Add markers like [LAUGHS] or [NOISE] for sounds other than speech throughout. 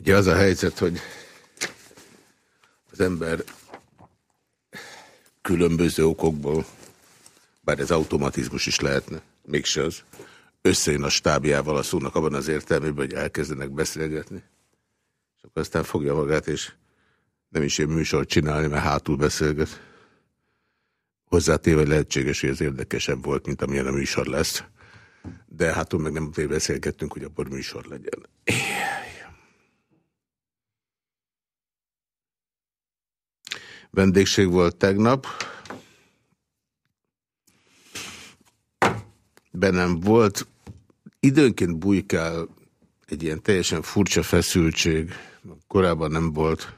Ugye az a helyzet, hogy az ember különböző okokból, bár ez automatizmus is lehetne, mégse az, összejön a stábjával a szónak abban az értelmében, hogy elkezdenek beszélgetni. És akkor aztán fogja magát, és nem is én műsort csinálni, mert hátul beszélget. Hozzátéve lehetséges, hogy ez érdekesebb volt, mint amilyen a műsor lesz. De hátul meg nem beszélgettünk, hogy abból műsor legyen. Vendégség volt tegnap. Bennem volt, időnként bujkál egy ilyen teljesen furcsa feszültség, korábban nem volt,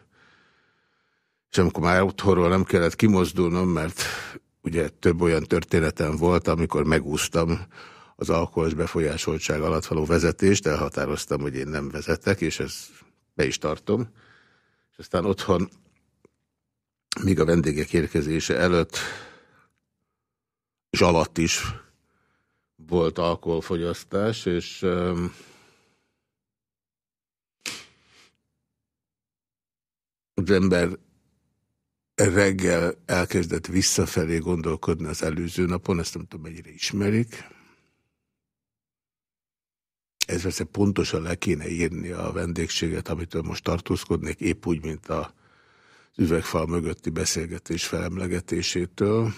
és amikor már otthonról nem kellett kimozdulnom, mert ugye több olyan történetem volt, amikor megúsztam az alkoholos befolyásoltság alatt való vezetést, elhatároztam, hogy én nem vezetek, és ezt be is tartom. És aztán otthon, míg a vendégek érkezése előtt, és alatt is volt alkoholfogyasztás, és az ember reggel elkezdett visszafelé gondolkodni az előző napon, ezt nem tudom, mennyire ismerik. Ez persze pontosan le kéne írni a vendégséget, amitől most tartózkodnék, épp úgy, mint a üvegfal mögötti beszélgetés felemlegetésétől.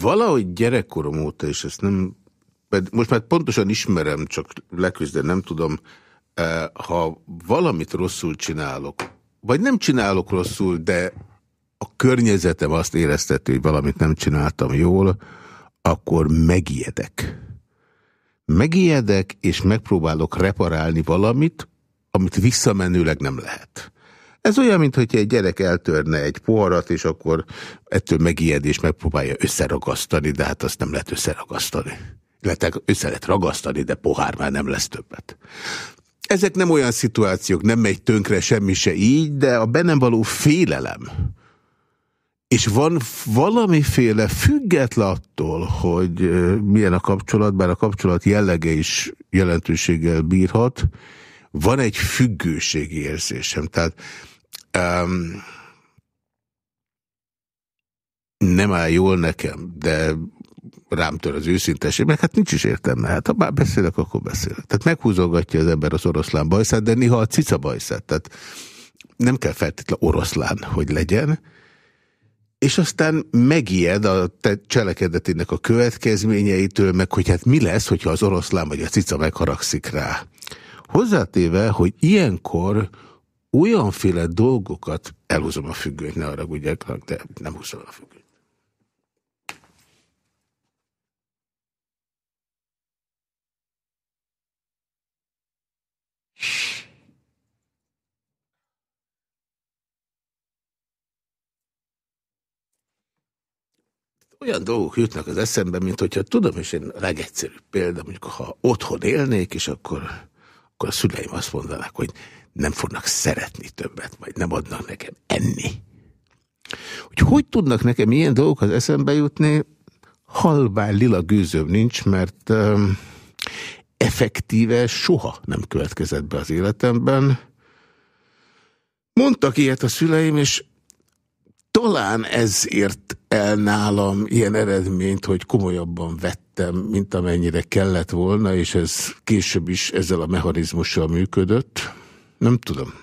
valahogy gyerekkorom óta, és ezt nem, most már pontosan ismerem, csak leküzdeni nem tudom, ha valamit rosszul csinálok, vagy nem csinálok rosszul, de a környezetem azt érezteti, hogy valamit nem csináltam jól, akkor megijedek. Megijedek, és megpróbálok reparálni valamit, amit visszamenőleg nem lehet. Ez olyan, mintha egy gyerek eltörne egy poharat, és akkor ettől megijed, és megpróbálja összeragasztani, de hát azt nem lehet összeragasztani. Illetve össze lehet ragasztani, de pohár már nem lesz többet. Ezek nem olyan szituációk, nem megy tönkre semmi se így, de a bennem való félelem, és van valamiféle független attól, hogy milyen a kapcsolat, bár a kapcsolat jellege is jelentőséggel bírhat, van egy függőségi érzésem. Tehát Um, nem áll jól nekem, de rám tör az őszinteség, meg hát nincs is értelme. Hát ha bár beszélek, akkor beszélek. Tehát meghúzogatja az ember az oroszlán bajszát, de néha a cica bajszát. Tehát nem kell feltétlenül oroszlán, hogy legyen. És aztán megijed a te cselekedetének a következményeitől, meg hogy hát mi lesz, hogyha az oroszlán vagy a cica megharagszik rá. Hozzátéve, hogy ilyenkor olyanféle dolgokat, elhúzom a függőt, ne arra de nem húzom a függőt. Olyan dolgok jutnak az eszembe, mint hogyha tudom, és én legegyszerűbb példa, mondjuk ha otthon élnék, és akkor, akkor a szüleim azt mondanák, hogy nem fognak szeretni többet, majd nem adnak nekem enni. Hogy hogy tudnak nekem ilyen dolgok az eszembe jutni, halván lila gőzöm nincs, mert um, effektíve soha nem következett be az életemben. Mondtak ilyet a szüleim, és talán ez ért el nálam ilyen eredményt, hogy komolyabban vettem, mint amennyire kellett volna, és ez később is ezzel a mechanizmussal működött. Nem tudom.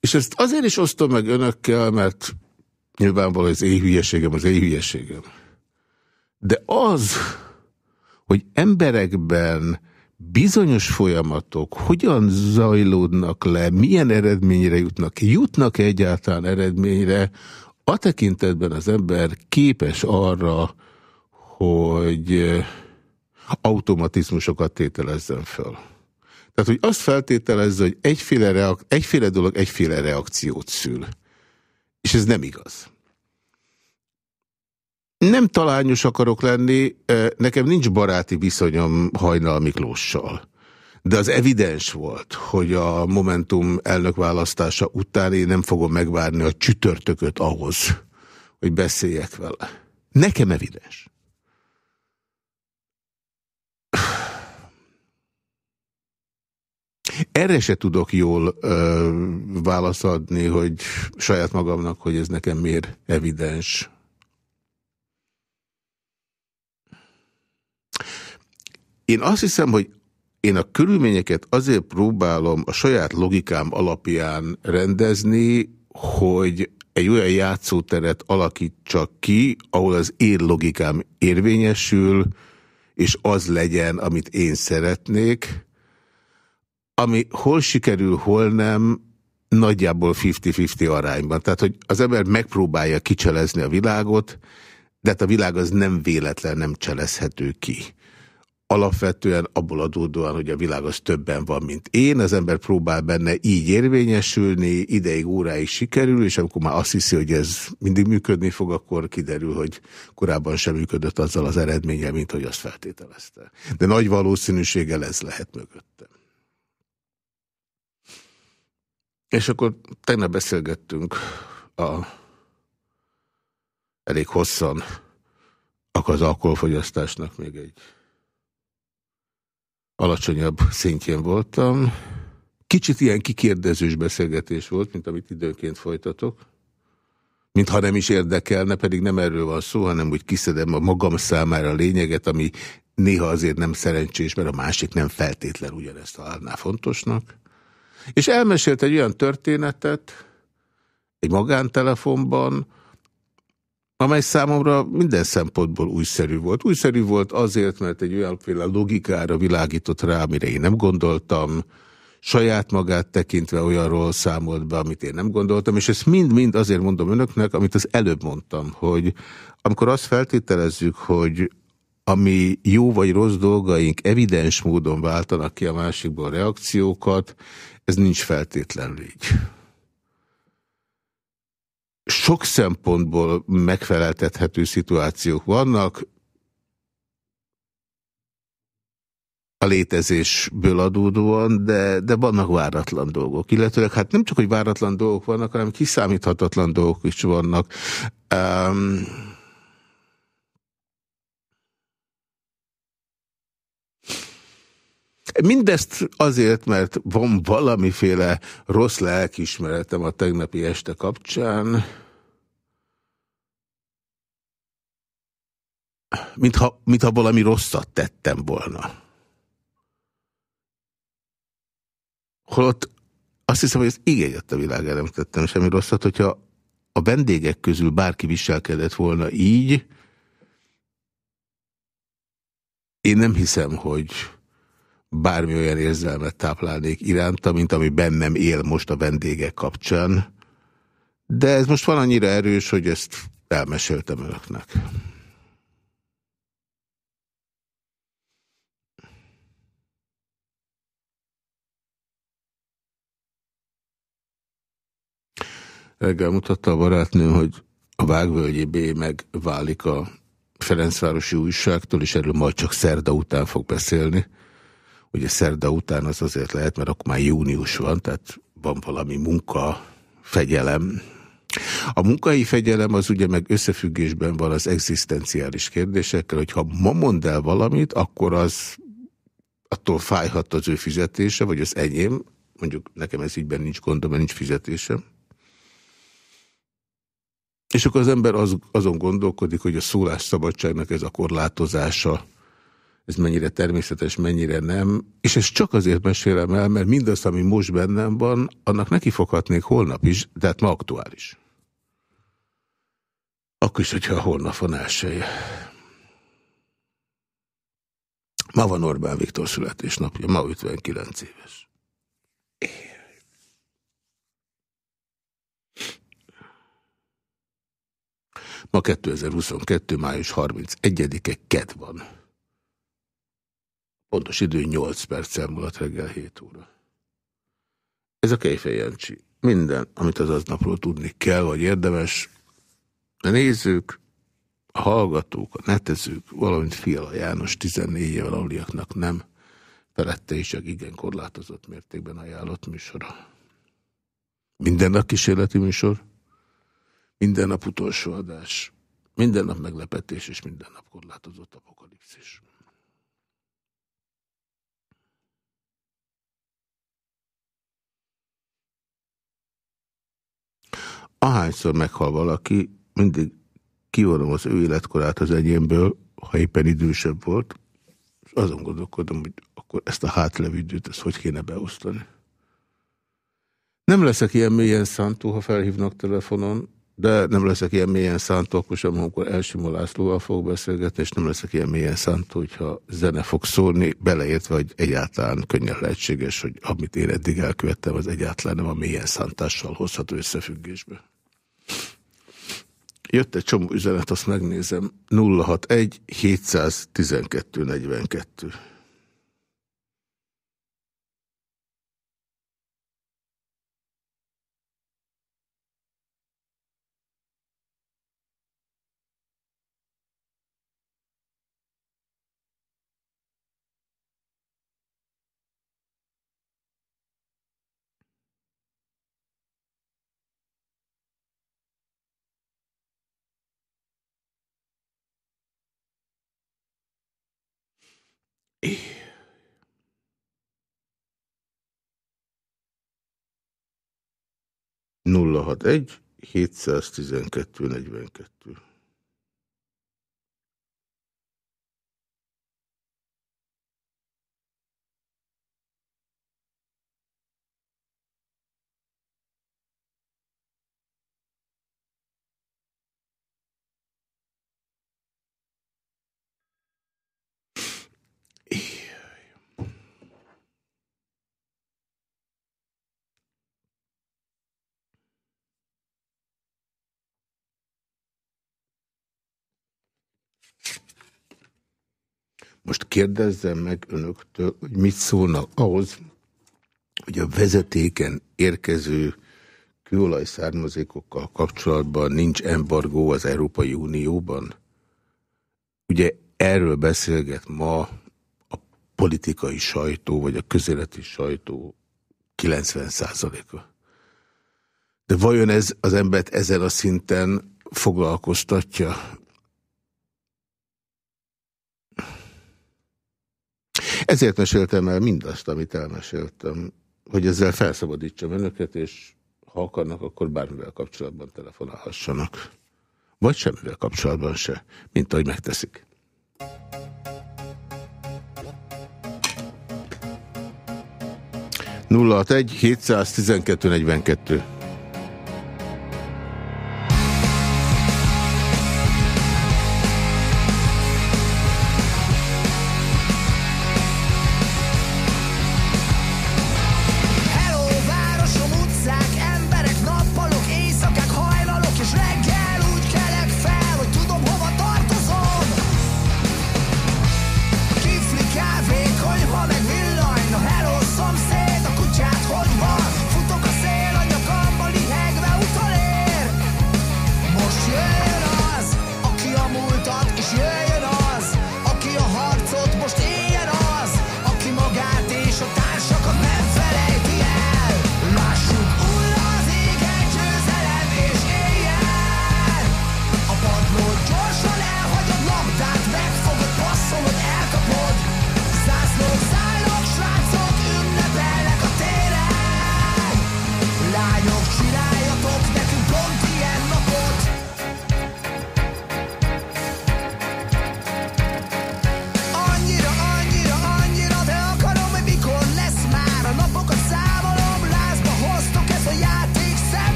És ezt azért is osztom meg önökkel, mert nyilvánvaló az én hülyeségem az én hülyeségem. De az, hogy emberekben bizonyos folyamatok hogyan zajlódnak le, milyen eredményre jutnak, jutnak -e egyáltalán eredményre, a tekintetben az ember képes arra, hogy automatizmusokat tételezzen föl. Tehát, hogy azt feltételezze, hogy egyféle, reak egyféle dolog egyféle reakciót szül. És ez nem igaz. Nem talányos akarok lenni, nekem nincs baráti viszonyom Hajnal Miklóssal. De az evidens volt, hogy a Momentum elnökválasztása után én nem fogom megvárni a csütörtököt ahhoz, hogy beszéljek vele. Nekem evidens. Erre se tudok jól ö, választ hogy saját magamnak, hogy ez nekem miért evidens. Én azt hiszem, hogy én a körülményeket azért próbálom a saját logikám alapján rendezni, hogy egy olyan játszóteret alakítsak ki, ahol az én logikám érvényesül, és az legyen, amit én szeretnék, ami hol sikerül, hol nem, nagyjából 50-50 arányban. Tehát, hogy az ember megpróbálja kicselezni a világot, de hát a világ az nem véletlen, nem cselezhető ki alapvetően abból adódóan, hogy a világ az többen van, mint én, az ember próbál benne így érvényesülni, ideig, óráig sikerül, és amikor már azt hiszi, hogy ez mindig működni fog, akkor kiderül, hogy korábban sem működött azzal az eredménye, mint hogy azt feltételezte. De nagy valószínűséggel ez lehet mögöttem. És akkor tegnap beszélgettünk a elég hosszan, az alkoholfogyasztásnak még egy alacsonyabb szintjén voltam. Kicsit ilyen kikérdezős beszélgetés volt, mint amit időnként folytatok. Mintha nem is érdekelne, pedig nem erről van szó, hanem úgy kiszedem a magam számára a lényeget, ami néha azért nem szerencsés, mert a másik nem feltétlen ugyanezt találná fontosnak. És elmesélt egy olyan történetet egy magántelefonban, amely számomra minden szempontból újszerű volt. Újszerű volt azért, mert egy olyanféle logikára világított rá, amire én nem gondoltam, saját magát tekintve olyanról számolt be, amit én nem gondoltam, és ezt mind-mind azért mondom önöknek, amit az előbb mondtam, hogy amikor azt feltételezzük, hogy ami jó vagy rossz dolgaink evidens módon váltanak ki a másikból reakciókat, ez nincs feltétlenül így sok szempontból megfeleltethető szituációk vannak, a létezésből adódóan, de, de vannak váratlan dolgok. Illetőleg hát nem csak, hogy váratlan dolgok vannak, hanem kiszámíthatatlan dolgok is vannak. Um, Mindezt azért, mert van valamiféle rossz lelkismeretem a tegnapi este kapcsán, mintha, mintha valami rosszat tettem volna. Holott azt hiszem, hogy ez jött a világára, nem tettem semmi rosszat, hogyha a vendégek közül bárki viselkedett volna így, én nem hiszem, hogy bármi olyan érzelmet táplálnék iránta, mint ami bennem él most a vendégek kapcsán. De ez most van annyira erős, hogy ezt elmeséltem önöknek. Reggel mutatta a barátnőm, hogy a Vágvölgyi B megválik a Ferencvárosi újságtól, és erről majd csak szerda után fog beszélni. Ugye szerda után az azért lehet, mert akkor már június van, tehát van valami munka, fegyelem. A munkai fegyelem az ugye meg összefüggésben van az egzisztenciális kérdésekkel, hogyha ma mond el valamit, akkor az attól fájhat az ő fizetése, vagy az enyém, mondjuk nekem ez ígyben nincs gondom, mert nincs fizetésem. És akkor az ember az, azon gondolkodik, hogy a szólásszabadságnak ez a korlátozása, ez mennyire természetes, mennyire nem. És ezt csak azért mesélem el, mert mindazt, ami most bennem van, annak nekifoghatnék holnap is, de hát ma aktuális. Akkor is, hogyha holnap van elsője. Ma van Orbán Viktor születésnapja, ma 59 éves. Ma 2022. május 31-e ked van. Pontos idő 8 perccel múlott reggel 7 óra. Ez a Kejfej Jancsi. Minden, amit az aznapról tudni kell, vagy érdemes. A nézők, a hallgatók, a netezők, valamint Fiala János 14 év aluliaknak nem felette is egy igen korlátozott mértékben ajánlott műsora. Minden nap kísérleti műsor, minden nap utolsó adás, minden nap meglepetés és minden nap korlátozott apokalipszis. Ahányszor meghal valaki, mindig kivonom az ő életkorát az enyémből, ha éppen idősebb volt, és azon gondolkodom, hogy akkor ezt a hátlevő időt, ezt hogy kéne beosztani. Nem leszek ilyen mélyen szántó, ha felhívnak telefonon, de nem leszek ilyen mélyen szántó, akkor sem, amikor Elsimo Lászlóval fogok beszélgetni, és nem leszek ilyen mélyen szántó, hogyha zene fog szólni, beleértve, hogy egyáltalán könnyen lehetséges, hogy amit én eddig elkövettem, az egyáltalán nem a mélyen szántással hozható összefüggésbe. Jött egy csomó üzenet, azt megnézem. 061 712 42. nulla hat egy 712 42. Most kérdezzem meg önöktől, hogy mit szólnak ahhoz, hogy a vezetéken érkező kőolaj származékokkal kapcsolatban nincs embargó az Európai Unióban? Ugye erről beszélget ma a politikai sajtó, vagy a közéleti sajtó 90%-a. De vajon ez az embert ezen a szinten foglalkoztatja? Ezért meséltem el mindazt, amit elmeséltem, hogy ezzel felszabadítsam önöket, és ha akarnak, akkor bármivel kapcsolatban telefonálhassanak. Vagy semmivel kapcsolatban se, mint ahogy megteszik. Nulla 712 42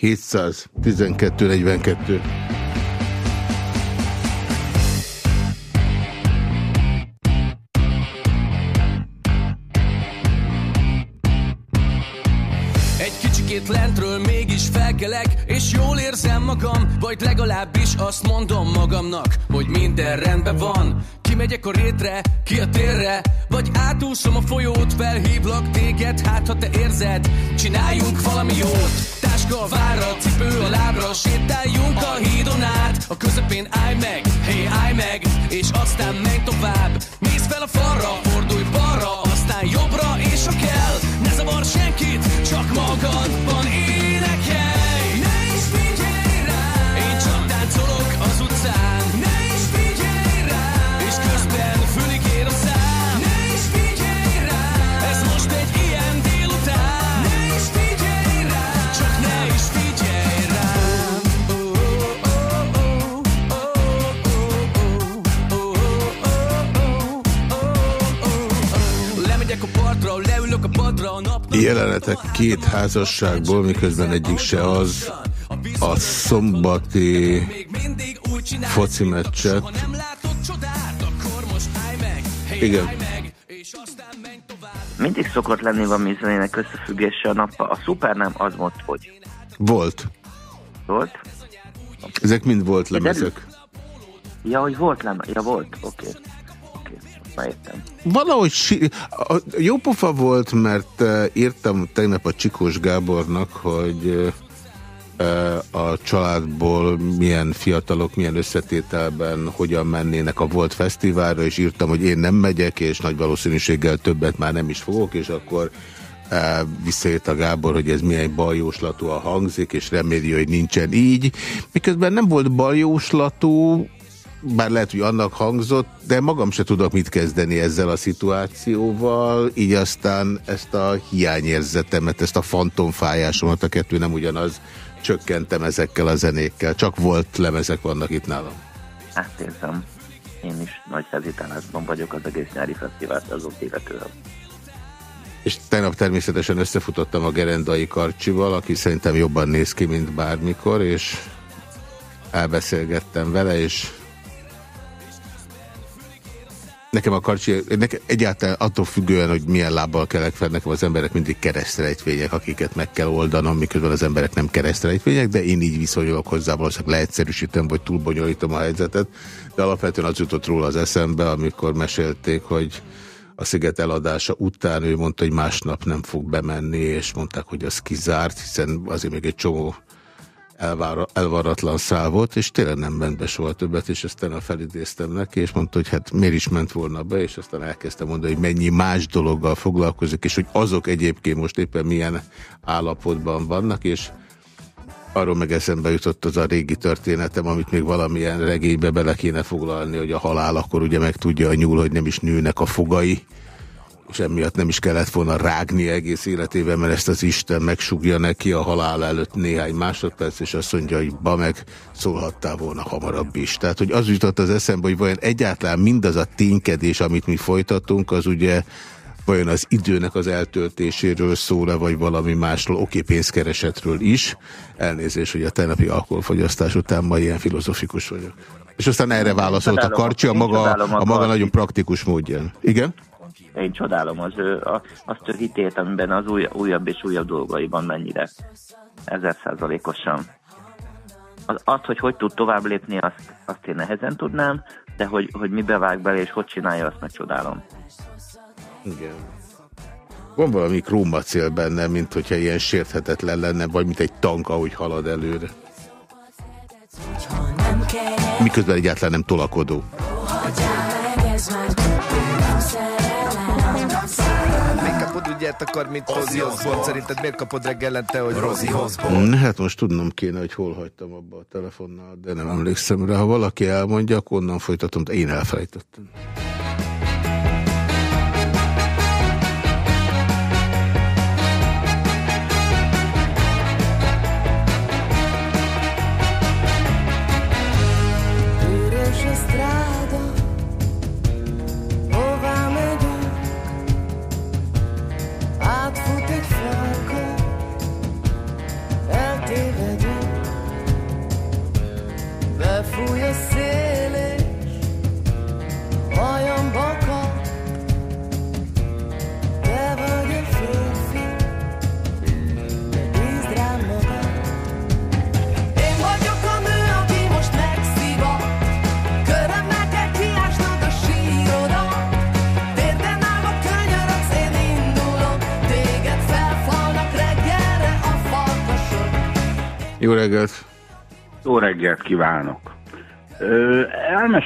712 42. lentről mégis felkelek És jól érzem magam Vagy legalábbis azt mondom magamnak Hogy minden rendben van Kimegyek a rétre, ki a térre Vagy átúszom a folyót Felhívlak téged, hát ha te érzed Csináljunk valami jót Táska a vára, cipő a lábra Sétáljunk a hídon át. A közepén állj meg, hey állj meg És aztán menj tovább. Nézd fel a falra, fordulj balra Aztán jobbra és ha kell Ne zavar senkit, csak magadban énekelj Jelenetek két házasságból, miközben egyik se az a szombati foci meccset. Igen. Mindig szokott lenni valami zenének összefüggése a nappal. A szuper nem az most, hogy Volt. volt. Ezek mind volt lemezek. Ja, hogy volt lem. Ja, volt. Oké. Okay. Már értem. Valahogy si jó pofa volt, mert írtam tegnap a Csikós Gábornak, hogy a családból milyen fiatalok, milyen összetételben hogyan mennének a Volt Fesztiválra, és írtam, hogy én nem megyek, és nagy valószínűséggel többet már nem is fogok, és akkor visszajött a Gábor, hogy ez milyen baljóslatúan hangzik, és reméli, hogy nincsen így. Miközben nem volt baljóslatú, bár lehet, hogy annak hangzott, de magam se tudok mit kezdeni ezzel a szituációval, így aztán ezt a hiányérzetemet, ezt a fantomfájásomat, a kettő nem ugyanaz, csökkentem ezekkel a zenékkel. Csak volt lemezek vannak itt nálam. Ezt érzem. Én is nagy hezitálásban vagyok az egész nyári fesztivált azok illetően. És tegnap természetesen összefutottam a Gerendai Karcsival, aki szerintem jobban néz ki, mint bármikor, és elbeszélgettem vele, és Nekem a karcsi, nekem egyáltalán attól függően, hogy milyen lábbal kelek fel, nekem az emberek mindig keresztrejtvények, akiket meg kell oldanom, miközben az emberek nem keresztrejtvények, de én így viszonyulok hozzá, valószínűleg leegyszerűsítem, vagy túlbonyolítom a helyzetet, de alapvetően az jutott róla az eszembe, amikor mesélték, hogy a sziget eladása után ő mondta, hogy másnap nem fog bemenni, és mondták, hogy az kizárt, hiszen azért még egy csomó elvára, elvaratlan szál volt, és tényleg nem ment be soha többet, és aztán felidéztem neki, és mondta, hogy hát miért is ment volna be, és aztán elkezdtem mondani, hogy mennyi más dologgal foglalkozik, és hogy azok egyébként most éppen milyen állapotban vannak, és arról meg eszembe jutott az a régi történetem, amit még valamilyen regénybe bele kéne foglalni, hogy a halál akkor ugye meg tudja a nyúl, hogy nem is nőnek a fogai, és emiatt nem is kellett volna rágni egész életében, mert ezt az Isten megsugja neki a halál előtt néhány másodperc, és azt mondja, hogy ba meg szólhattál volna hamarabb is. Tehát, hogy az jutott az eszembe, hogy vajon egyáltalán mindaz a ténykedés, amit mi folytatunk, az ugye vajon az időnek az eltöltéséről szól-e, vagy valami másról, oké, pénzkeresetről is. Elnézést, hogy a tegnapi alkoholfogyasztás után ma ilyen filozofikus vagyok. És aztán erre válaszolt a Karcsi a maga, a maga nagyon praktikus módján. Igen? Én csodálom az ő, a, azt a hitét, amiben az új, újabb és újabb dolgaiban mennyire ezer százalékosan. Az, az, hogy hogy tud tovább lépni, azt, azt én nehezen tudnám, de hogy, hogy mi bevág bele és hogy csinálja, azt meg csodálom. Igen. Van valami krómacél benne, mint hogyha ilyen sérthetetlen lenne, vagy mint egy tank, ahogy halad előre. Miközben egyáltalán nem tolakodó. Ügyet akar, mint Rozi Osborn. Szerinted miért kapod reggelente, hogy Rozi Osborn? Hát most tudnom kéne, hogy hol hagytam abba a telefonnal, de nem emlékszem rá. Ha valaki elmondja, akkor onnan folytatom, de én elfelejtettem.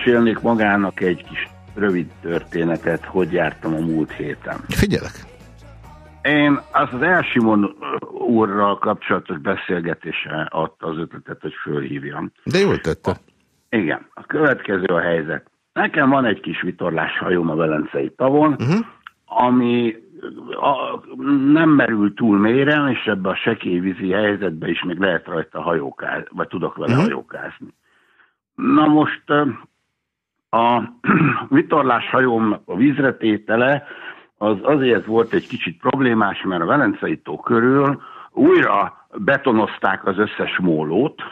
Elmesélnék magának egy kis rövid történetet, hogy jártam a múlt héten. Figyelek! Én az az Elsimon úrral kapcsolatos beszélgetése adta az ötletet, hogy fölhívjam. De jól tette. Igen, a következő a helyzet. Nekem van egy kis vitorlás hajóm a Velencei tavon, uh-huh. ami a, nem merül túl mélyre, és ebbe a sekély vízi helyzetbe is még lehet rajta hajókázni, vagy tudok vele uh-huh. hajókázni. Na most a [CLEARS THROAT] vitorlás hajóm a vízretétele az azért volt egy kicsit problémás, mert a Velencei tó körül újra betonozták az összes mólót,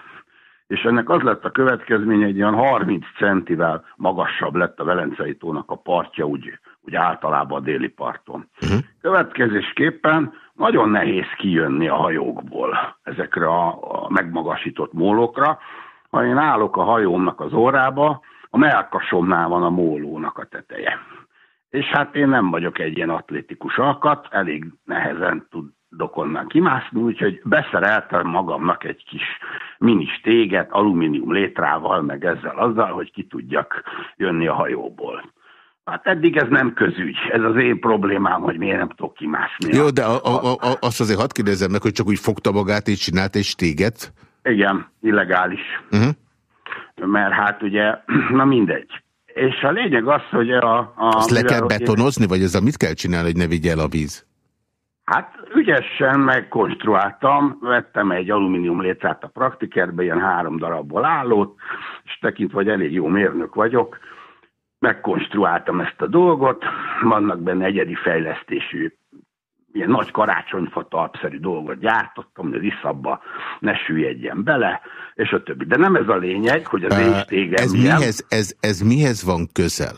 és ennek az lett a következménye, egy olyan 30 centivel magasabb lett a Velencei tónak a partja, úgy, úgy általában a déli parton. Uh-huh. Következésképpen nagyon nehéz kijönni a hajókból ezekre a, a megmagasított mólokra. Ha én állok a hajómnak az órába, a melkasomnál van a mólónak a teteje. És hát én nem vagyok egy ilyen atlétikus alkat, elég nehezen tudok onnan kimászni, úgyhogy beszereltem magamnak egy kis mini stéget, alumínium létrával, meg ezzel azzal, hogy ki tudjak jönni a hajóból. Hát eddig ez nem közügy. Ez az én problémám, hogy miért nem tudok kimászni. Jó, de a, a, a, azt azért hadd kérdezzem meg, hogy csak úgy fogta magát és csinált egy stéget? Igen, illegális. Uh mhm. -huh. Mert hát ugye, [CLEARS THROAT] na mindegy. És a lényeg az, hogy a... a Azt le kell betonozni, vagy ez a mit kell csinálni, hogy ne vigye el a víz? Hát ügyesen megkonstruáltam, vettem egy alumínium létrát a praktikerbe, ilyen három darabból állót, és tekintve, hogy elég jó mérnök vagyok, megkonstruáltam ezt a dolgot, vannak benne egyedi fejlesztésű ilyen nagy karácsonyfa talpszerű dolgot gyártottam, hogy az iszabba ne süllyedjen bele, és a többi. De nem ez a lényeg, hogy az én stégem... Ez mihez, ez, ez mihez van közel?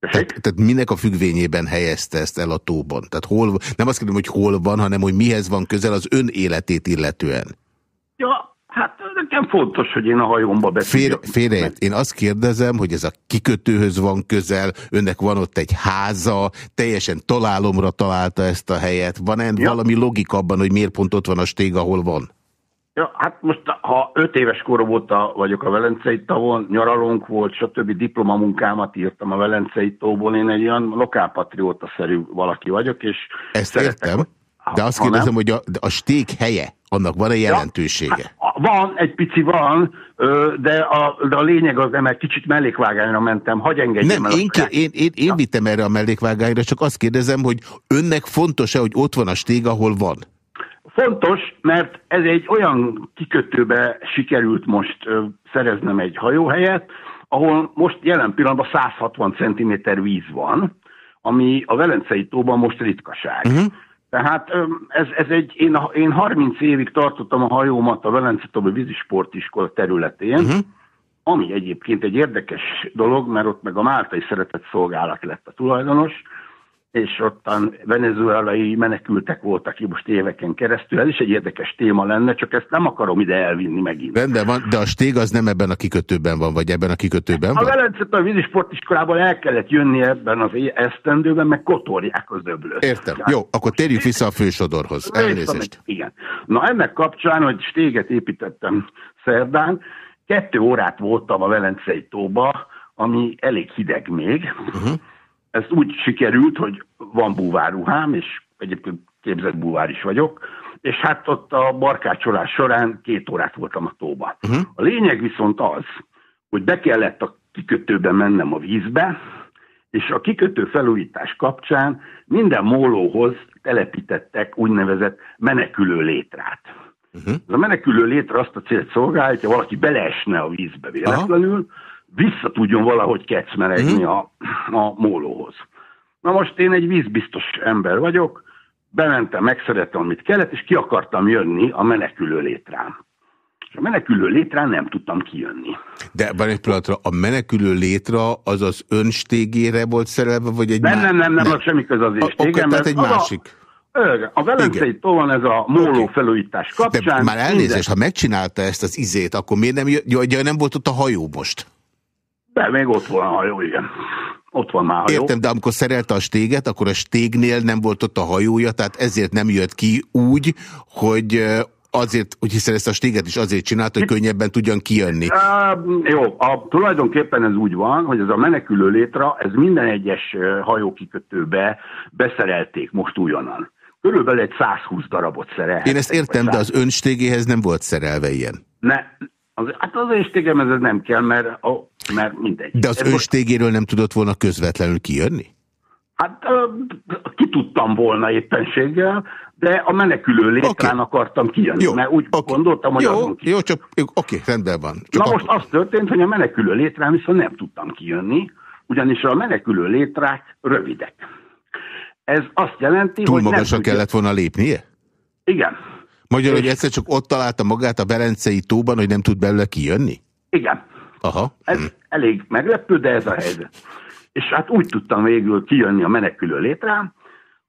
Tehát, tehát minek a függvényében helyezte ezt el a tóban? Tehát hol, nem azt kérdem, hogy hol van, hanem hogy mihez van közel az ön életét illetően? Ja, nekem fontos, hogy én a hajómba beszéljek. Félre, én azt kérdezem, hogy ez a kikötőhöz van közel, önnek van ott egy háza, teljesen találomra találta ezt a helyet. Van-e ja. valami logika abban, hogy miért pont ott van a stég, ahol van? Ja, hát most ha öt éves korom óta vagyok a Velencei tavon, nyaralónk volt, stb. diplomamunkámat írtam a Velencei tóból, én egy olyan lokálpatrióta-szerű valaki vagyok, és... Ezt szeretek, értem, de azt kérdezem, hogy a, a stég helye, annak van-e jelentősége? Ja, van, egy pici van, de a, de a lényeg az, nem egy kicsit mellékvágányra mentem, hagy engedjem Nem, én, én, én, én vittem erre a mellékvágányra, csak azt kérdezem, hogy önnek fontos-e, hogy ott van a stég, ahol van? Fontos, mert ez egy olyan kikötőbe sikerült most szereznem egy hajóhelyet, ahol most jelen pillanatban 160 cm víz van, ami a Velencei tóban most ritkaság. Uh-huh. Tehát ez, ez egy, én, én 30 évig tartottam a hajómat a Velence Tóbi vízisportiskola területén, uh-huh. ami egyébként egy érdekes dolog, mert ott meg a Máltai Szeretett Szolgálat lett a tulajdonos, és ottan venezuelai menekültek voltak ki most éveken keresztül. Ez is egy érdekes téma lenne, csak ezt nem akarom ide elvinni megint. Rendben van, de a stég az nem ebben a kikötőben van, vagy ebben a kikötőben van? A Velence a vízisportiskolában el kellett jönni ebben az esztendőben, meg kotorják az öblöt. Értem. Tehát, Jó, akkor térjünk vissza a fősodorhoz. Elnézést. Igen. Na ennek kapcsán, hogy stéget építettem szerdán, kettő órát voltam a Velencei tóba, ami elég hideg még, uh -huh ez úgy sikerült, hogy van búváruhám, és egyébként képzett búvár is vagyok, és hát ott a barkácsolás során két órát voltam a tóba. Uh-huh. A lényeg viszont az, hogy be kellett a kikötőbe mennem a vízbe, és a kikötő felújítás kapcsán minden mólóhoz telepítettek úgynevezett menekülő létrát. Uh-huh. Ez a menekülő létre azt a célt szolgálja, hogy valaki beleesne a vízbe véletlenül, uh-huh vissza tudjon valahogy kecmeregni a, a mólóhoz. Na most én egy vízbiztos ember vagyok, bementem, megszerettem, amit kellett, és ki akartam jönni a menekülő létrán. És a menekülő létrán nem tudtam kijönni. De ebben egy pillanatra, a menekülő létra az az önstégére volt szerelve, vagy egy Nem, nem, nem, nem, nem. semmi köz az én stégem. Tehát egy másik. A, a Velencei tóan ez a móló okay. felújítás kapcsán. De már elnézést, minden... ha megcsinálta ezt az izét, akkor miért nem, jö, nem volt ott a hajó most? De még ott van a hajó, igen. Ott van már hajó. Értem, de amikor szerelte a stéget, akkor a stégnél nem volt ott a hajója, tehát ezért nem jött ki úgy, hogy azért, hogy hiszen ezt a stéget is azért csinált, hogy könnyebben tudjon kijönni. Uh, jó, a, tulajdonképpen ez úgy van, hogy ez a menekülő létra, ez minden egyes hajókikötőbe beszerelték most újonnan. Körülbelül egy 120 darabot szereltek. Én ezt értem, de az önstégéhez nem volt szerelve ilyen. Ne, az, hát az önstégem ez nem kell, mert, a, mert mindegy. De az ez önstégéről most... nem tudott volna közvetlenül kijönni? Hát ki tudtam volna éppenséggel, de a menekülő létrán okay. akartam kijönni, jó. mert úgy okay. gondoltam, hogy jó, jó, csak oké, okay, rendben van. Csak Na most az történt, hogy a menekülő létrán viszont nem tudtam kijönni, ugyanis a menekülő létrák rövidek. Ez azt jelenti, Túl hogy magasan kellett volna lépnie? Igen. Magyar, hogy egyszer csak ott találta magát a Berencei tóban, hogy nem tud belőle kijönni? Igen. Aha. Ez hm. elég meglepő, de ez a helyzet. És hát úgy tudtam végül kijönni a menekülő létrám,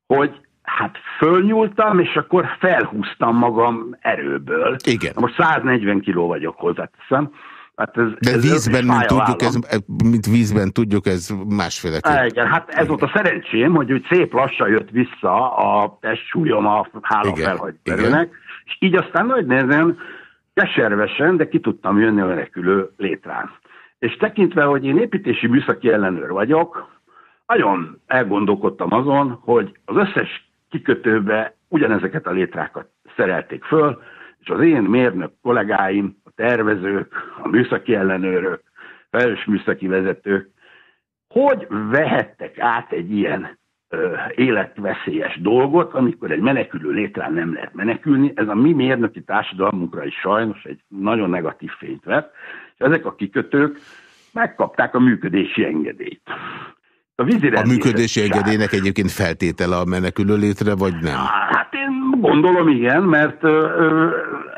hogy hát fölnyúltam, és akkor felhúztam magam erőből. Igen. Most 140 kiló vagyok hozzáteszem. Hát ez, De ez vízben, mint tudjuk, ez, mint vízben tudjuk, ez másféle. Igen, hát ez volt a szerencsém, hogy úgy szép lassan jött vissza a testsúlyom a hála felhagyterőnek, és így aztán nagy nehezen, keservesen, de ki tudtam jönni a menekülő létrán. És tekintve, hogy én építési műszaki ellenőr vagyok, nagyon elgondolkodtam azon, hogy az összes kikötőbe ugyanezeket a létrákat szerelték föl, és az én mérnök kollégáim, a tervezők, a műszaki ellenőrök, felelős műszaki vezetők, hogy vehettek át egy ilyen életveszélyes dolgot, amikor egy menekülő létrán nem lehet menekülni. Ez a mi mérnöki társadalmunkra is sajnos egy nagyon negatív fényt vett, és ezek a kikötők megkapták a működési engedélyt. A, a működési engedélynek egyébként feltétele a menekülő létre, vagy nem? Hát én gondolom igen, mert ö,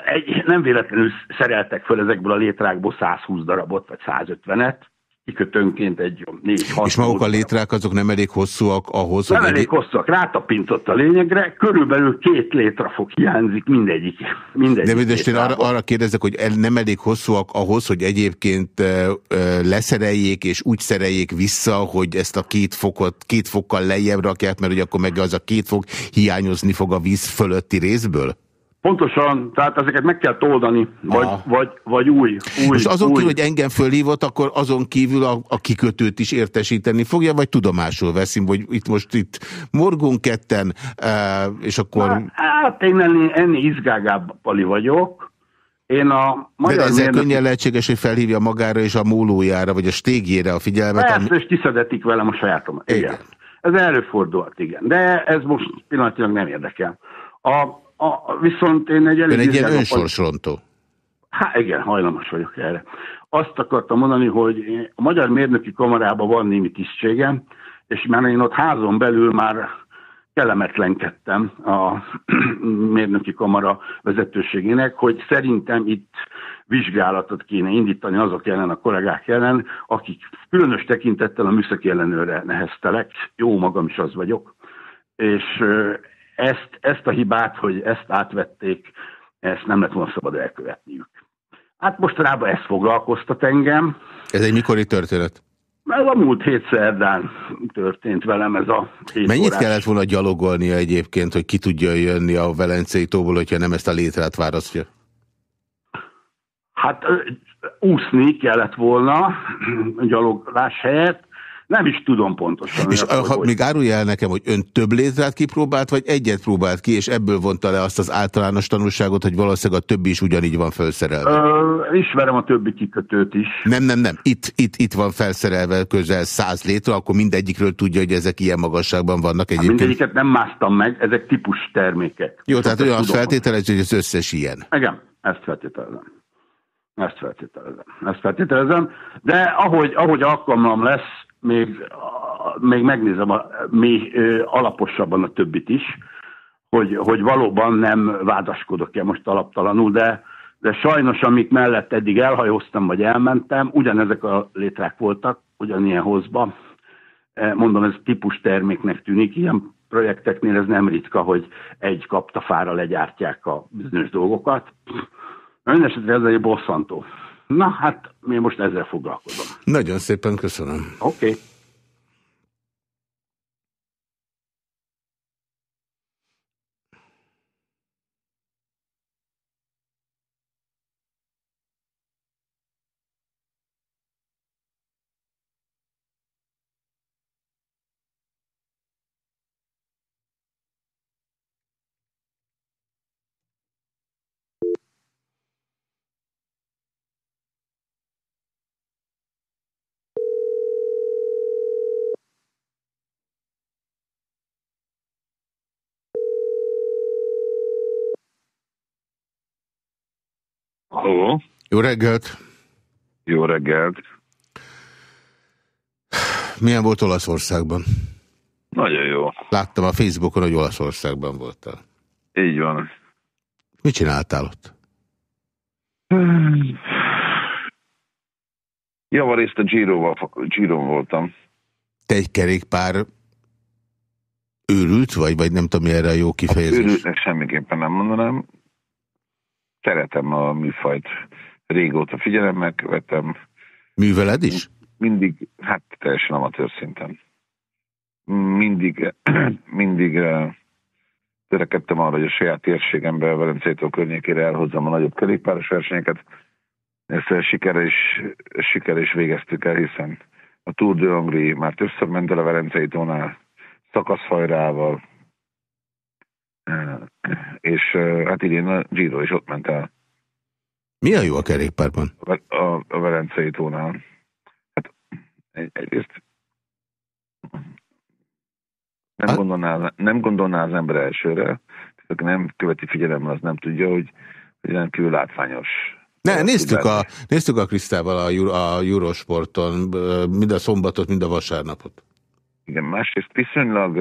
egy, nem véletlenül szereltek föl ezekből a létrákból 120 darabot, vagy 150-et, kikötőnként egy négy hat És maguk a létrák azok nem elég hosszúak ahhoz, nem hogy... Nem elég egy... hosszúak, rátapintott a lényegre, körülbelül két létra fog hiányzik mindegyik. mindegyik De mindest én arra, arra kérdezek, hogy nem elég hosszúak ahhoz, hogy egyébként e, leszereljék és úgy szereljék vissza, hogy ezt a két fokot két fokkal lejjebb rakják, mert hogy akkor meg az a két fok hiányozni fog a víz fölötti részből? Pontosan, tehát ezeket meg kell toldani, vagy, vagy, vagy új, új. Most azon új. kívül, hogy engem fölhívott, akkor azon kívül a, a kikötőt is értesíteni fogja, vagy tudomásul veszem, hogy itt most itt morgunk ketten, és akkor... Na, hát én ennél, ennél izgágább pali vagyok. Én a magyar De ezzel mérnök... könnyen lehetséges, hogy felhívja magára és a mólójára, vagy a stégjére a figyelmet. Persze, ami... és kiszedetik velem a sajátomat. Igen. igen. Ez előfordulhat, igen. De ez most pillanatilag nem érdekel. A, a, viszont én egy elég... Ön egy ilyen önsorsrontó. Hát igen, hajlamos vagyok erre. Azt akartam mondani, hogy a Magyar Mérnöki Kamarában van némi tisztségem, és már én ott házon belül már kellemetlenkedtem a [CLEARS THROAT] mérnöki kamara vezetőségének, hogy szerintem itt vizsgálatot kéne indítani azok ellen, a kollégák ellen, akik különös tekintettel a műszaki ellenőre neheztelek, jó magam is az vagyok, és ezt, ezt a hibát, hogy ezt átvették, ezt nem lett volna szabad elkövetniük. Hát mostanában ez foglalkoztat engem. Ez egy mikori történet? Ez a múlt hét szerdán történt velem ez a Mennyit órás. kellett volna gyalogolnia egyébként, hogy ki tudja jönni a Velencei tóból, hogyha nem ezt a létrát választja? Hát úszni kellett volna gyaloglás helyett, nem is tudom pontosan. És ha hogy... még árulja el nekem, hogy ön több létrát kipróbált, vagy egyet próbált ki, és ebből vonta le azt az általános tanulságot, hogy valószínűleg a többi is ugyanígy van felszerelve? Ö, ismerem a többi kikötőt is. Nem, nem, nem. Itt, itt, itt van felszerelve közel száz létre, akkor mindegyikről tudja, hogy ezek ilyen magasságban vannak hát egyébként. Hát mindegyiket nem másztam meg, ezek típus termékek. Jó, tehát olyan feltételez, hogy az összes ilyen. Igen, ezt feltételezem. Ezt feltételezem. Ezt feltételezem. De ahogy, ahogy alkalmam lesz, még, még megnézem a, még alaposabban a többit is, hogy, hogy valóban nem vádaskodok-e most alaptalanul, de, de sajnos, amik mellett eddig elhajóztam, vagy elmentem, ugyanezek a létrák voltak, ugyanilyen hozba. E, mondom, ez típus terméknek tűnik, ilyen projekteknél ez nem ritka, hogy egy kaptafára legyártják a bizonyos dolgokat. Mindenesetre ez egy bosszantó. Na hát, mi most ezzel foglalkozom. Nagyon szépen köszönöm. Oké. Okay. Halló. Jó reggelt! Jó reggelt! Milyen volt Olaszországban? Nagyon jó. Láttam a Facebookon, hogy Olaszországban voltál. Így van. Mit csináltál ott? Javarészt a Giro-val, Giro voltam. Te egy kerékpár őrült vagy, vagy nem tudom, erre a jó kifejezés? Őrültnek semmiképpen nem mondanám. Szeretem a műfajt. Régóta figyelemmel követem. Műveled is? Mindig, hát teljesen amatőr szinten. Mindig, [CLEARS THROAT] mindig eh, törekedtem arra, hogy a saját térségembe, a Velencétől környékére elhozzam a nagyobb kerékpáros versenyeket. Ezt sikerre is, sikerre is végeztük el, hiszen a Tour de Hongrie már többször ment el a Velencei tónál, szakaszfajrával, és hát idén a Giro is ott ment el. Mi a jó a kerékpárban? A, a, a Velencei tónál. Hát egy, egyrészt nem, hát? gondolná, nem gondolná az ember elsőre, aki nem követi figyelemmel, az nem tudja, hogy, hogy rendkívül látványos ne, néztük a, néztük a Krisztával a, a Eurosporton, mind a szombatot, mind a vasárnapot. Igen, másrészt viszonylag,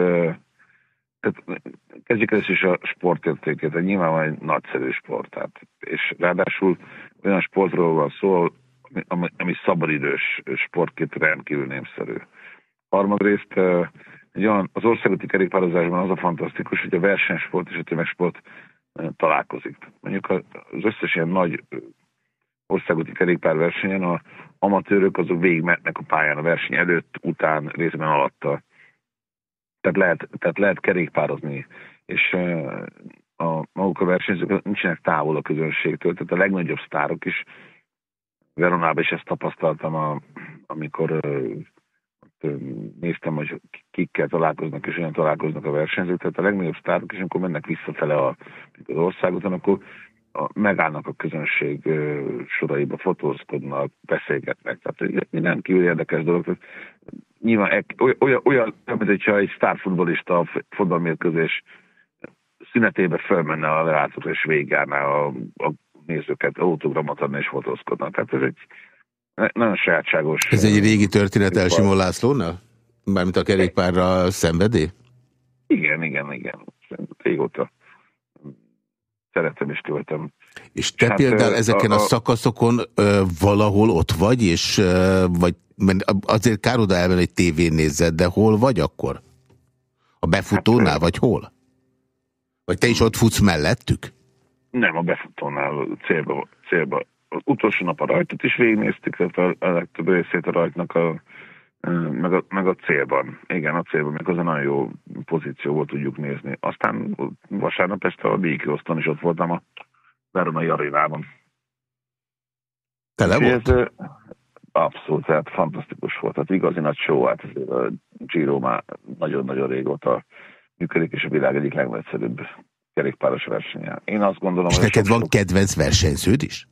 tehát kezdjük ezt is a sportértékét, tehát nyilván egy nagyszerű sport, tehát, és ráadásul olyan sportról van szó, ami, ami szabadidős sportként rendkívül népszerű. Harmadrészt egy olyan, az országúti kerékpározásban az a fantasztikus, hogy a versenysport és a tömegsport találkozik. Mondjuk az összes ilyen nagy országúti kerékpárversenyen a amatőrök azok végigmetnek a pályán a verseny előtt, után, részben alatta. Tehát lehet, tehát lehet kerékpározni, és a, maguk a versenyzők nincsenek távol a közönségtől, tehát a legnagyobb sztárok is, Veronában is ezt tapasztaltam, a, amikor néztem, hogy kikkel találkoznak, és olyan találkoznak a versenyzők, tehát a legnagyobb sztárok is, amikor mennek visszafele a, az országúton, akkor a, megállnak a közönség soraiba, fotózkodnak, beszélgetnek. Tehát nem kívül érdekes dolog. Tehát, nyilván olyan, olyan, mint hogyha egy sztárfutbolista a futballmérkőzés szünetébe fölmenne a lelátóra és végigjárná a, a nézőket, autogramot adna és fotózkodna. Tehát ez egy nagyon sajátságos. Ez egy régi történet El Simon Lászlónál? Mármint a kerékpárra szenvedé? Igen, igen, igen. Régóta szeretem és követem. És te hát, például ezeken a, a szakaszokon ö, valahol ott vagy, és ö, vagy, azért kár oda elmenni, hogy tévén nézzed, de hol vagy akkor? A befutónál, hát, vagy hol? Vagy te is ott futsz mellettük? Nem, a befutónál célba, célba. Az utolsó nap a rajtot is végignéztük, tehát a, a legtöbb részét a rajtnak a meg a, meg a célban. Igen, a célban, meg az a nagyon jó pozícióból tudjuk nézni. Aztán vasárnap este a Díjkioszton is ott voltam a Veronai arénában. Tele volt? Ez, abszolút, tehát fantasztikus volt. Tehát igazi nagy show, hát a Giro már nagyon-nagyon régóta működik, és a világ egyik legnagyszerűbb kerékpáros versenye. Én azt gondolom, és hogy... neked van kedvenc versenyződ is?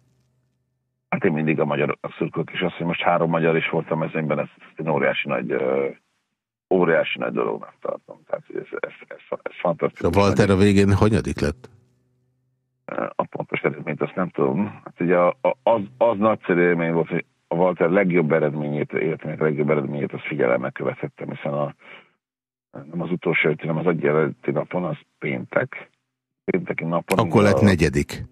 Hát én mindig a magyar szurkolok, és azt, hogy most három magyar is voltam mezőnyben, ez egy óriási nagy, óriási nagy dolognak tartom. Tehát ez, ez, ez, ez fantasztikus. A Walter a végén hanyadik lett? A pontos eredményt azt nem tudom. Hát ugye az, az nagyszerű élmény volt, hogy a Walter legjobb eredményét, életének legjobb eredményét, azt figyelemmel követhettem, hiszen a, nem az utolsó hanem az egy napon, az péntek. Pénteki napon. Akkor lett a, negyedik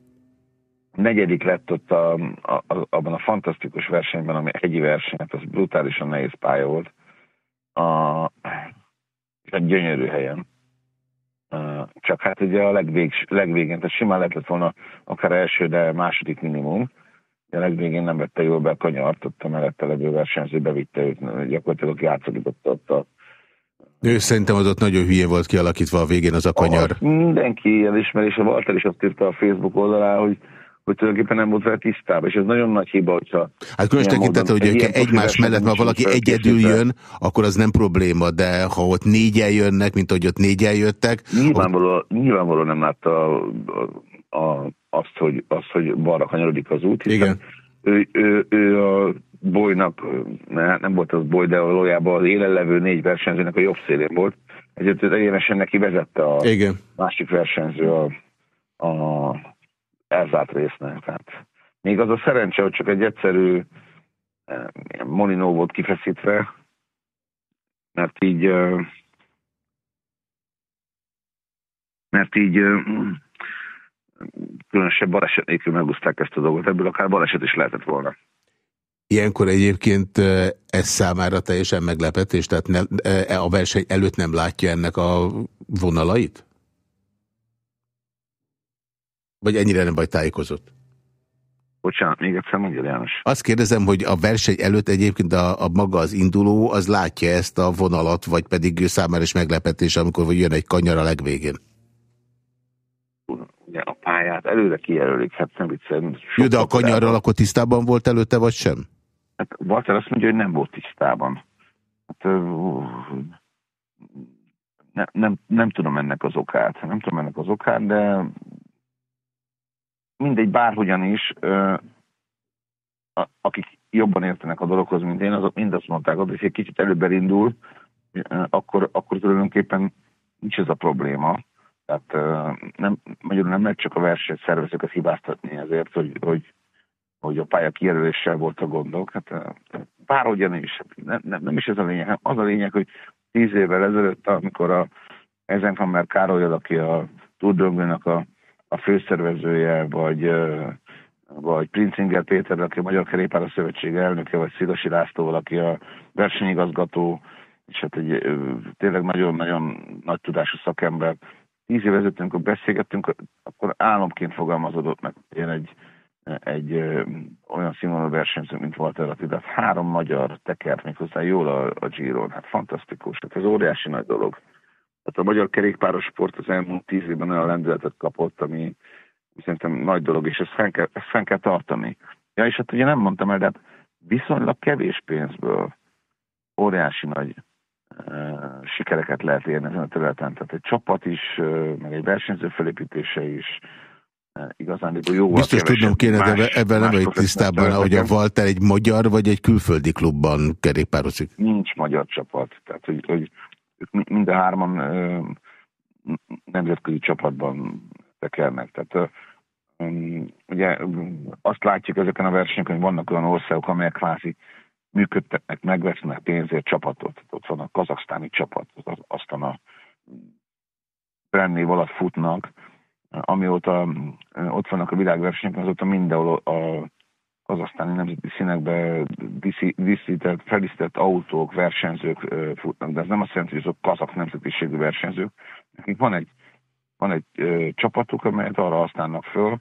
negyedik lett ott a, a, abban a fantasztikus versenyben, ami egyi verseny, hát az brutálisan nehéz pálya volt. A, egy gyönyörű helyen. Csak hát ugye a legvég, legvégén, tehát simán lehetett volna akár első, de második minimum. A legvégén nem vette jól be a kanyart, ott a mellette levő versenyző bevitte őt, gyakorlatilag játszolította ott a ő szerintem az ott nagyon hülye volt kialakítva a végén az a kanyar. Ah, mindenki elismeri, és a Walter is azt írta a Facebook oldalán, hogy hogy tulajdonképpen nem volt vele tisztában, és ez nagyon nagy hiba, hogyha... Hát különös tekintettel, hogy egy egymás mellett, ha valaki egyedül jön, akkor az nem probléma, de ha ott négyen jönnek, mint hogy ott négyen jöttek... Nyilvánvalóan, ott... nyilvánvalóan nem látta a, a, azt, hogy, azt, hogy balra kanyarodik az út, hiszen Igen. Ő, ő, ő a bolynak, nem volt az boly, de valójában az élen négy versenyzőnek a jobb szélén volt, ezért egyenesen neki vezette a Igen. másik versenyző a, a elzárt résznek. Tehát Még az a szerencse, hogy csak egy egyszerű eh, molinó volt kifeszítve, mert így eh, mert így eh, különösebb baleset nélkül megúzták ezt a dolgot, ebből akár baleset is lehetett volna. Ilyenkor egyébként ez számára teljesen meglepetés, tehát ne, a verseny előtt nem látja ennek a vonalait? Vagy ennyire nem vagy tájékozott? Bocsánat, még egyszer mondja, János. Azt kérdezem, hogy a verseny előtt egyébként a, a maga az induló, az látja ezt a vonalat, vagy pedig ő számára is meglepetés, amikor jön egy kanyar a legvégén? Ugye a pályát előre kijelölik, hát nem viccelem. Jó, de a kanyarral akkor tisztában volt előtte, vagy sem? Hát Walter azt mondja, hogy nem volt tisztában. Hát, ne, nem, nem tudom ennek az okát. Nem tudom ennek az okát, de mindegy, bárhogyan is, akik jobban értenek a dologhoz, mint én, azok mind azt mondták, hogy egy kicsit előbb indul, akkor, akkor tulajdonképpen nincs ez a probléma. Tehát nem, magyarul nem lehet csak a versenyszervezőket hibáztatni ezért, hogy, hogy, hogy a pálya kijelöléssel volt a gondok. Hát bárhogyan is, nem, nem, nem is ez a lényeg. Az a lényeg, hogy tíz évvel ezelőtt, amikor a Ezenkammer Károly, aki a Tudröngőnek a a főszervezője, vagy, vagy Princinger Péter, aki a Magyar Kerékpára Szövetség elnöke, vagy Szilasi László, aki a versenyigazgató, és hát egy tényleg nagyon-nagyon nagy tudású szakember. Tíz év ezelőtt, amikor beszélgettünk, akkor álomként fogalmazódott meg, én egy, egy olyan színvonalú versenyző, mint Walter Attila. Három magyar tekert még hozzá jól a, a Giron. Hát fantasztikus. Hát ez óriási nagy dolog. Tehát a magyar kerékpáros sport az elmúlt tíz évben olyan lendületet kapott, ami szerintem nagy dolog, és ezt fenn kell, ezt fenn kell tartani. Ja, és hát ugye nem mondtam el, de hát viszonylag kevés pénzből óriási nagy uh, sikereket lehet érni ezen a területen. Tehát egy csapat is, uh, meg egy versenyző felépítése is, igazán jó. Biztos tudnom kéne, de ebben nem vagy tisztában, hogy a Walter egy magyar vagy egy külföldi klubban kerékpározik. Nincs magyar csapat. Tehát, hogy, hogy ők mind a hárman nemzetközi csapatban tekernek. Tehát ugye azt látjuk ezeken a versenyeken, hogy vannak olyan országok, amelyek kvázi működtetnek, megvesznek pénzért csapatot. Ott van a kazaksztáni csapat, aztán a brandnév alatt futnak, amióta ott vannak a világversenyeken, azóta mindenhol a kazasztáni nemzeti színekbe díszített, felisztett autók, versenyzők futnak, de ez nem azt jelenti, hogy azok kazak nemzetiségű versenyzők. Nekik van egy, van egy ö, csapatuk, amelyet arra használnak föl,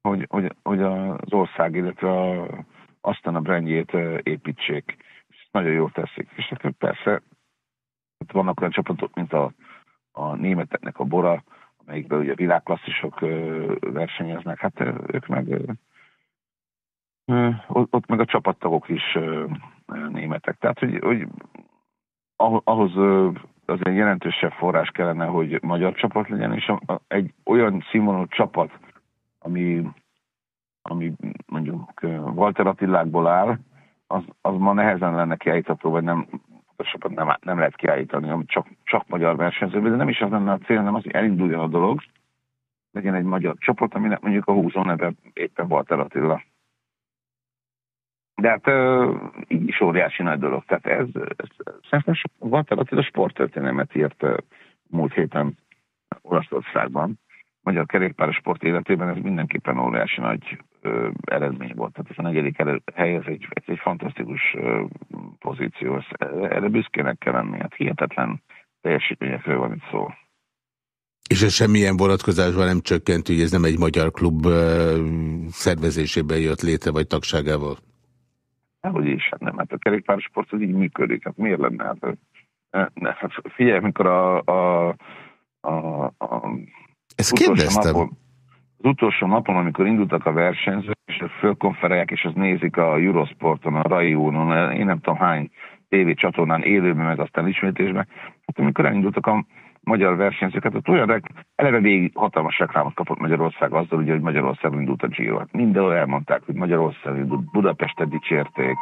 hogy, hogy, hogy az ország, illetve a, aztán a brandjét építsék. És nagyon jól teszik. És hát persze ott vannak olyan csapatok, mint a, a németeknek a Bora, amelyikben ugye világklasszisok versenyeznek, hát ők meg ott meg a csapattagok is németek. Tehát, hogy, hogy ahhoz az egy jelentősebb forrás kellene, hogy magyar csapat legyen, és egy olyan színvonalú csapat, ami, ami mondjuk Walter Attilákból áll, az, az ma nehezen lenne kiállítható, vagy nem, pontosabban nem, nem lehet kiállítani, ami csak, csak magyar versenyző, de nem is az lenne a cél, hanem az, hogy elinduljon a dolog, legyen egy magyar csapat, aminek mondjuk a húzó neve éppen Walter Attila. De hát így is óriási nagy dolog. Tehát ez, ez szerintem Walter Attila sporttörténelmet írt múlt héten Olaszországban. Magyar kerékpáros sport életében ez mindenképpen óriási nagy ö, eredmény volt. Tehát ez a negyedik hely, ez egy, ez egy fantasztikus ö, pozíció. Erre büszkének kell lenni. Hát hihetetlen teljesítményekről van itt szó. És ez semmilyen vonatkozásban nem csökkent, hogy ez nem egy magyar klub szervezésében jött létre, vagy tagságával? Hogy is, hát nem, hát a kerékpársport az így működik, hát miért lenne? Hát, ne, hát figyelj, amikor a, a, a, a Ezt kérdeztem. Napon, az utolsó napon, amikor indultak a versenyzők, és fölkonferálják, és azt nézik a Eurosporton, a Rai Unon, én nem tudom hány tévécsatornán élőben, meg aztán ismétésben, hát amikor elindultak a magyar versenyzőket, ott olyan eleve végig hatalmas reklámot kapott Magyarország azzal, ugye, hogy Magyarországon indult a Giro. Hát mindenhol elmondták, hogy Magyarországon indult, Budapestet dicsérték,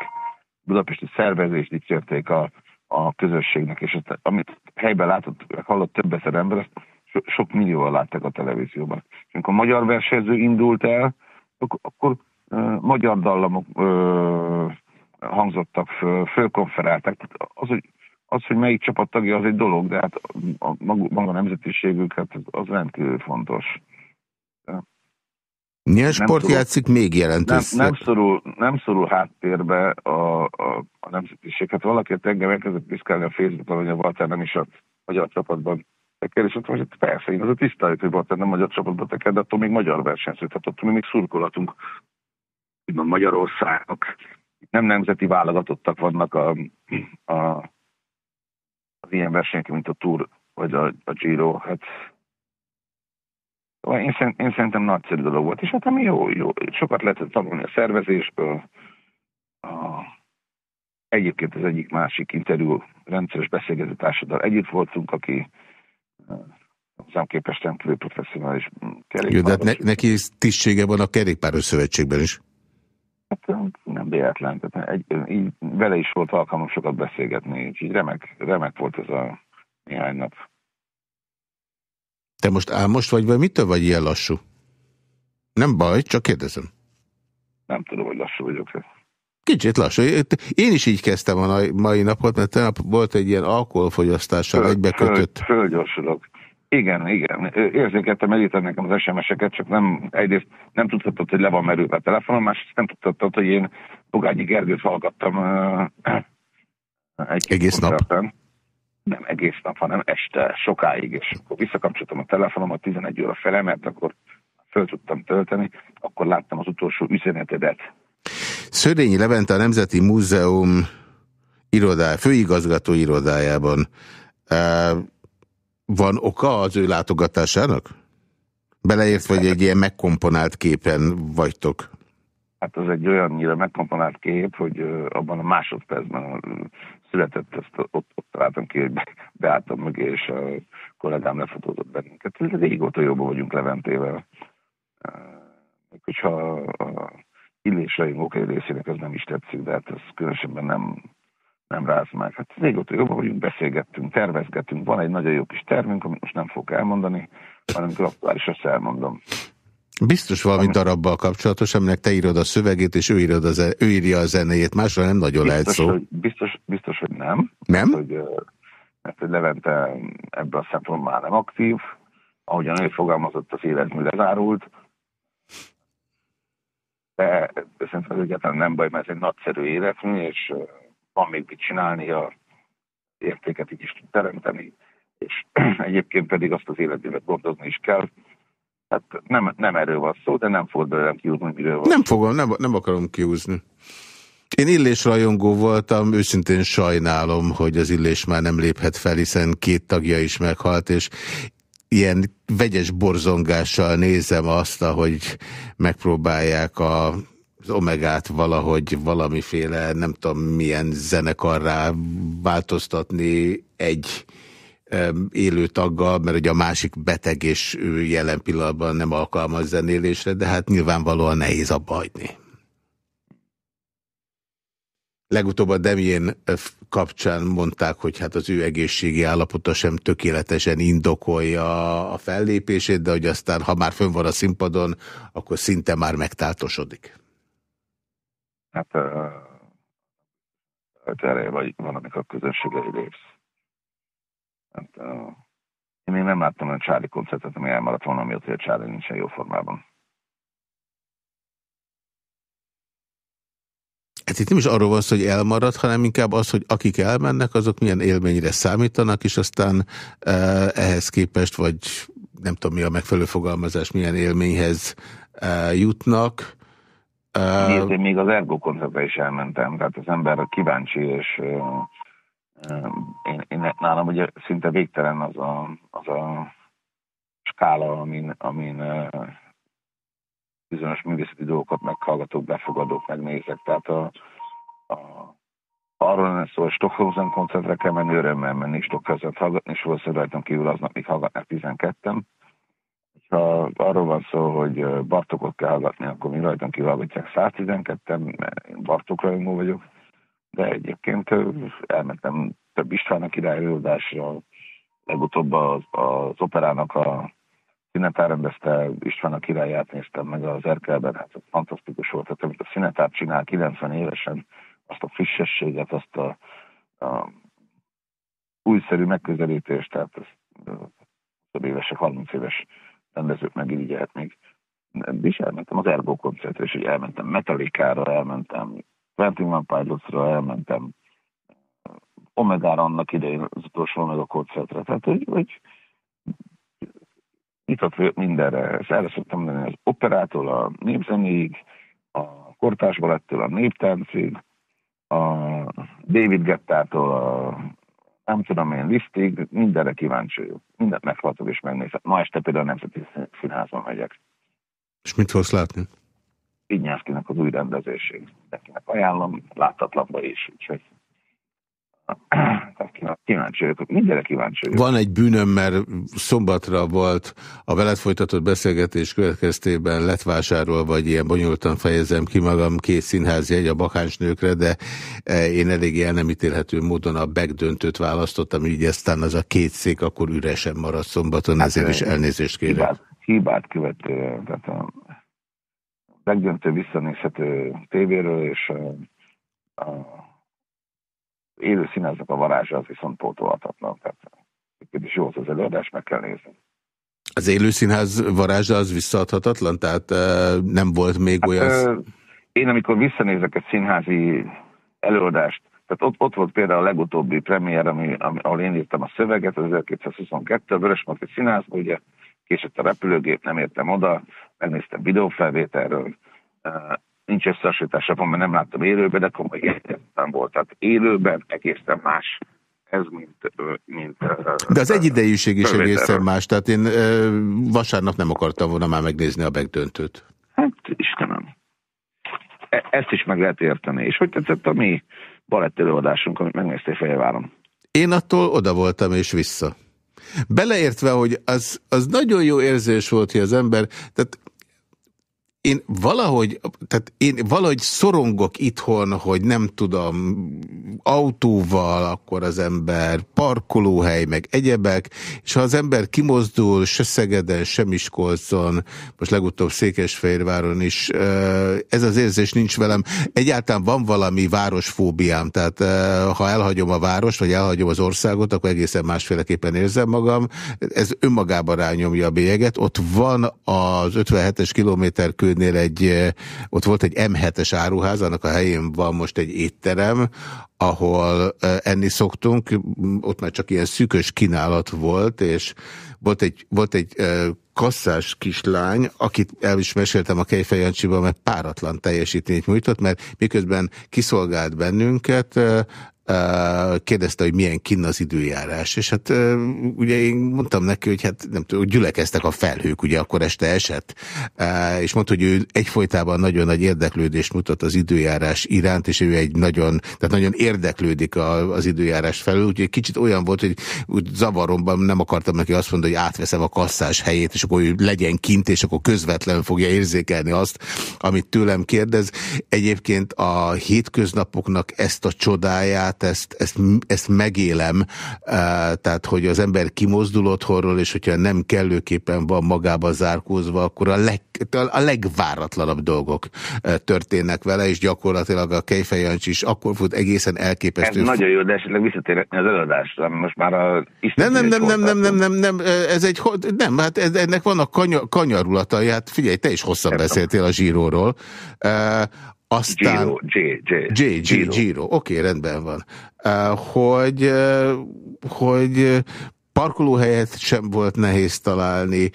budapesti szervezést dicsérték a, a közösségnek, és azt, amit helyben látott, hallott több ezer ember, azt so, sok millióval látták a televízióban. És amikor a magyar versenyző indult el, akkor, akkor magyar dallamok ö, hangzottak föl, fölkonferálták. Az, hogy, az, hogy melyik csapat tagja, az egy dolog, de hát a, maga a nemzetiségük, hát az rendkívül fontos. Milyen sport szorul, játszik még jelentős? Nem, nem, szorul, nem szorul háttérbe a, a, a nemzetiség. Hát valaki engem elkezdett piszkálni a Facebookon, hogy a Walter nem is a magyar csapatban teker, és ott hogy persze, én az a tisztájuk, hogy Walter nem magyar csapatban teker, de attól még magyar versenyző, tehát attól még szurkolatunk úgymond Magyarországnak. Nem nemzeti válogatottak vannak a, a, az ilyen versenyek, mint a Tour vagy a, a Giro. Hát Szóval én, szerint, én szerintem nagyszerű dolog volt, és hát ami jó, jó, sokat lehetett tanulni a szervezésből. A, egyébként az egyik másik interjú rendszeres beszélgető társadal együtt voltunk, aki hozzám képest rendkívül professzionális kerékpáros. Jó, de hát ne, neki tisztsége van a kerékpáros szövetségben is. Hát nem véletlen. Tehát egy, így vele is volt alkalmam sokat beszélgetni, így remek, remek volt ez a néhány nap. Te most álmos vagy, vagy mitől vagy ilyen lassú? Nem baj, csak kérdezem. Nem tudom, hogy lassú vagyok. Kicsit lassú. Én is így kezdtem a mai napot, mert tegnap volt egy ilyen alkoholfogyasztással egybekötött. Föl, fölgyorsulok. Igen, igen. Érzékeltem elíten nekem az SMS-eket, csak nem, egyrészt nem tudhatod, hogy le van merülve a telefonom, másrészt nem tudhatod, hogy én Bogányi Gergőt hallgattam [CLEARS THROAT] egy Egész nap? Nem egész nap, hanem este, sokáig, és akkor visszakapcsoltam a telefonomat 11 óra fele, mert akkor föl tudtam tölteni, akkor láttam az utolsó üzenetedet. Szörényi Levente a Nemzeti Múzeum irodája, főigazgató irodájában van oka az ő látogatásának? Beleért, vagy egy ilyen megkomponált képen vagytok? Hát az egy olyannyira megkomponált kép, hogy abban a másodpercben született, ezt ott, ott találtam ki, hogy beálltam meg, és a kollégám lefotózott bennünket. Régóta jobban vagyunk Leventével. Hogyha a illésrajongók egy részének ez nem is tetszik, de hát ez különösebben nem nem ráz meg. Hát régóta jobban vagyunk, beszélgettünk, tervezgettünk, van egy nagyon jó kis tervünk, amit most nem fogok elmondani, hanem aktuális, azt elmondom. Biztos valami Ami... darabbal kapcsolatos, aminek te írod a szövegét, és ő, írod a ő írja a zenéjét, másra nem nagyon biztos, lehet szó. Hogy, biztos, biztos, hogy nem. Nem? Mert hogy, mert, hogy Levente ebből a szempontból már nem aktív, ahogyan ő fogalmazott, az életmű lezárult, de szerintem egyáltalán nem baj, mert ez egy nagyszerű életmű, és van még mit csinálni, a értéket így is tud teremteni, és [CLEARS THROAT] egyébként pedig azt az életévet gondozni is kell. Hát nem, nem erről van szó, de nem fogod belőlem kiúzni, miről van Nem fogom, nem, nem akarom kiúzni. Én illés rajongó voltam, őszintén sajnálom, hogy az illés már nem léphet fel, hiszen két tagja is meghalt, és ilyen vegyes borzongással nézem azt, ahogy megpróbálják a az Omegát valahogy valamiféle, nem tudom milyen zenekarrá változtatni egy élő taggal, mert ugye a másik beteg, és ő jelen pillanatban nem alkalmaz zenélésre, de hát nyilvánvalóan nehéz abba hagyni. Legutóbb a Demien kapcsán mondták, hogy hát az ő egészségi állapota sem tökéletesen indokolja a fellépését, de hogy aztán, ha már fönn van a színpadon, akkor szinte már megtáltosodik. Hát, erre vagy valamikor közönségei lépsz. Hát, uh, én még nem láttam olyan Csári koncertet, ami elmaradt volna, miatt, hogy a Csári nincsen jó formában. Hát itt nem is arról van szó, hogy elmarad, hanem inkább az, hogy akik elmennek, azok milyen élményre számítanak, és aztán uh, ehhez képest, vagy nem tudom mi a megfelelő fogalmazás, milyen élményhez uh, jutnak. Uh, én még az Ergo koncertre is elmentem, tehát az ember kíváncsi, és uh, én, én, nálam ugye szinte végtelen az a, az a skála, amin, amin uh, bizonyos művészeti dolgokat meghallgatok, befogadok, megnézek. Tehát a, a, arról lenne szó, hogy Stockhausen koncertre kell menni, örömmel menni Stockhausen hallgatni, és valószínűleg kívül aznap még hallgatnák 12-en. Ha arról van szó, hogy Bartokot kell hallgatni, akkor mi rajtam kívül hallgatják 112-en, mert én Bartok rajongó vagyok de egyébként elmentem több Istvánnak irányulásra, legutóbb az, az operának a Szinetár rendezte, István a királyát néztem meg az Erkelben, hát ez fantasztikus volt. Tehát amit a Szinetár csinál 90 évesen, azt a frissességet, azt a, a újszerű megközelítést, tehát ez évesek, 30 éves rendezők megirigyelhetnék. És elmentem az Ergo koncertre, és elmentem Metallica-ra, elmentem Twenty One Pilots-ra, elmentem Omegára annak idején az utolsó Omega koncertre. Tehát, hogy, hogy nyitott vagyok mindenre. Ezt erre szoktam mondani az operától a népzenéig, a kortás balettől a néptáncig, a David Gettától a nem tudom én, lisztig, mindenre kíváncsi vagyok. Mindent meghatok és megnézem. Ma este például a Nemzeti Színházban megyek. És mit fogsz látni? Vinyászkinek az új rendezését. Mindenkinek ajánlom, láttatlanba is, úgyhogy kíváncsi vagyok, mindenre kíváncsi vagyok. Van egy bűnöm, mert szombatra volt a veled folytatott beszélgetés következtében lett vásárolva, vagy ilyen bonyolultan fejezem ki magam, két színházi egy a bakánsnőkre, de e, én elég el nem ítélhető módon a begdöntőt választottam, így aztán az a két szék akkor üresen maradt szombaton, hát, ezért is elnézést kérek. Hibát, hibát követő, tehát a begdöntő visszanézhető tévéről, és a, a élő színeznek a varázsa az viszont pótolhatatlan. Tehát is jó az előadás, meg kell nézni. Az élő színház varázsa az visszaadhatatlan? Tehát nem volt még hát, olyan... Én amikor visszanézek egy színházi előadást, tehát ott, ott volt például a legutóbbi premier, ami, ami, ahol én írtam a szöveget, az 1222, a Vörösmarty színházban, ugye késett a repülőgép, nem értem oda, megnéztem videófelvételről, nincs összehasonlítása, mert nem láttam élőben, de komoly értem volt. Tehát élőben egészen más ez, mint... mint de az egyidejűség is egészen más, tehát én vasárnap nem akartam volna már megnézni a megdöntőt. Hát, Istenem. E ezt is meg lehet érteni. És hogy tetszett a mi balett előadásunk, amit megnéztél Fejváron? Én attól oda voltam és vissza. Beleértve, hogy az, az nagyon jó érzés volt, hogy az ember, tehát én valahogy, tehát én valahogy szorongok itthon, hogy nem tudom, autóval, akkor az ember, parkolóhely, meg egyebek, és ha az ember kimozdul, se Szegeden, se Miskolcon, most legutóbb Székesfehérváron is, ez az érzés nincs velem. Egyáltalán van valami városfóbiám, tehát ha elhagyom a város, vagy elhagyom az országot, akkor egészen másféleképpen érzem magam. Ez önmagában rányomja a bélyeget. Ott van az 57-es kilométer kő Győrnél egy, ott volt egy M7-es áruház, annak a helyén van most egy étterem, ahol enni szoktunk, ott már csak ilyen szűkös kínálat volt, és volt egy, volt egy kasszás kislány, akit el is meséltem a Kejfejancsiban, mert páratlan teljesítményt nyújtott, mert miközben kiszolgált bennünket, kérdezte, hogy milyen kinn az időjárás, és hát ugye én mondtam neki, hogy hát nem tudom, gyülekeztek a felhők, ugye akkor este esett, és mondta, hogy ő egyfolytában nagyon nagy érdeklődést mutat az időjárás iránt, és ő egy nagyon, tehát nagyon érdeklődik az időjárás felül, úgyhogy kicsit olyan volt, hogy úgy zavaromban nem akartam neki azt mondani, hogy átveszem a kasszás helyét, és akkor ő legyen kint, és akkor közvetlenül fogja érzékelni azt, amit tőlem kérdez. Egyébként a hétköznapoknak ezt a csodáját, ezt, ezt, ezt megélem, tehát hogy az ember kimozdul otthonról, és hogyha nem kellőképpen van magába zárkózva, akkor a, leg, a legváratlanabb dolgok történnek vele, és gyakorlatilag a Kejfejancs is akkor volt egészen elképesztő. Ez nagyon jó, de esetleg visszatérhetni az előadásra, most már a... Nem, nem, nem, nem, nem, nem, nem, nem, ez egy, nem, hát ennek vannak kanya, kanyarulatai, hát figyelj, te is hosszan beszéltél a zsíróról. Aztán... Giro, G, G. G, G, Giro. Oké, okay, rendben van. Hogy, hogy parkolóhelyet sem volt nehéz találni,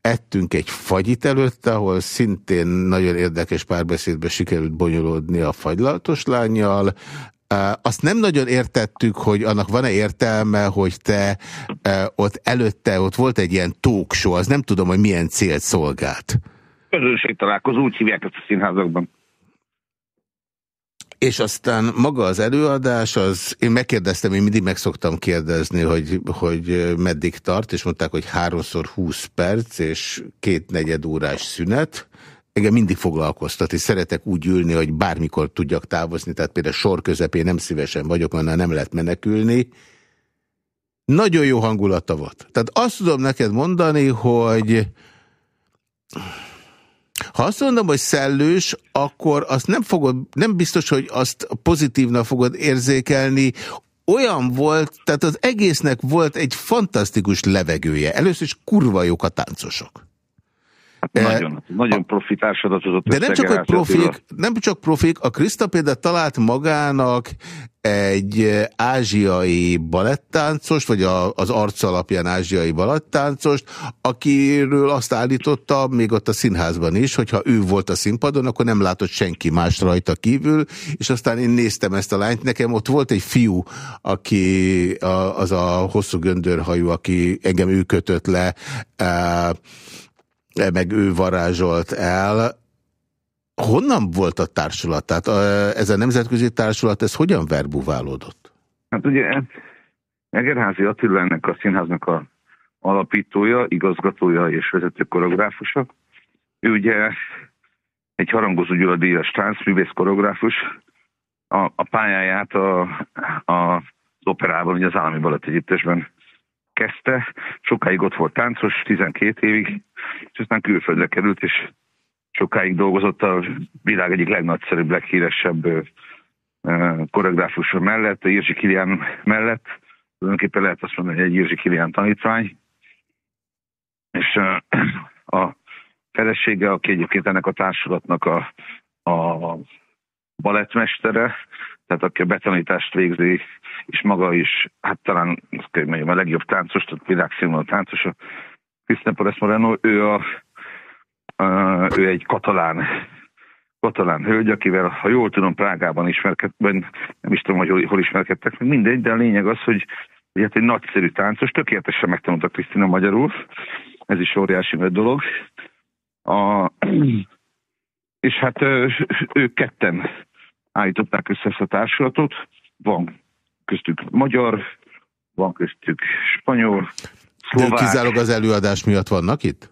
ettünk egy fagyit előtte, ahol szintén nagyon érdekes párbeszédbe sikerült bonyolódni a fagylaltos lányjal. Azt nem nagyon értettük, hogy annak van-e értelme, hogy te ott előtte, ott volt egy ilyen show, az nem tudom, hogy milyen célt szolgált. találkozó, úgy hívják ezt a színházakban. És aztán maga az előadás, az, én megkérdeztem, én mindig meg szoktam kérdezni, hogy, hogy meddig tart, és mondták, hogy háromszor 20 perc, és két negyed órás szünet. Engem mindig foglalkoztat, és szeretek úgy ülni, hogy bármikor tudjak távozni, tehát például sor közepén nem szívesen vagyok, mert nem lehet menekülni. Nagyon jó hangulata volt. Tehát azt tudom neked mondani, hogy ha azt mondom, hogy szellős, akkor azt nem fogod, nem biztos, hogy azt pozitívnak fogod érzékelni. Olyan volt, tehát az egésznek volt egy fantasztikus levegője. Először is kurva jók a táncosok. Hát nagyon, nagyon profi társadatot De nem csak, hogy profik, nem csak profik, a Krista például talált magának egy ázsiai balettáncos, vagy a, az arc alapján ázsiai balettáncost, akiről azt állította, még ott a színházban is, hogyha ő volt a színpadon, akkor nem látott senki más rajta kívül, és aztán én néztem ezt a lányt, nekem ott volt egy fiú, aki a, az a hosszú göndörhajú, aki engem ő kötött le, meg ő varázsolt el. Honnan volt a társulat? Tehát ez a nemzetközi társulat, ez hogyan verbuválódott? Hát ugye Egerházi Attila ennek a színháznak a alapítója, igazgatója és vezető koreográfusa. Ő ugye egy harangozó Gyula díjas táncművész koreográfus. A, a pályáját a, a, az operában, ugye az állami balett együttesben kezdte, sokáig ott volt táncos, 12 évig, és aztán külföldre került, és sokáig dolgozott a világ egyik legnagyszerűbb, leghíresebb koreográfus mellett, a Irzsi Kilián mellett, tulajdonképpen lehet azt mondani, hogy egy Irzsi Kilián tanítvány, és [CLEARS THROAT] a felesége, aki egyébként ennek a társulatnak a, a balettmestere, tehát aki a betanítást végzi, és maga is, hát talán mondjam, a legjobb táncos, tehát világszínvonal táncos, a Cristian Pérez Moreno, ő, a, a, ő egy katalán katalán hölgy, akivel, ha jól tudom, Prágában ismerkedtem, nem is tudom, hogy hol, hol ismerkedtek, mindegy, de a lényeg az, hogy, hogy hát egy nagyszerű táncos, tökéletesen megtanulta Krisztina magyarul, ez is óriási nagy dolog. A, és hát ők ketten állították össze ezt a társulatot. Van köztük magyar, van köztük spanyol, szlovák. De kizárólag az előadás miatt vannak itt?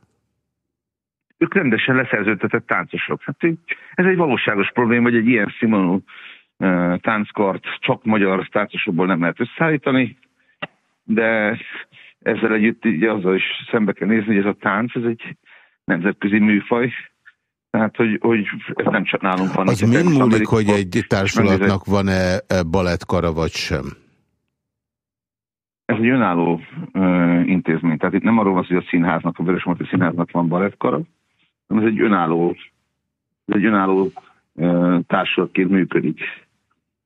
Ők rendesen leszerződtetett táncosok. Hát ez egy valóságos probléma, hogy egy ilyen színvonalú tánckart csak magyar táncosokból nem lehet összeállítani, de ezzel együtt ugye azzal is szembe kell nézni, hogy ez a tánc, ez egy nemzetközi műfaj, tehát, hogy, hogy ez nem csak nálunk van. Az mind múlik, hogy egy társulatnak van-e e balettkara, vagy sem? Ez egy önálló uh, intézmény. Tehát itt nem arról van, hogy a színháznak, a Vörösmarty Színháznak van balettkara, hanem ez egy önálló, ez egy önálló uh, társulatként működik.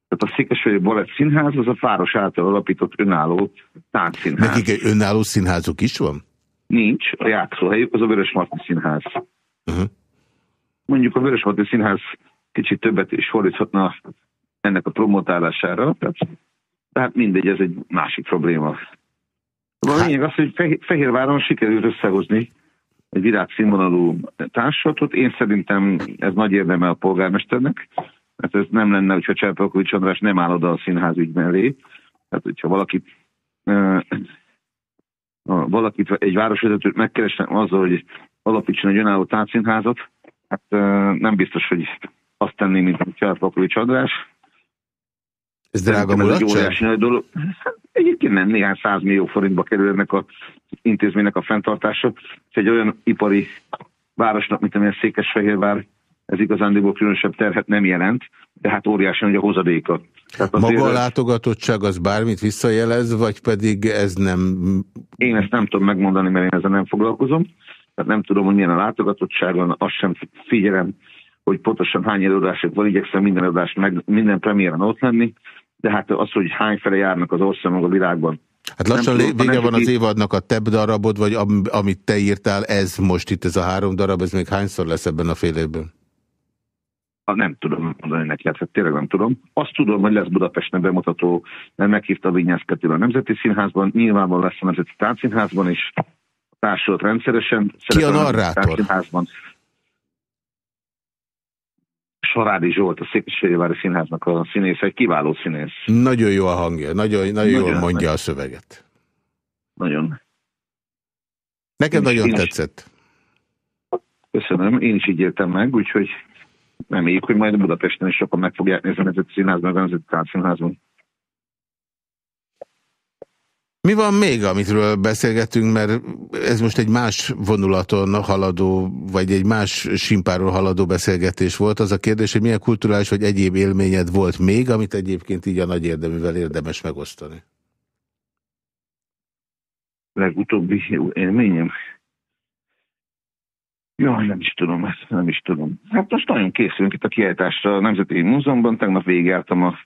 Tehát a Székesfehérvárي Balett Színház az a város által alapított önálló táncszínház. Nekik egy önálló színházuk is van? Nincs. A játszóhelyük az a Vörösmarty Színház. Uh -huh mondjuk a Vörösmarty Színház kicsit többet is fordíthatna ennek a promotálására, tehát, tehát mindegy, ez egy másik probléma. A hát- lényeg az, hogy Fehérváron sikerült összehozni egy világszínvonalú társulatot. Én szerintem ez nagy érdeme a polgármesternek, mert ez nem lenne, hogyha Cserpalkovics András nem áll oda a színház ügy mellé. Tehát, hogyha valakit, uh, valakit egy városvezetőt megkeresne azzal, hogy alapítson egy önálló táncszínházat, Hát nem biztos, hogy azt tenni, mint a Cserpakovics András. Ez drága mulatság? Dolog. Egyébként nem, néhány százmillió forintba kerül ennek a intézménynek a fenntartása. Ez egy olyan ipari városnak, mint amilyen Székesfehérvár, ez igazándiból különösebb terhet nem jelent, de hát óriási nagy a hozadéka. Tehát Maga a látogatottság az bármit visszajelez, vagy pedig ez nem... Én ezt nem tudom megmondani, mert én ezzel nem foglalkozom tehát nem tudom, hogy milyen a látogatottságon, azt sem figyelem, hogy pontosan hány előadások van, igyekszem minden adást, meg minden premiéren ott lenni, de hát az, hogy hány fele járnak az országok a világban. Hát lassan tudom, vége van az évadnak a tebb darabod, vagy am, amit te írtál, ez most itt, ez a három darab, ez még hányszor lesz ebben a fél évben? Nem tudom mondani neki, hát tényleg nem tudom. Azt tudom, hogy lesz Budapesten bemutató, mert meghívta a Vinyász a Nemzeti Színházban, nyilvánvalóan lesz a Nemzeti Táncszínházban is, társulat rendszeresen. Ki a narrátor? Sarádi Zsolt, a Székesfehérvári Színháznak a színész, egy kiváló színész. Nagyon jó a hangja, nagyon, nagyon, nagyon jól mondja nagyon. a szöveget. Nagyon. Neked én nagyon is, tetszett. Köszönöm, én is így értem meg, úgyhogy reméljük, hogy majd Budapesten is sokan meg fogják nézni a Nemzeti Színházban, a Nemzeti Táncszínházban. Mi van még, amitről beszélgetünk, mert ez most egy más vonulaton haladó, vagy egy más simpáról haladó beszélgetés volt. Az a kérdés, hogy milyen kulturális vagy egyéb élményed volt még, amit egyébként így a nagy érdeművel érdemes megosztani? Legutóbbi élményem? Jaj, nem is tudom, ezt nem is tudom. Hát most nagyon készülünk itt a kiállításra a Nemzeti Múzeumban. Tegnap végigjártam a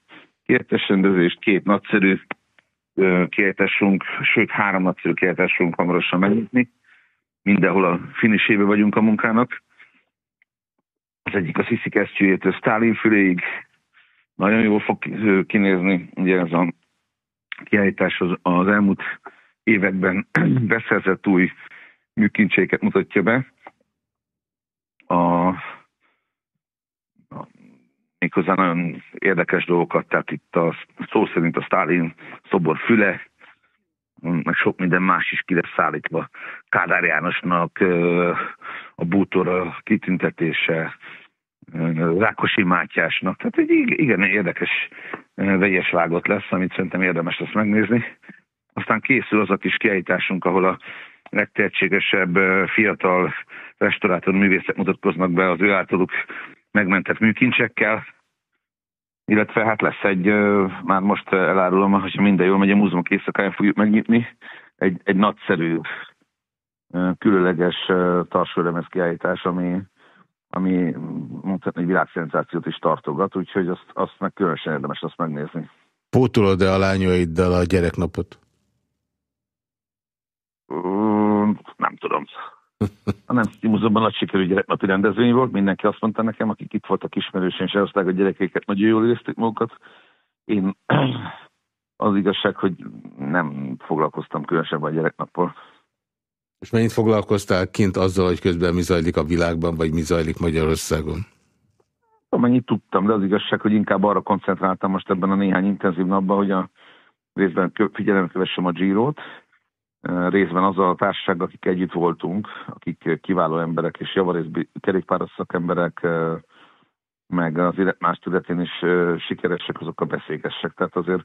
kiállítás rendezést, két nagyszerű kiállításunk, sőt három nagyszerű kiállításunk hamarosan megnyitni. Mindenhol a finisébe vagyunk a munkának. Az egyik a Sziszi kesztyűjétől Stalin füléig. Nagyon jól fog kinézni. Ugye ez a kiállítás az, az elmúlt években [CLEARS THROAT] beszerzett új műkincséket mutatja be. A méghozzá nagyon érdekes dolgokat, tehát itt a szó szerint a Stalin szobor füle, meg sok minden más is ki lesz szállítva. Kádár Jánosnak a bútor kitüntetése, Rákosi Mátyásnak. Tehát egy igen érdekes vegyes vágot lesz, amit szerintem érdemes lesz megnézni. Aztán készül az a kis kiállításunk, ahol a legtehetségesebb fiatal restaurátor művészek mutatkoznak be az ő általuk megmentett műkincsekkel, illetve hát lesz egy, már most elárulom, hogyha minden jól megy, a múzeumok éjszakáján fogjuk megnyitni, egy, egy nagyszerű, különleges tarsólemez kiállítás, ami, ami mondhatni egy világszenzációt is tartogat, úgyhogy azt, azt meg különösen érdemes azt megnézni. Pótolod-e a lányaiddal a gyereknapot? nem tudom. A Nemzeti Múzeumban nagy sikerű gyereknapi rendezvény volt, mindenki azt mondta nekem, akik itt voltak ismerősen, és elhozták a gyerekeket, nagyon jól érezték magukat. Én [CLEARS THROAT] az igazság, hogy nem foglalkoztam különösebben a gyereknappal. És mennyit foglalkoztál kint azzal, hogy közben mi zajlik a világban, vagy mi zajlik Magyarországon? Amennyit tudtam, de az igazság, hogy inkább arra koncentráltam most ebben a néhány intenzív napban, hogy a részben figyelem kövessem a Girot, részben az a társaság, akik együtt voltunk, akik kiváló emberek és javarész kerékpáros szakemberek, meg az más területén is sikeresek, azok a beszélgessek. Tehát azért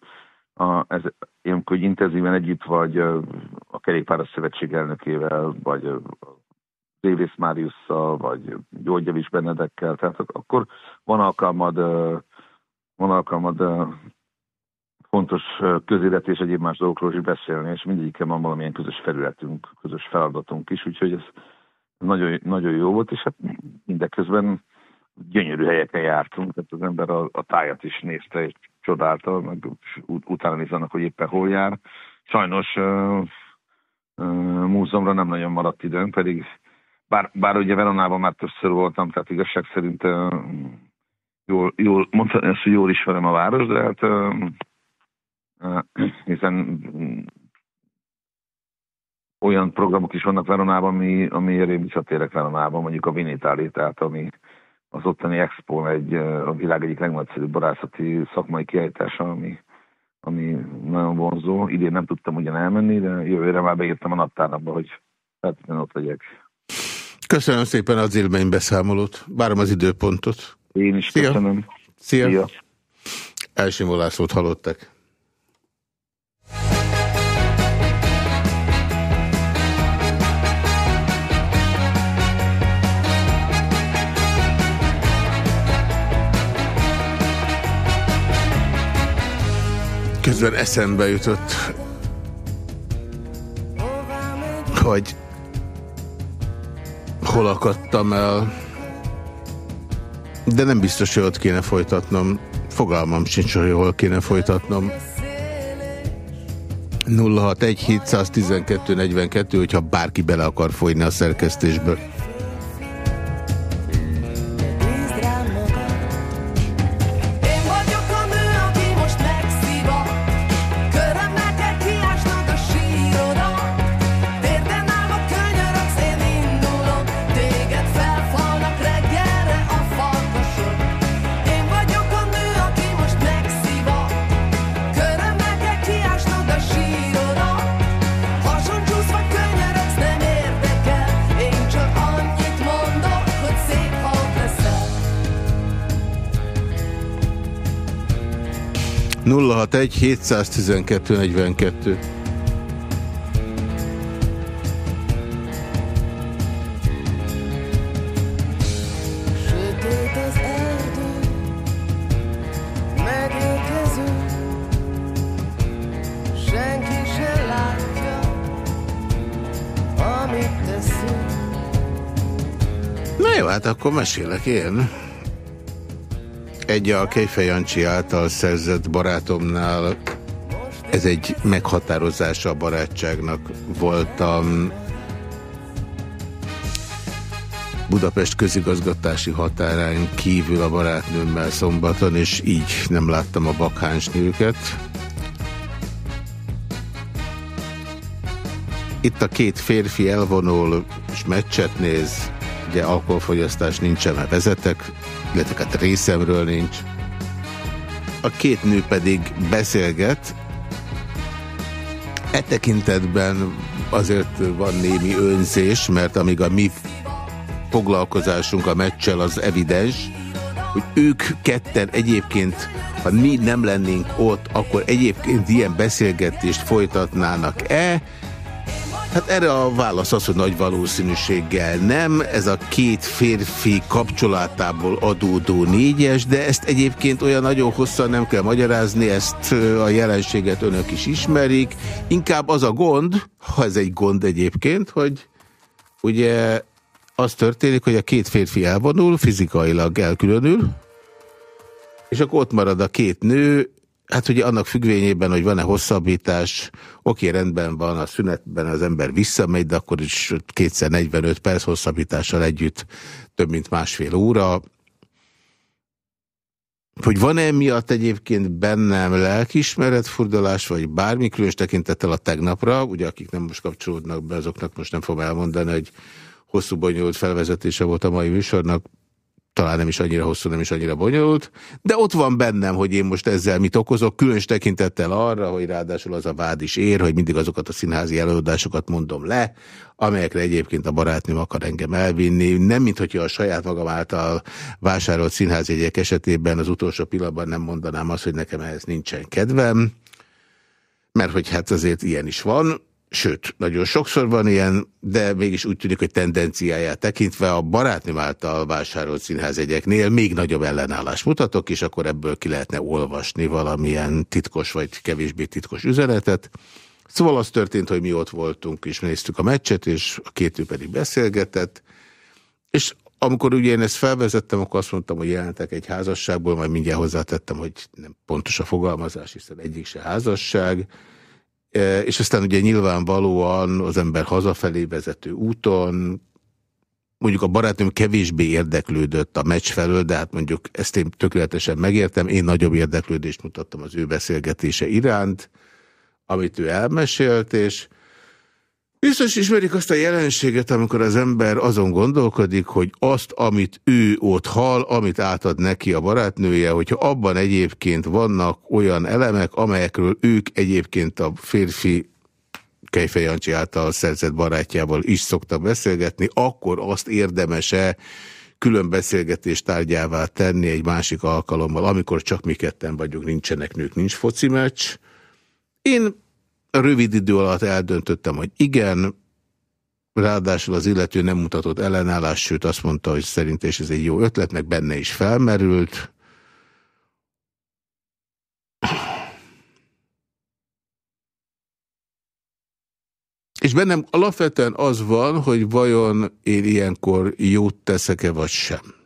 a, ez, ilyenkor, hogy intenzíven együtt vagy a Kerékpáros Szövetség elnökével, vagy Révész Máriusszal, vagy Györgyevics Benedekkel, tehát akkor van alkalmad, van alkalmad fontos közélet és egyéb más dolgokról is beszélni, és mindegyikkel van valamilyen közös felületünk, közös feladatunk is, úgyhogy ez nagyon, nagyon jó volt, és hát mindeközben gyönyörű helyeken jártunk, tehát az ember a, a tájat is nézte és csodálta, meg utána nézzanak, hogy éppen hol jár. Sajnos uh, múzeumra nem nagyon maradt időnk, pedig bár, bár ugye Veronában már többször voltam, tehát igazság szerint uh, jól, jól mondhatni azt, hogy jól ismerem a város, de hát hiszen olyan programok is vannak Veronában, ami, ami én visszatérek Veronában, mondjuk a Vinitáli, tehát ami az ottani Expo egy a világ egyik legnagyszerűbb barászati szakmai kiállítása, ami, ami nagyon vonzó. Idén nem tudtam ugyan elmenni, de jövőre már beírtam a naptárnapba, hogy feltétlenül ott legyek. Köszönöm szépen az élménybeszámolót. Várom az időpontot. Én is Szia. köszönöm. Szia. Szia. Elsimó Lászlót hallottak. Közben eszembe jutott, hogy hol akadtam el, de nem biztos, hogy ott kéne folytatnom. Fogalmam sincs, hogy hol kéne folytatnom. 061 712 42, hogyha bárki bele akar folyni a szerkesztésből. 712 42. Na jó, hát akkor mesélek én. Egy a Kejfej Jancsi által szerzett barátomnál. Ez egy meghatározása a barátságnak voltam. Budapest közigazgatási határán kívül a barátnőmmel szombaton, és így nem láttam a bakhánsnőket. Itt a két férfi elvonul, és meccset néz, ugye alkoholfogyasztás nincsen, mert vezetek, illetve hát részemről nincs. A két nő pedig beszélget, E tekintetben azért van némi önzés, mert amíg a mi foglalkozásunk a meccsel az evidens, hogy ők ketten egyébként, ha mi nem lennénk ott, akkor egyébként ilyen beszélgetést folytatnának-e? Hát erre a válasz az, hogy nagy valószínűséggel nem. Ez a két férfi kapcsolatából adódó négyes, de ezt egyébként olyan nagyon hosszan nem kell magyarázni, ezt a jelenséget önök is ismerik. Inkább az a gond, ha ez egy gond egyébként, hogy ugye az történik, hogy a két férfi elvonul, fizikailag elkülönül, és akkor ott marad a két nő, Hát ugye annak függvényében, hogy van-e hosszabbítás, oké, rendben van, a szünetben az ember visszamegy, de akkor is kétszer 45 perc hosszabbítással együtt több mint másfél óra. Hogy van-e miatt egyébként bennem lelkismeretfurdalás, vagy bármi különös tekintettel a tegnapra, ugye akik nem most kapcsolódnak be, azoknak most nem fogom elmondani, hogy hosszú bonyolult felvezetése volt a mai műsornak, talán nem is annyira hosszú, nem is annyira bonyolult, de ott van bennem, hogy én most ezzel mit okozok, különös tekintettel arra, hogy ráadásul az a vád is ér, hogy mindig azokat a színházi előadásokat mondom le, amelyekre egyébként a barátnőm akar engem elvinni. Nem, mint hogyha a saját magam által vásárolt színházjegyek esetében az utolsó pillanatban nem mondanám azt, hogy nekem ehhez nincsen kedvem, mert hogy hát azért ilyen is van. Sőt, nagyon sokszor van ilyen, de mégis úgy tűnik, hogy tendenciáját tekintve a barátnőm által vásárolt színházegyeknél még nagyobb ellenállást mutatok, és akkor ebből ki lehetne olvasni valamilyen titkos vagy kevésbé titkos üzenetet. Szóval az történt, hogy mi ott voltunk, és néztük a meccset, és a két ő pedig beszélgetett, és amikor ugye én ezt felvezettem, akkor azt mondtam, hogy jelentek egy házasságból, majd mindjárt hozzátettem, hogy nem pontos a fogalmazás, hiszen egyik se házasság, és aztán ugye nyilvánvalóan az ember hazafelé vezető úton, mondjuk a barátnőm kevésbé érdeklődött a meccs felől, de hát mondjuk ezt én tökéletesen megértem, én nagyobb érdeklődést mutattam az ő beszélgetése iránt, amit ő elmesélt, és Biztos ismerik azt a jelenséget, amikor az ember azon gondolkodik, hogy azt, amit ő ott hall, amit átad neki a barátnője, hogyha abban egyébként vannak olyan elemek, amelyekről ők egyébként a férfi Kejfej Jancsi által szerzett barátjával is szoktak beszélgetni, akkor azt érdemese külön beszélgetés tárgyává tenni egy másik alkalommal, amikor csak mi ketten vagyunk, nincsenek nők, nincs foci meccs. Én Rövid idő alatt eldöntöttem, hogy igen, ráadásul az illető nem mutatott ellenállást, sőt azt mondta, hogy szerint és ez egy jó ötlet, meg benne is felmerült. És bennem alapvetően az van, hogy vajon én ilyenkor jót teszek-e vagy sem.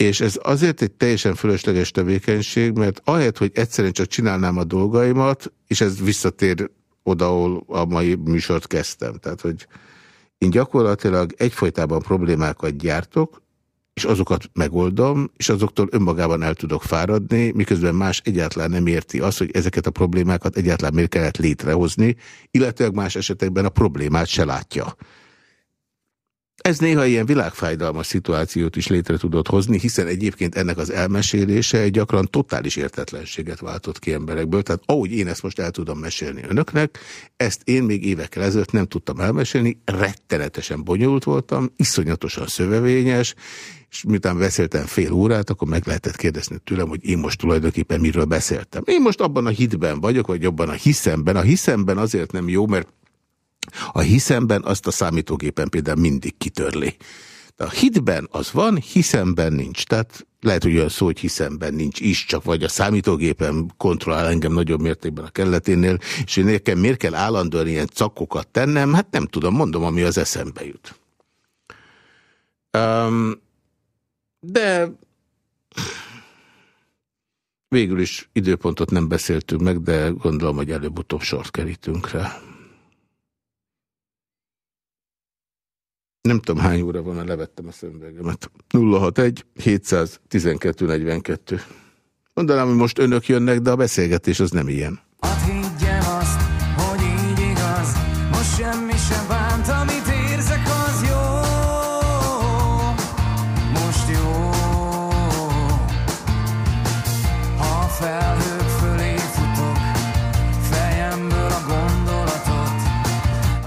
És ez azért egy teljesen fölösleges tevékenység, mert ahelyett, hogy egyszerűen csak csinálnám a dolgaimat, és ez visszatér oda, ahol a mai műsort kezdtem. Tehát, hogy én gyakorlatilag egyfolytában problémákat gyártok, és azokat megoldom, és azoktól önmagában el tudok fáradni, miközben más egyáltalán nem érti azt, hogy ezeket a problémákat egyáltalán miért kellett létrehozni, illetve más esetekben a problémát se látja. Ez néha ilyen világfájdalmas szituációt is létre tudott hozni, hiszen egyébként ennek az elmesélése gyakran totális értetlenséget váltott ki emberekből. Tehát ahogy én ezt most el tudom mesélni önöknek, ezt én még évekkel ezelőtt nem tudtam elmesélni, rettenetesen bonyolult voltam, iszonyatosan szövevényes, és miután beszéltem fél órát, akkor meg lehetett kérdezni tőlem, hogy én most tulajdonképpen miről beszéltem. Én most abban a hitben vagyok, vagy abban a hiszemben. A hiszemben azért nem jó, mert a hiszemben azt a számítógépen például mindig kitörli. De a hitben az van, hiszemben nincs. Tehát lehet, hogy olyan szó, hogy hiszemben nincs is, csak vagy a számítógépen kontrollál engem nagyobb mértékben a kelleténél, és én nekem miért kell állandóan ilyen cakkokat tennem, hát nem tudom, mondom, ami az eszembe jut. Um, de végül is időpontot nem beszéltünk meg, de gondolom, hogy előbb-utóbb sort kerítünk rá. Nem tudom, hány óra van, levettem a szemüvegemet. 061 712 42. Mondanám, hogy most önök jönnek, de a beszélgetés az nem ilyen.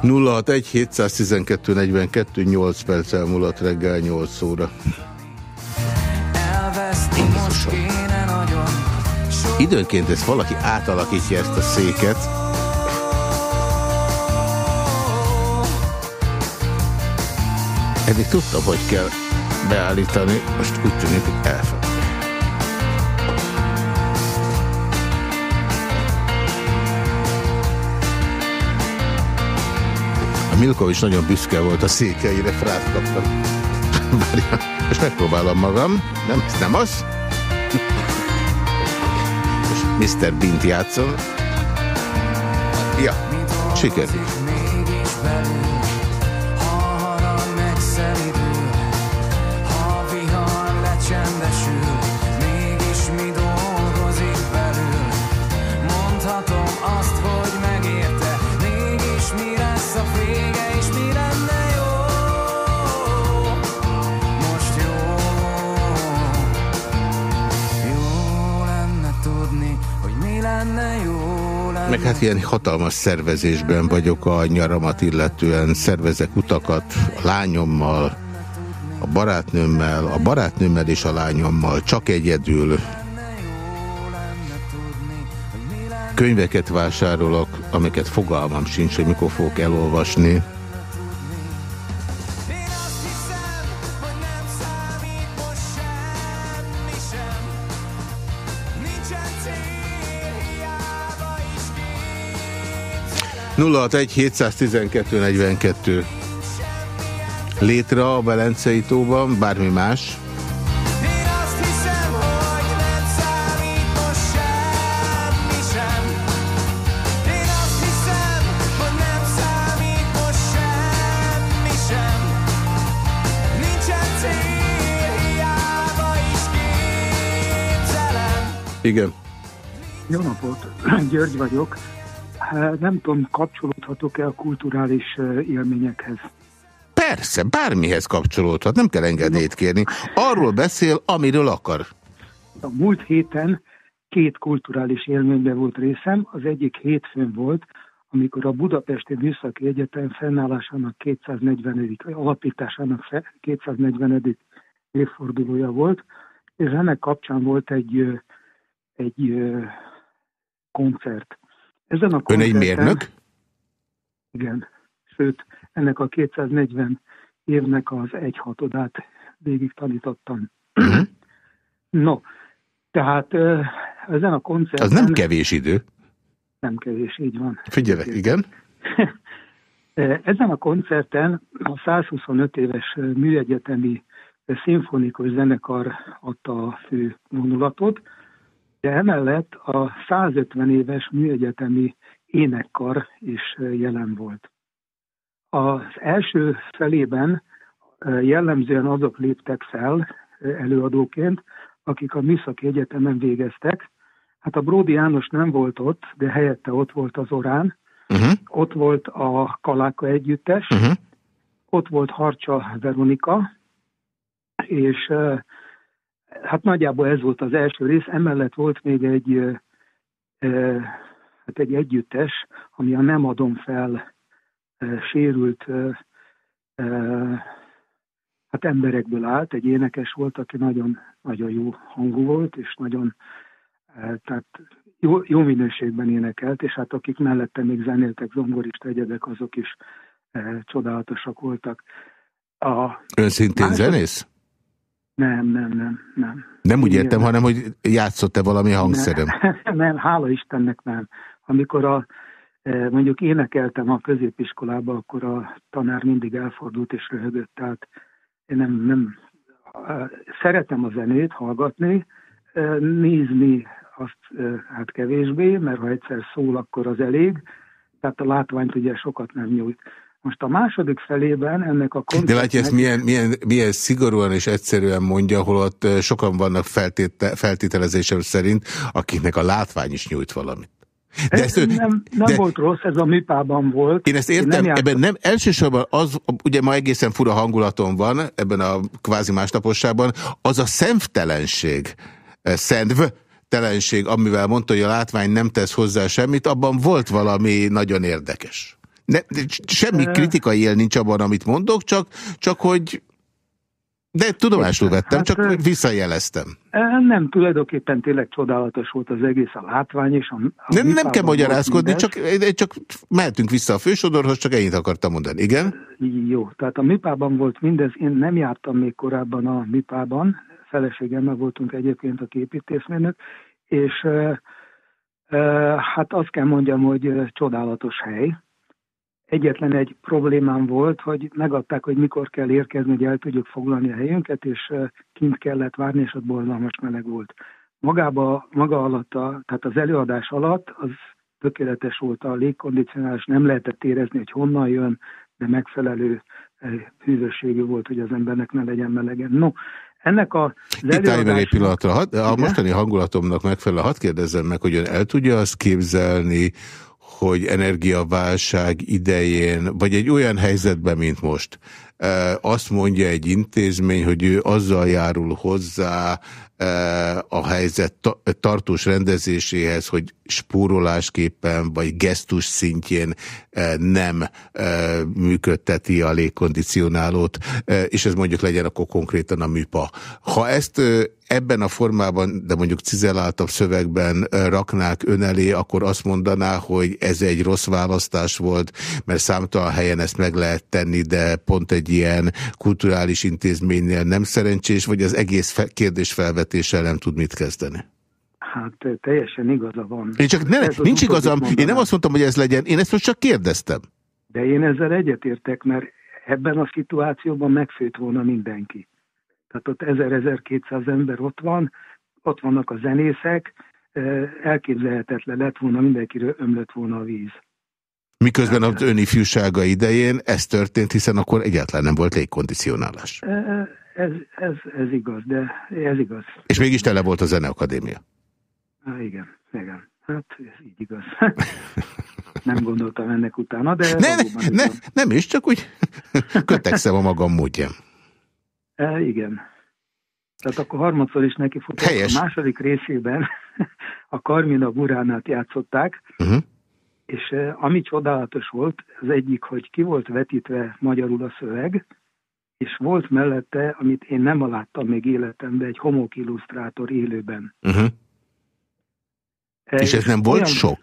061 712 42 8 perc elmúlott reggel 8 óra. Időnként ezt valaki átalakítja ezt a széket. Eddig tudtam, hogy kell beállítani, most úgy tűnik, hogy elfelejtettem. A Milkovics nagyon büszke volt a székeire, frát kaptam. [LAUGHS] Várja, most megpróbálom magam. Nem, ez nem az. Most Mr. Bint játszom. Ja, sikerült. Meg hát ilyen hatalmas szervezésben vagyok a nyaramat illetően, szervezek utakat a lányommal, a barátnőmmel, a barátnőmmel és a lányommal, csak egyedül. Könyveket vásárolok, amiket fogalmam sincs, hogy mikor fogok elolvasni. Egy 712 42 létre a Belencei tóban, bármi más. Igen. Jó napot, [CLEARS THROAT] György vagyok. Nem tudom, kapcsolódhatok-e a kulturális élményekhez? Persze, bármihez kapcsolódhat, nem kell engedélyt kérni. Arról beszél, amiről akar. A múlt héten két kulturális élményben volt részem. Az egyik hétfőn volt, amikor a Budapesti Műszaki Egyetem fennállásának 240. alapításának 240. évfordulója volt, és ennek kapcsán volt egy, egy koncert. Ezen a Ön egy mérnök? Igen, sőt, ennek a 240 évnek az egyhatodát végig tanítottam. Mhm. No, tehát ezen a koncerten... Az nem kevés idő. Nem kevés, így van. Figyelek, igen. [LAUGHS] Ezen a koncerten a 125 éves műegyetemi szimfonikus zenekar adta a fő vonulatot, de emellett a 150 éves műegyetemi énekkar is jelen volt. Az első felében jellemzően azok léptek fel előadóként, akik a Műszaki Egyetemen végeztek. Hát a Bródi János nem volt ott, de helyette ott volt az Orán, uh-huh. ott volt a Kaláka együttes, uh-huh. ott volt Harcsa Veronika, és hát nagyjából ez volt az első rész, emellett volt még egy, hát egy együttes, ami a Nem adom fel sérült hát emberekből állt, egy énekes volt, aki nagyon, nagyon jó hangú volt, és nagyon, tehát jó, jó minőségben énekelt, és hát akik mellette még zenéltek, zongorista egyedek, azok is csodálatosak voltak. A Ön szintén másod... zenész? Nem, nem, nem, nem. Nem úgy értem, hanem hogy játszott-e valami hangszerem? Nem, [LAUGHS] nem, hála Istennek nem. Amikor a, e, mondjuk énekeltem a középiskolába, akkor a tanár mindig elfordult és röhögött, tehát én nem, nem szeretem a zenét hallgatni, nézni azt hát kevésbé, mert ha egyszer szól, akkor az elég, tehát a látványt ugye sokat nem nyújt. Most a második felében ennek a koncertnek... De látja, ezt milyen, milyen, milyen szigorúan és egyszerűen mondja, ott sokan vannak feltéte, feltételezésem szerint, akiknek a látvány is nyújt valamit. De ez ezt, nem nem de, volt rossz, ez a műpában volt. Én ezt értem, én nem ebben nem, elsősorban az, ugye ma egészen fura hangulaton van, ebben a kvázi másnapossában, az a szemtelenség, szendv, telenség, amivel mondta, hogy a látvány nem tesz hozzá semmit, abban volt valami nagyon érdekes. Ne, semmi kritikai él nincs abban, amit mondok, csak, csak hogy de tudomásul vettem, hát, csak visszajeleztem. Nem, tulajdonképpen tényleg csodálatos volt az egész a látvány, és a, a Nem, nem kell magyarázkodni, csak, csak mehetünk vissza a fősodorhoz, csak ennyit akartam mondani, igen? Jó, tehát a MIPában volt mindez, én nem jártam még korábban a MIPában, feleségemmel voltunk egyébként a képítészmérnök, és e, e, hát azt kell mondjam, hogy csodálatos hely, Egyetlen egy problémám volt, hogy megadták, hogy mikor kell érkezni, hogy el tudjuk foglalni a helyünket, és kint kellett várni, és ott borzalmas meleg volt. Magába, maga alatt, a, tehát az előadás alatt az tökéletes volt a légkondicionálás, nem lehetett érezni, hogy honnan jön, de megfelelő hűvösségű volt, hogy az embernek ne legyen melegen. No, ennek a Itt állj meg egy pillanatra. a mostani hangulatomnak megfelelően hadd kérdezzem meg, hogy ön el tudja azt képzelni, hogy energiaválság idején, vagy egy olyan helyzetben, mint most, azt mondja egy intézmény, hogy ő azzal járul hozzá a helyzet tartós rendezéséhez, hogy spórolásképpen vagy gesztus szintjén nem működteti a légkondicionálót, és ez mondjuk legyen akkor konkrétan a műpa. Ha ezt ebben a formában, de mondjuk cizeláltabb szövegben raknák ön elé, akkor azt mondaná, hogy ez egy rossz választás volt, mert számtalan helyen ezt meg lehet tenni, de pont egy ilyen kulturális intézménynél nem szerencsés, vagy az egész kérdés felvetéssel nem tud mit kezdeni? Hát teljesen igaza van. Én csak ne, nincs igazam, én nem azt mondtam, hogy ez legyen, én ezt most csak kérdeztem. De én ezzel egyetértek, mert ebben a szituációban megfőtt volna mindenki. Tehát ott 1000-1200 ember ott van, ott vannak a zenészek, elképzelhetetlen lett volna, mindenkiről ömlött volna a víz. Miközben az ön ifjúsága idején ez történt, hiszen akkor egyáltalán nem volt légkondicionálás. Ez, ez, ez igaz, de ez igaz. És mégis tele volt a Zeneakadémia. Há, igen, igen. Hát ez így igaz. [LAUGHS] nem gondoltam ennek utána, de... Ne, ne, ne, nem is, csak úgy [LAUGHS] kötekszem a magam módján. E, igen. Tehát akkor harmadszor is neki futott. Helyes. A második részében [LAUGHS] a Carmina Buránát játszották, uh -huh. és e, ami csodálatos volt, az egyik, hogy ki volt vetítve magyarul a szöveg, és volt mellette, amit én nem láttam még életemben, egy homok illusztrátor élőben. Uh -huh. És ez nem volt olyan, sok?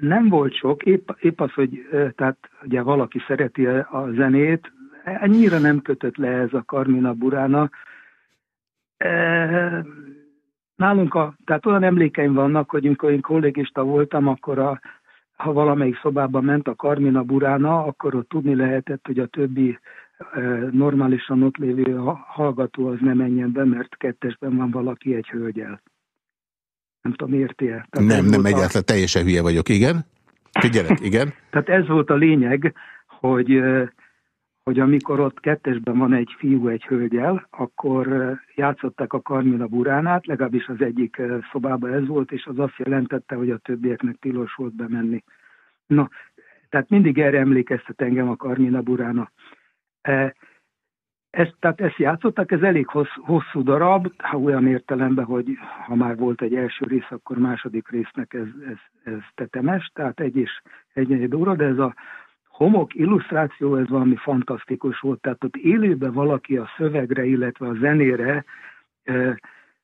Nem volt sok, épp, épp az, hogy tehát ugye valaki szereti a zenét, ennyire nem kötött le ez a Carmina Burana. Nálunk, a, tehát olyan emlékeim vannak, hogy amikor én kollégista voltam, akkor a, ha valamelyik szobában ment a Carmina Burána, akkor ott tudni lehetett, hogy a többi normálisan ott lévő hallgató az nem menjen be, mert kettesben van valaki egy hölgyel. Nem tudom, érti -e? Nem, nem egyáltalán, a... teljesen hülye vagyok, igen. Figyelek, igen. [LAUGHS] Tehát ez volt a lényeg, hogy, hogy amikor ott kettesben van egy fiú egy hölgyel, akkor játszották a Karmina Buránát, legalábbis az egyik szobában ez volt, és az azt jelentette, hogy a többieknek tilos volt bemenni. Na, tehát mindig erre emlékeztet engem a Karmina Burána. Ezt, tehát ezt játszottak, ez elég hossz, hosszú darab, ha olyan értelemben, hogy ha már volt egy első rész, akkor második résznek ez, ez, ez tetemes, tehát egy és egy óra, de ez a homok illusztráció, ez valami fantasztikus volt, tehát ott élőben valaki a szövegre, illetve a zenére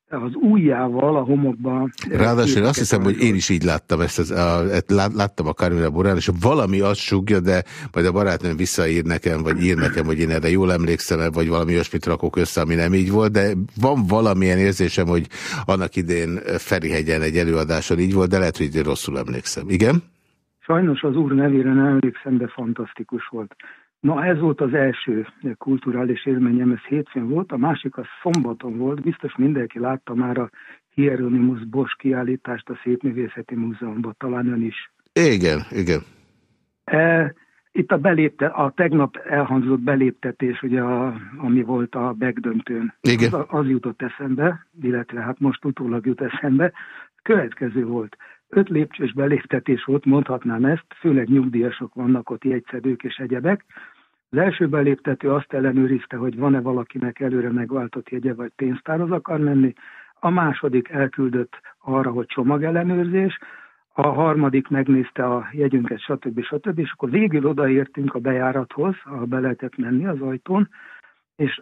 az ujjával a homokba... Ráadásul azt hiszem, hogy én is így láttam ezt, az, a, láttam a Carmina Borán, és valami azt sugja, de majd a barátnőm visszaír nekem, vagy ír nekem, hogy én erre jól emlékszem, vagy valami olyasmit rakok össze, ami nem így volt, de van valamilyen érzésem, hogy annak idén Ferihegyen egy előadáson így volt, de lehet, hogy rosszul emlékszem. Igen? Sajnos az úr nevére nem emlékszem, de fantasztikus volt. Na ez volt az első kulturális élményem, ez hétfőn volt, a másik az szombaton volt, biztos mindenki látta már a Hieronymus Bosch kiállítást a Szépművészeti Múzeumban, talán ön is. Igen, igen. E, itt a, belépte, a tegnap elhangzott beléptetés, ugye, a, ami volt a begdöntőn, Igen. Az, az jutott eszembe, illetve hát most utólag jut eszembe. Következő volt. Öt lépcsős beléptetés volt, mondhatnám ezt, főleg nyugdíjasok vannak ott, jegyszedők és egyebek. Az első beléptető azt ellenőrizte, hogy van-e valakinek előre megváltott jegye, vagy pénztárhoz akar menni. A második elküldött arra, hogy csomagellenőrzés, a harmadik megnézte a jegyünket, stb. stb. És akkor végül odaértünk a bejárathoz, ahol be lehetett menni az ajtón, és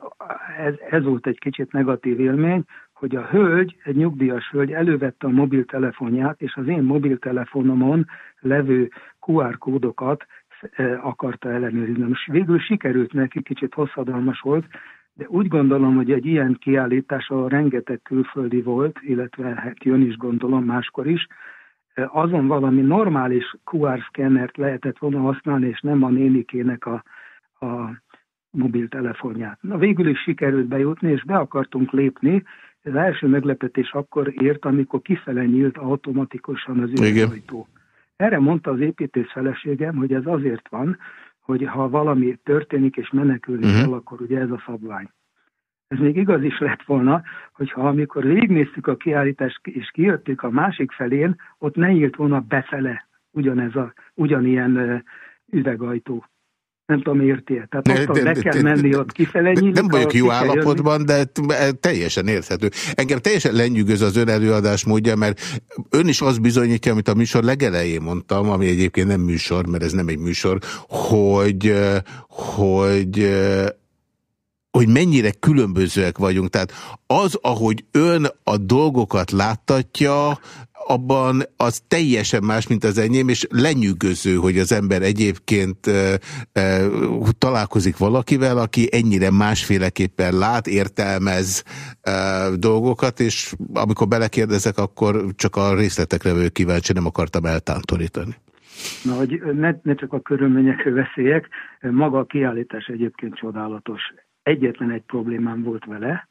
ez, ez volt egy kicsit negatív élmény, hogy a hölgy, egy nyugdíjas hölgy elővette a mobiltelefonját, és az én mobiltelefonomon levő QR kódokat e, akarta ellenőrizni. Most végül sikerült neki, kicsit hosszadalmas volt, de úgy gondolom, hogy egy ilyen kiállítás, ahol rengeteg külföldi volt, illetve hát jön is gondolom máskor is, azon valami normális QR szkennert lehetett volna használni, és nem a nénikének a, a mobiltelefonját. Na végül is sikerült bejutni, és be akartunk lépni. Az első meglepetés akkor ért, amikor kifele nyílt automatikusan az üvegajtó. Erre mondta az építész feleségem, hogy ez azért van, hogy ha valami történik és menekülni uh-huh. kell, akkor ugye ez a szabvány ez még igaz is lett volna, hogyha amikor végignéztük a kiállítást és kijöttük a másik felén, ott ne nyílt volna befele ugyanez a, ugyanilyen üvegajtó. Nem tudom, érti -e. Tehát ne, ott be kell menni ott kifele nyílik, Nem vagyok jó állapotban, de teljesen érthető. Engem teljesen lenyűgöz az ön előadás módja, mert ön is azt bizonyítja, amit a műsor legelején mondtam, ami egyébként nem műsor, mert ez nem egy műsor, hogy, hogy hogy mennyire különbözőek vagyunk. Tehát az, ahogy ön a dolgokat láttatja, abban az teljesen más, mint az enyém, és lenyűgöző, hogy az ember egyébként e, e, találkozik valakivel, aki ennyire másféleképpen lát, értelmez e, dolgokat, és amikor belekérdezek, akkor csak a részletekre vagyok kíváncsi, nem akartam eltántorítani. Na, hogy ne, ne csak a körülményekről beszéljek, maga a kiállítás egyébként csodálatos egyetlen egy problémám volt vele,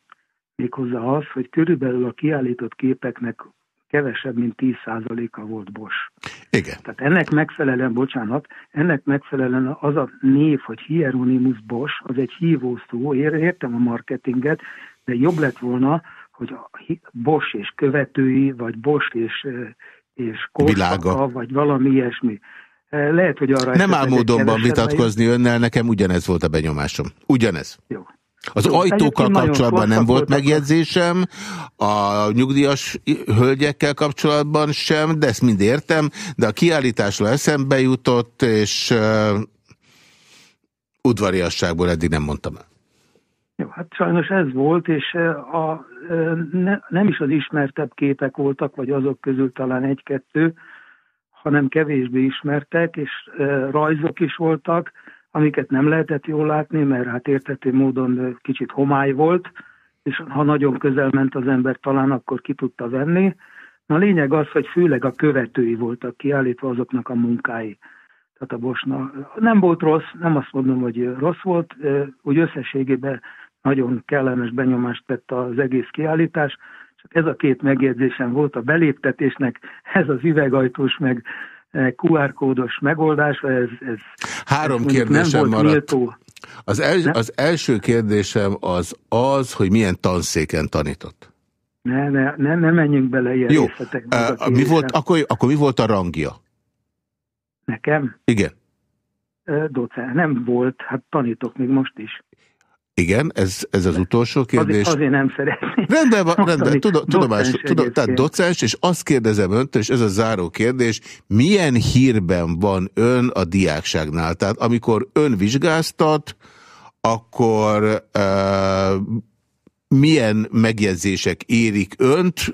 méghozzá az, hogy körülbelül a kiállított képeknek kevesebb, mint 10%-a volt Bosch. Igen. Tehát ennek megfelelően, bocsánat, ennek megfelelően az a név, hogy Hieronymus Bosch, az egy hívó szó, értem a marketinget, de jobb lett volna, hogy a Bosch és követői, vagy Bosch és, és korszaka, vagy valami ilyesmi. Lehet, hogy arra... Nem áll módonban vitatkozni önnel, nekem ugyanez volt a benyomásom. Ugyanez. Jó. Az Jó, ajtókkal kapcsolatban nem volt megjegyzésem, a nyugdíjas hölgyekkel kapcsolatban sem, de ezt mind értem, de a kiállításra eszembe jutott, és uh, udvariasságból eddig nem mondtam el. Jó, hát sajnos ez volt, és a, ne, nem is az ismertebb képek voltak, vagy azok közül talán egy-kettő, hanem kevésbé ismertek, és rajzok is voltak, amiket nem lehetett jól látni, mert hát értető módon kicsit homály volt, és ha nagyon közel ment az ember, talán akkor ki tudta venni. Na a lényeg az, hogy főleg a követői voltak kiállítva azoknak a munkái. Tehát a Bosna nem volt rossz, nem azt mondom, hogy rossz volt, úgy összességében nagyon kellemes benyomást tett az egész kiállítás, csak ez a két megjegyzésem volt a beléptetésnek, ez az üvegajtós meg eh, QR kódos megoldás, ez, ez Három ez kérdésem nem volt maradt. Méltó. Az, el, az első kérdésem az az, hogy milyen tanszéken tanított. Ne, ne, ne, ne menjünk bele ilyen Jó. Uh, mi volt, akkor, akkor mi volt a rangja? Nekem? Igen. Docent, nem volt, hát tanítok még most is. Igen, ez, ez az utolsó kérdés. Azért, azért nem szeretném. Rendben, van, rendben. Tudom, tudomás, tudom, tehát docens, és azt kérdezem öntől, és ez a záró kérdés, milyen hírben van ön a diákságnál? Tehát amikor ön vizsgáztat, akkor uh, milyen megjegyzések érik önt,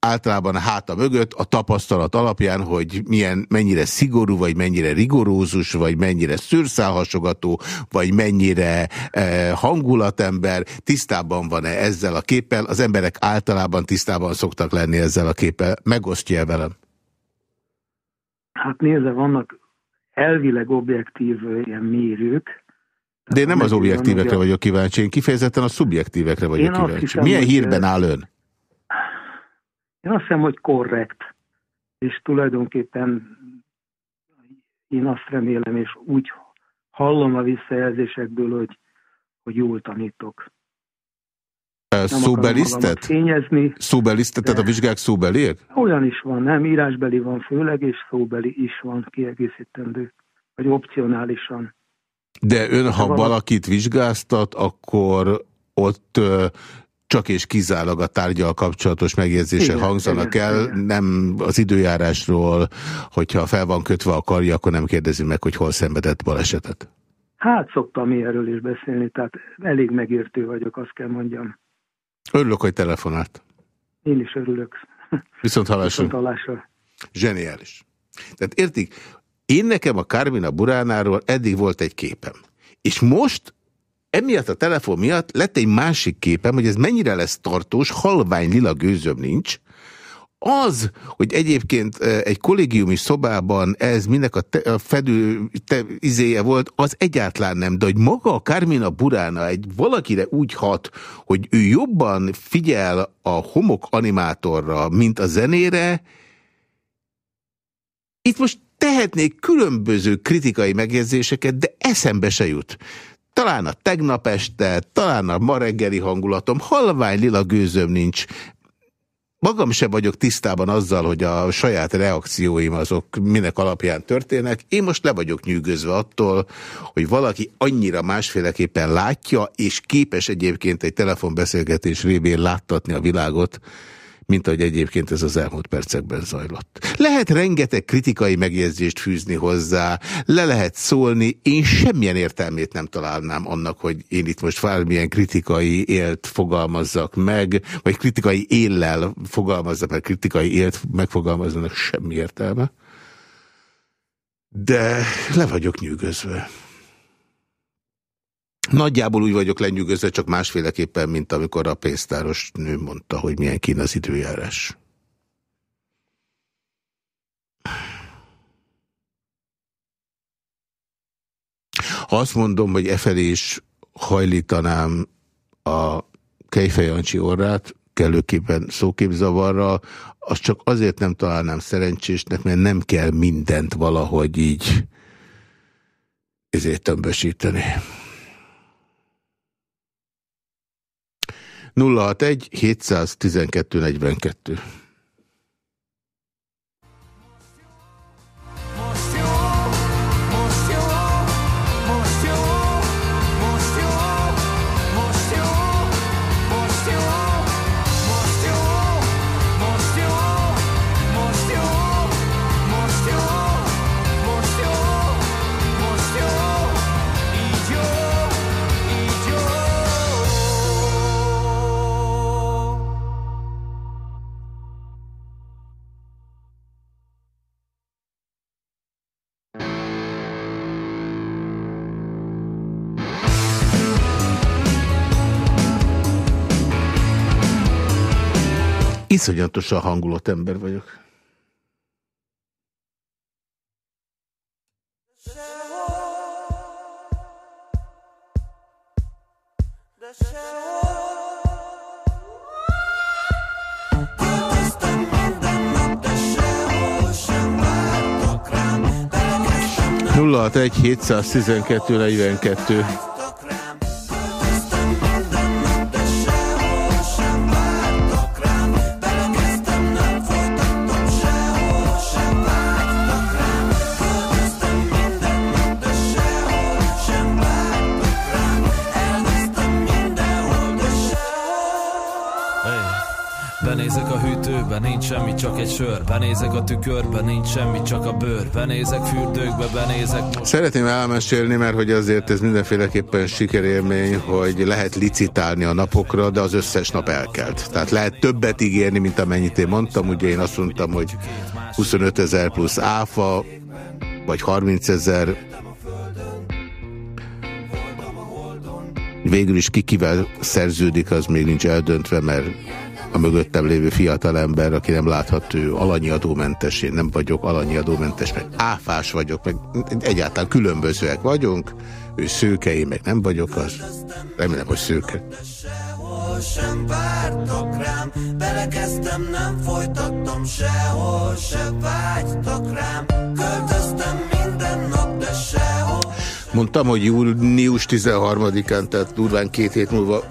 általában a háta mögött a tapasztalat alapján, hogy milyen, mennyire szigorú, vagy mennyire rigorózus, vagy mennyire szőrszálhasogató, vagy mennyire eh, hangulatember, tisztában van-e ezzel a képpel? Az emberek általában tisztában szoktak lenni ezzel a képpel. Megosztja -e velem? Hát nézze, vannak elvileg objektív ilyen mérők. De én nem az objektívekre vagyok kíváncsi, én kifejezetten a szubjektívekre vagyok én kíváncsi. Hiszem, Milyen hírben áll ön? Én azt hiszem, hogy korrekt, és tulajdonképpen én azt remélem, és úgy hallom a visszajelzésekből, hogy, hogy jól tanítok. Szóbelisztet? Szóbelisztet, tehát a vizsgák szóbeliek? Olyan is van, nem, írásbeli van főleg, és szóbeli is van kiegészítendő, vagy opcionálisan. De ön, ha valakit vizsgáztat, akkor ott csak és kizárólag a tárgyal kapcsolatos megjegyzések hangzanak igen, el, igen. nem az időjárásról, hogyha fel van kötve a karja, akkor nem kérdezi meg, hogy hol szenvedett balesetet. Hát szoktam erről is beszélni, tehát elég megértő vagyok, azt kell mondjam. Örülök, hogy telefonált. Én is örülök. [LAUGHS] Viszont hallásra. Viszont hallásra. Zseniális. Tehát értik, én nekem a Kármina Buránáról eddig volt egy képem. És most emiatt a telefon miatt lett egy másik képem, hogy ez mennyire lesz tartós, halvány lila gőzöm nincs, az, hogy egyébként egy kollégiumi szobában ez minek a, te, a fedő te, izéje volt, az egyáltalán nem. De hogy maga a Carmina Burána egy valakire úgy hat, hogy ő jobban figyel a homok animátorra, mint a zenére, itt most tehetnék különböző kritikai megjegyzéseket, de eszembe se jut. Talán a tegnap este, talán a ma reggeli hangulatom, halvány lila gőzöm nincs. Magam sem vagyok tisztában azzal, hogy a saját reakcióim azok minek alapján történnek. Én most le vagyok nyűgözve attól, hogy valaki annyira másféleképpen látja, és képes egyébként egy telefonbeszélgetés révén láttatni a világot, mint ahogy egyébként ez az elmúlt percekben zajlott. Lehet rengeteg kritikai megjegyzést fűzni hozzá, le lehet szólni, én semmilyen értelmét nem találnám annak, hogy én itt most valamilyen kritikai élt fogalmazzak meg, vagy kritikai éllel fogalmazzak meg, kritikai élt megfogalmazzanak semmi értelme. De le vagyok nyűgözve. Nagyjából úgy vagyok lenyűgözve, csak másféleképpen, mint amikor a pénztáros nő mondta, hogy milyen kín az időjárás. Ha azt mondom, hogy e felé is hajlítanám a Kejfejancsi orrát, kellőképpen szóképzavarra, azt csak azért nem találnám szerencsésnek, mert nem kell mindent valahogy így ezért tömbösíteni. 061 712 42. Iszonyatosan hangulott ember vagyok. Nulla egy 712 42 csak egy sör Benézek a tükörbe, nincs semmi, csak a bőr Benézek fürdőkbe, benézek most... Szeretném elmesélni, mert hogy azért ez mindenféleképpen sikerélmény, hogy lehet licitálni a napokra, de az összes nap elkelt. Tehát lehet többet ígérni, mint amennyit én mondtam. Ugye én azt mondtam, hogy 25 ezer plusz áfa, vagy 30 ezer. Végül is ki kivel szerződik, az még nincs eldöntve, mert a mögöttem lévő fiatalember, aki nem láthat, ő alanyi adómentes, én nem vagyok alanyi adómentes, meg áfás vagyok, meg egyáltalán különbözőek vagyunk, ő szőke, én meg nem vagyok, az. Remélem, hogy szőke. sem vártak rám Belekezdtem, nem folytattam sehol Se vágytak rám. Költöztem minden nap, de sehol Mondtam, hogy június 13-án, tehát durván két hét múlva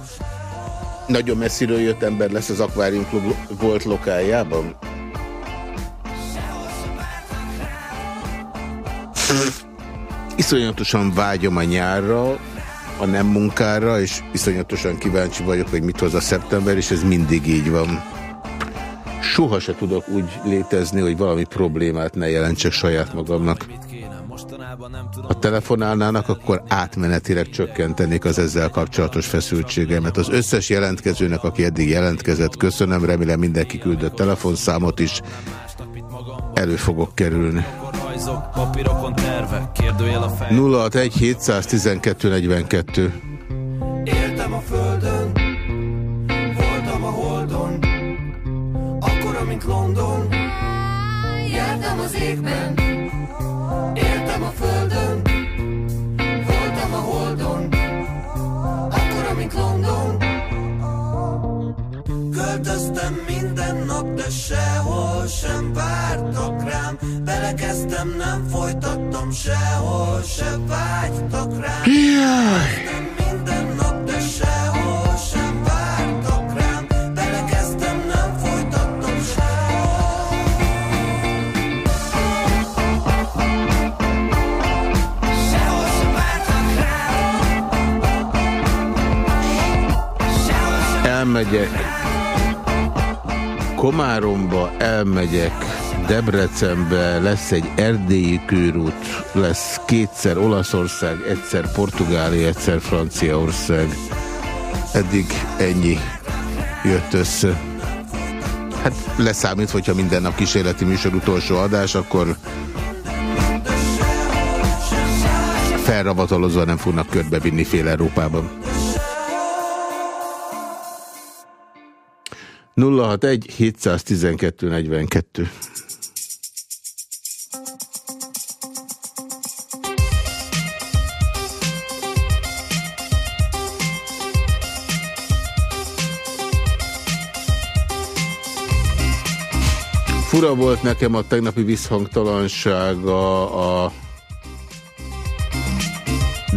nagyon messziről jött ember lesz az Aquarium Club volt lokájában? Iszonyatosan vágyom a nyárra, a nem munkára, és iszonyatosan kíváncsi vagyok, hogy mit hoz a szeptember, és ez mindig így van. Soha se tudok úgy létezni, hogy valami problémát ne jelentsek saját magamnak. Ha telefonálnának, akkor átmenetileg csökkentenék az ezzel kapcsolatos feszültségemet. Az összes jelentkezőnek, aki eddig jelentkezett, köszönöm, remélem mindenki küldött telefonszámot is. Elő fogok kerülni. 061 712 42 Éltem a földön, voltam a holdon, akkora, mint London, jártam az égben, a földön, voltam a holdon, akkora, mint London. Költöztem minden nap, de sehol sem vártak rám. Belekezdtem, nem folytattam sehol, se vágytak rám. Jaj. minden nap, elmegyek Komáromba, elmegyek Debrecenbe, lesz egy erdélyi körút, lesz kétszer Olaszország, egyszer Portugália, egyszer Franciaország. Eddig ennyi jött össze. Hát leszámít, hogyha minden nap kísérleti műsor utolsó adás, akkor felrabatolozva nem fognak körbevinni fél Európában. 061 712 42. Fura volt nekem a tegnapi visszhangtalansága a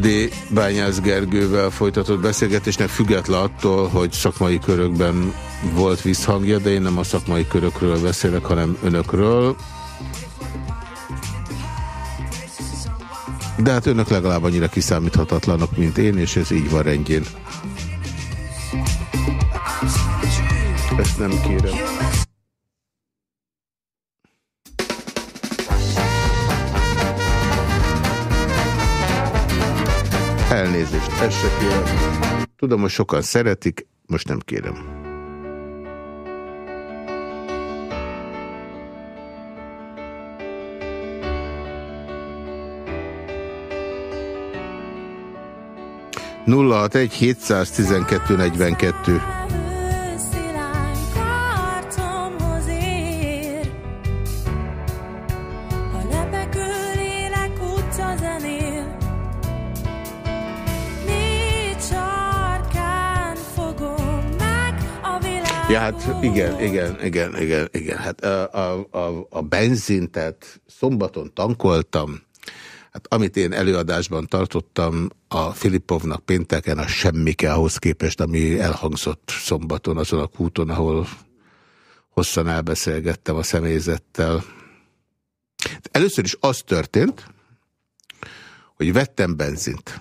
D. Bányász Gergővel folytatott beszélgetésnek független attól, hogy szakmai körökben volt visszhangja, de én nem a szakmai körökről beszélek, hanem önökről. De hát önök legalább annyira kiszámíthatatlanok, mint én, és ez így van rendjén. Ezt nem kérem. Elnézést, ezt se kérem. Tudom, hogy sokan szeretik, most nem kérem. 061 712 42. Ja, hát igen, igen, igen, igen, igen. Hát a, a, a, a benzin, tehát szombaton tankoltam, Hát amit én előadásban tartottam a Filipovnak pénteken, a semmike ahhoz képest, ami elhangzott szombaton azon a kúton, ahol hosszan elbeszélgettem a személyzettel. Először is az történt, hogy vettem benzint.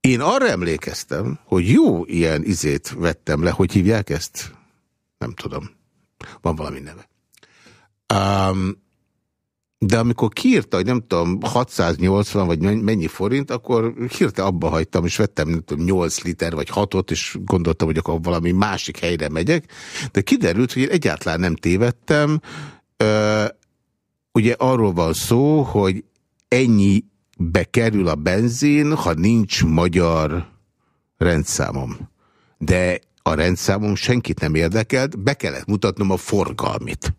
Én arra emlékeztem, hogy jó ilyen izét vettem le, hogy hívják ezt? Nem tudom. Van valami neve. Um, de amikor kiírta, hogy nem tudom, 680 vagy mennyi forint, akkor hirte abba hagytam, és vettem nem tudom, 8 liter vagy 6-ot, és gondoltam, hogy akkor valami másik helyre megyek. De kiderült, hogy én egyáltalán nem tévedtem. Ö, ugye arról van szó, hogy ennyi bekerül a benzin, ha nincs magyar rendszámom. De a rendszámom senkit nem érdekelt, be kellett mutatnom a forgalmit.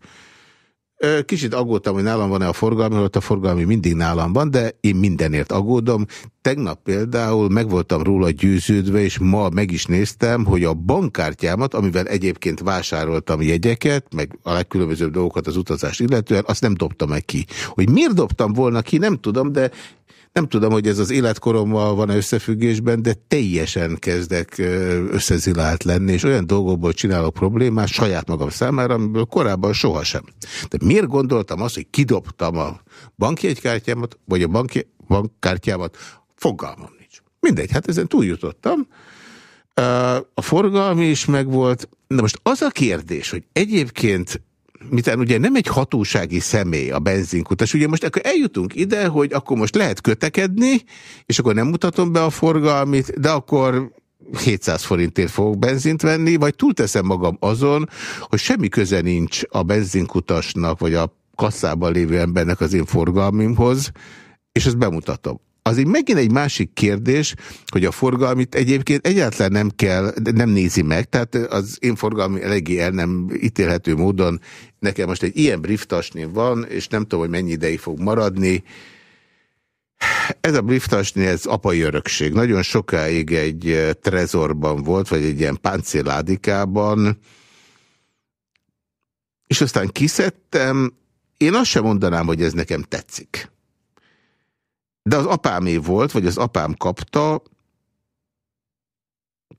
Kicsit aggódtam, hogy nálam van-e a forgalmi, ott a forgalmi mindig nálam van, de én mindenért aggódom. Tegnap például meg voltam róla győződve, és ma meg is néztem, hogy a bankkártyámat, amivel egyébként vásároltam jegyeket, meg a legkülönbözőbb dolgokat az utazást illetően, azt nem dobtam meg ki. Hogy miért dobtam volna ki, nem tudom, de nem tudom, hogy ez az életkorommal van -e összefüggésben, de teljesen kezdek összezilált lenni, és olyan dolgokból csinálok problémát saját magam számára, amiből korábban sohasem. De miért gondoltam azt, hogy kidobtam a bankjegykártyámat, vagy a banki, bankkártyámat? Fogalmam nincs. Mindegy, hát ezen túljutottam. A forgalmi is megvolt. Na most az a kérdés, hogy egyébként miután ugye nem egy hatósági személy a benzinkutas, ugye most akkor eljutunk ide, hogy akkor most lehet kötekedni, és akkor nem mutatom be a forgalmit, de akkor 700 forintért fogok benzint venni, vagy túlteszem magam azon, hogy semmi köze nincs a benzinkutasnak, vagy a kasszában lévő embernek az én forgalmimhoz, és ezt bemutatom. Az így megint egy másik kérdés, hogy a forgalmit egyébként egyáltalán nem kell, nem nézi meg, tehát az én forgalmi eléggé el nem ítélhető módon nekem most egy ilyen brieftasni van, és nem tudom, hogy mennyi ideig fog maradni. Ez a brieftasni, ez apai örökség. Nagyon sokáig egy trezorban volt, vagy egy ilyen páncéládikában, és aztán kiszedtem, én azt sem mondanám, hogy ez nekem tetszik. De az apámé volt, vagy az apám kapta,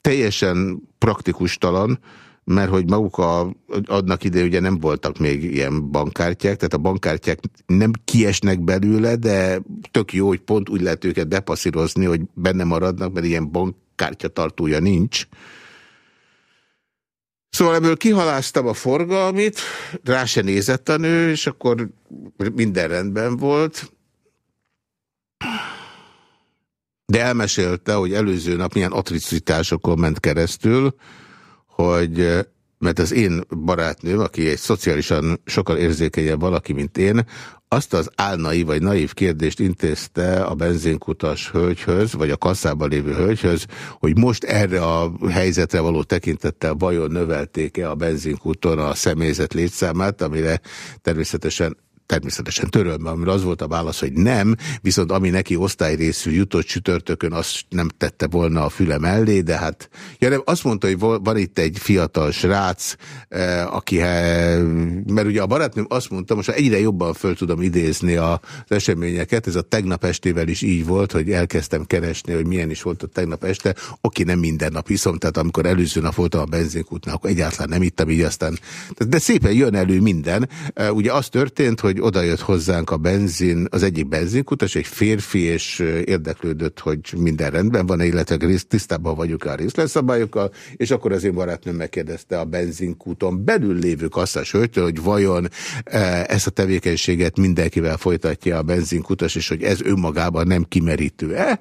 teljesen praktikus talan, mert hogy maguk a, adnak ide ugye nem voltak még ilyen bankkártyák, tehát a bankkártyák nem kiesnek belőle, de tök jó, hogy pont úgy lehet őket bepasszírozni, hogy benne maradnak, mert ilyen bankkártya tartója nincs. Szóval ebből kihaláztam a forgalmit, rá se nézett a nő, és akkor minden rendben volt. De elmesélte, hogy előző nap milyen atricitásokon ment keresztül, hogy mert az én barátnőm, aki egy szociálisan sokkal érzékenyebb valaki, mint én, azt az álnai vagy naív kérdést intézte a benzinkutas hölgyhöz, vagy a kasszában lévő hölgyhöz, hogy most erre a helyzetre való tekintettel vajon növelték-e a benzinkúton a személyzet létszámát, amire természetesen természetesen törölme, amire az volt a válasz, hogy nem, viszont ami neki osztályrészű jutott csütörtökön, azt nem tette volna a füle mellé, de hát, ja nem, azt mondta, hogy van itt egy fiatal srác, eh, aki, eh, mert ugye a barátnőm azt mondta, most egyre jobban föl tudom idézni az eseményeket, ez a tegnap estével is így volt, hogy elkezdtem keresni, hogy milyen is volt a tegnap este, oké, nem minden nap iszom, tehát amikor előző nap voltam a benzinkútnál, akkor egyáltalán nem ittam, így aztán, de szépen jön elő minden. Eh, ugye az történt, hogy hogy oda jött hozzánk a benzin, az egyik benzinkutas, egy férfi, és érdeklődött, hogy minden rendben van, illetve tisztában vagyok a részletszabályokkal, és akkor az én barátnőm megkérdezte a benzinkúton belül lévő kasszás hölgytől, hogy vajon ezt a tevékenységet mindenkivel folytatja a benzinkutas, és hogy ez önmagában nem kimerítő-e?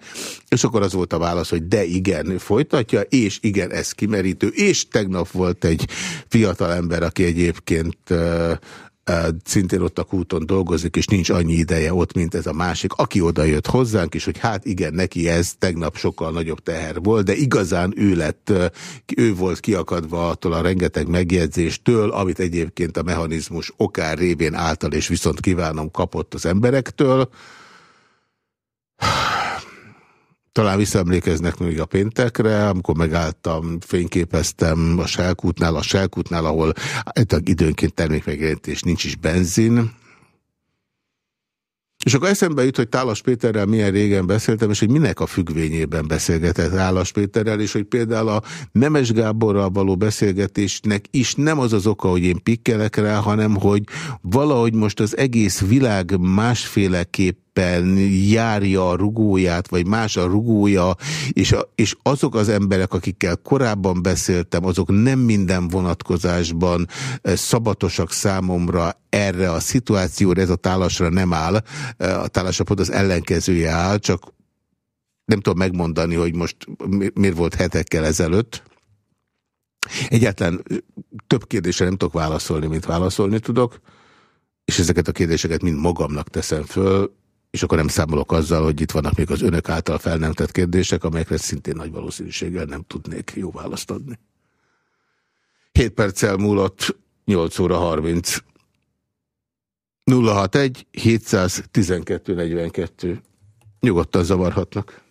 És akkor az volt a válasz, hogy de igen, folytatja, és igen, ez kimerítő, és tegnap volt egy fiatal ember, aki egyébként szintén ott a kúton dolgozik, és nincs annyi ideje ott, mint ez a másik, aki oda jött hozzánk, és hogy hát igen, neki ez tegnap sokkal nagyobb teher volt, de igazán ő lett, ő volt kiakadva attól a rengeteg megjegyzéstől, amit egyébként a mechanizmus okár révén által, és viszont kívánom kapott az emberektől. Talán visszaemlékeznek még a péntekre, amikor megálltam, fényképeztem a Selkútnál, a Selkútnál, ahol időnként termékmegjelentés nincs is benzin, és akkor eszembe jut, hogy Tálas Péterrel milyen régen beszéltem, és hogy minek a függvényében beszélgetett Tálas Péterrel, és hogy például a Nemes Gáborral való beszélgetésnek is nem az az oka, hogy én pikkelek rá, hanem hogy valahogy most az egész világ másféleképp járja a rugóját, vagy más a rugója, és, a, és azok az emberek, akikkel korábban beszéltem, azok nem minden vonatkozásban szabatosak számomra erre a szituációra, ez a tálasra nem áll, a tálasra pont az ellenkezője áll, csak nem tudom megmondani, hogy most miért volt hetekkel ezelőtt. Egyáltalán több kérdésre nem tudok válaszolni, mint válaszolni tudok, és ezeket a kérdéseket mind magamnak teszem föl, és akkor nem számolok azzal, hogy itt vannak még az önök által fel nem tett kérdések, amelyekre szintén nagy valószínűséggel nem tudnék jó választ adni. 7 perccel múlott 8 óra 30. 061 712 42. Nyugodtan zavarhatnak.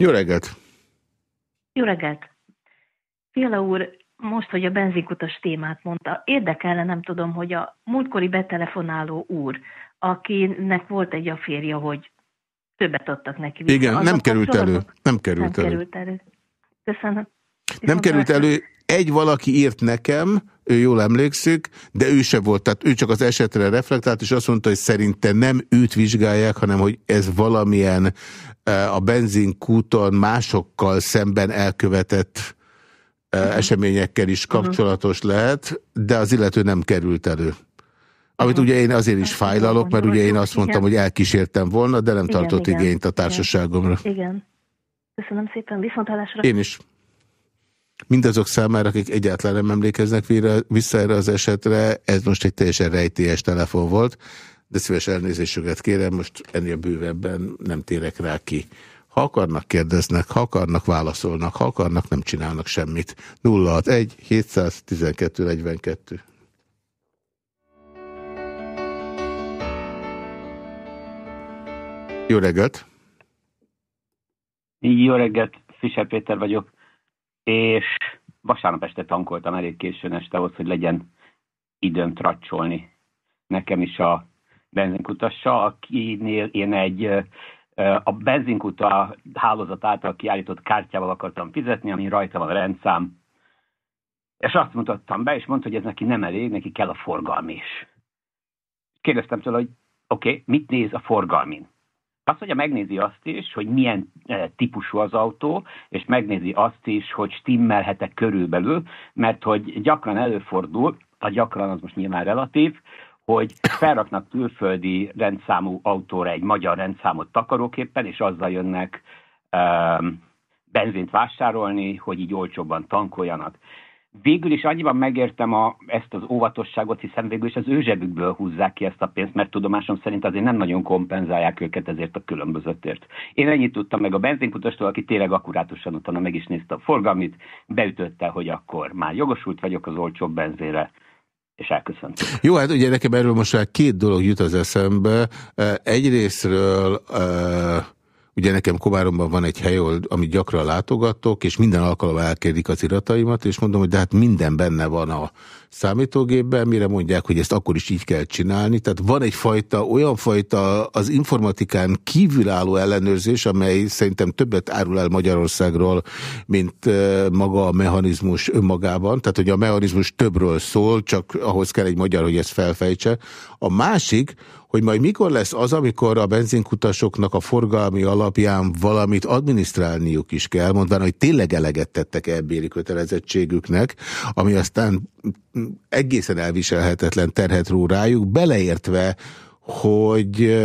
Jó reggelt! Jó reggelt! Fiala úr, most, hogy a benzinkutas témát mondta, érdekelne, nem tudom, hogy a múltkori betelefonáló úr, akinek volt egy aférja, hogy többet adtak neki. Igen, nem került elő. Nem került nem elő. Került elő. Köszönöm. Nem került elő. Egy valaki írt nekem, ő jól emlékszik, de ő se volt, tehát ő csak az esetre reflektált, és azt mondta, hogy szerinte nem őt vizsgálják, hanem hogy ez valamilyen e, a benzinkúton másokkal szemben elkövetett uh -huh. eseményekkel is kapcsolatos uh -huh. lehet, de az illető nem került elő. Amit ugye én azért is fájlalok, mert ugye én azt mondtam, hogy elkísértem volna, de nem igen, tartott igen, igényt a társaságomra. Igen. Köszönöm szépen, viszontlátásra. Én is. Mindazok számára, akik egyáltalán nem emlékeznek vissza erre az esetre, ez most egy teljesen rejtélyes telefon volt, de szíves elnézésüket kérem, most ennél bővebben nem térek rá ki. Ha akarnak, kérdeznek, ha akarnak, válaszolnak, ha akarnak, nem csinálnak semmit. 061 712 42 Jó reggelt! Jó reggelt, Fischer Péter vagyok és vasárnap este tankoltam elég későn este ahhoz, hogy legyen időm tracsolni. Nekem is a benzinkutassa, akinél én egy a benzinkuta hálózat által kiállított kártyával akartam fizetni, ami rajta van a rendszám. És azt mutattam be, és mondta, hogy ez neki nem elég, neki kell a forgalmi is. Kérdeztem tőle, hogy oké, okay, mit néz a forgalmin? Azt mondja, megnézi azt is, hogy milyen e, típusú az autó, és megnézi azt is, hogy stimmelhet-e körülbelül, mert hogy gyakran előfordul, a gyakran az most nyilván relatív, hogy felraknak külföldi rendszámú autóra egy magyar rendszámot takaróképpen, és azzal jönnek um, benzint vásárolni, hogy így olcsóbban tankoljanak végül is annyiban megértem a, ezt az óvatosságot, hiszen végül is az ő zsebükből húzzák ki ezt a pénzt, mert tudomásom szerint azért nem nagyon kompenzálják őket ezért a különbözöttért. Én ennyit tudtam meg a benzinkutastól, aki tényleg akkurátusan utána meg is nézte a forgalmit, beütötte, hogy akkor már jogosult vagyok az olcsóbb benzére, és elköszönt. Jó, hát ugye nekem erről most már két dolog jut az eszembe. Egyrésztről... Uh Ugye nekem Komáromban van egy hely, amit gyakran látogatok, és minden alkalommal elkérdik az irataimat, és mondom, hogy de hát minden benne van a számítógépben, mire mondják, hogy ezt akkor is így kell csinálni. Tehát van egyfajta, olyan fajta az informatikán kívülálló ellenőrzés, amely szerintem többet árul el Magyarországról, mint maga a mechanizmus önmagában. Tehát, hogy a mechanizmus többről szól, csak ahhoz kell egy magyar, hogy ezt felfejtse. A másik, hogy majd mikor lesz az, amikor a benzinkutasoknak a forgalmi alapján valamit adminisztrálniuk is kell, mondván, hogy tényleg eleget tettek ebbéli kötelezettségüknek, ami aztán egészen elviselhetetlen terhet ró rájuk, beleértve, hogy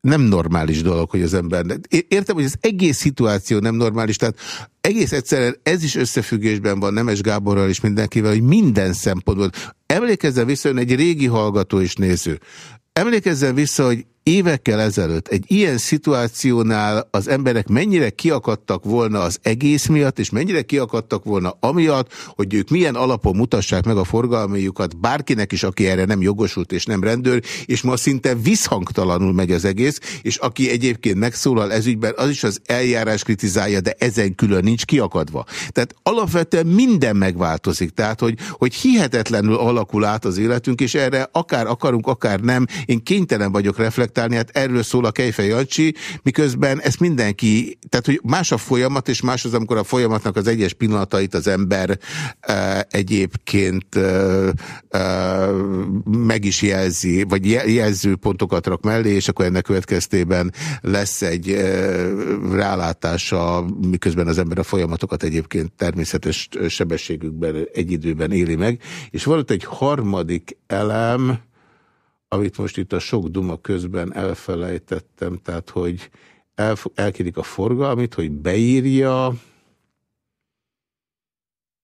nem normális dolog, hogy az ember... Értem, hogy az egész szituáció nem normális, tehát egész egyszerűen ez is összefüggésben van Nemes Gáborral és mindenkivel, hogy minden szempontból. Emlékezzen vissza, egy régi hallgató és néző. Emlékezzen vissza, hogy évekkel ezelőtt egy ilyen szituációnál az emberek mennyire kiakadtak volna az egész miatt, és mennyire kiakadtak volna amiatt, hogy ők milyen alapon mutassák meg a forgalmiukat bárkinek is, aki erre nem jogosult és nem rendőr, és ma szinte visszhangtalanul megy az egész, és aki egyébként megszólal ezügyben, az is az eljárás kritizálja, de ezen külön nincs kiakadva. Tehát alapvetően minden megváltozik, tehát hogy, hogy hihetetlenül alakul át az életünk, és erre akár akarunk, akár nem, én kénytelen vagyok reflektálni, konvertálni, hát erről szól a Kejfej Jancsi, miközben ezt mindenki, tehát hogy más a folyamat, és más az, amikor a folyamatnak az egyes pillanatait az ember e, egyébként e, e, meg is jelzi, vagy jelző pontokat rak mellé, és akkor ennek következtében lesz egy e, rálátása, miközben az ember a folyamatokat egyébként természetes sebességükben egy időben éli meg. És volt egy harmadik elem, amit most itt a sok duma közben elfelejtettem, tehát hogy el, elkérik a forgalmit, hogy beírja,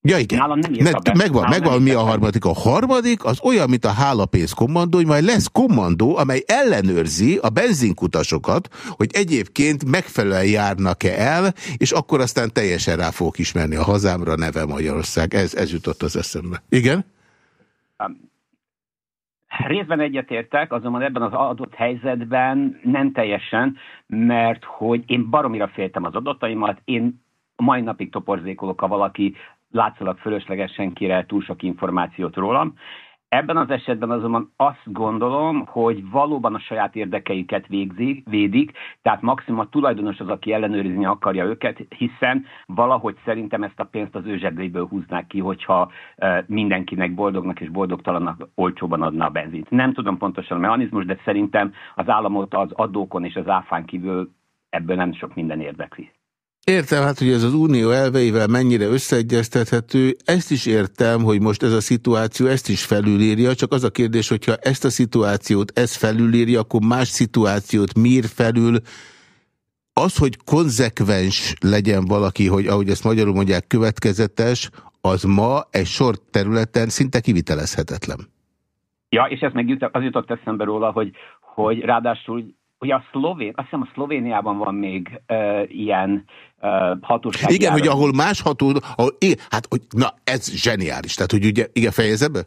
Ja igen, Nálam nem ne, be. megvan, Nálam megvan mi a harmadik. A harmadik az olyan, mint a hálapénz kommandó, hogy majd lesz kommandó, amely ellenőrzi a benzinkutasokat, hogy egyébként megfelelően járnak-e el, és akkor aztán teljesen rá fogok ismerni a hazámra, neve Magyarország. Ez, ez jutott az eszembe. Igen? Részben egyetértek, azonban ebben az adott helyzetben nem teljesen, mert hogy én baromira féltem az adataimat, én mai napig toporzékolok, ha valaki látszólag fölöslegesen kire túl sok információt rólam. Ebben az esetben azonban azt gondolom, hogy valóban a saját érdekeiket végzik, védik, tehát maximum a tulajdonos az, aki ellenőrizni akarja őket, hiszen valahogy szerintem ezt a pénzt az ő zsebéből húznák ki, hogyha mindenkinek boldognak és boldogtalannak olcsóban adna a benzint. Nem tudom pontosan a mechanizmus, de szerintem az államot az adókon és az áfán kívül ebből nem sok minden érdekli. Értem, hát hogy ez az unió elveivel mennyire összeegyeztethető, ezt is értem, hogy most ez a szituáció ezt is felülírja, csak az a kérdés, hogyha ezt a szituációt ez felülírja, akkor más szituációt mír felül, az, hogy konzekvens legyen valaki, hogy ahogy ezt magyarul mondják, következetes, az ma egy sor területen szinte kivitelezhetetlen. Ja, és ez meg az jutott eszembe róla, hogy, hogy ráadásul Ugye a szlovén, azt hiszem a Szlovéniában van még uh, ilyen uh, hatóság. Igen, hogy ahol más ható, ahol, igen, hát hogy, na ez zseniális, tehát hogy ugye, igen, fejezze be?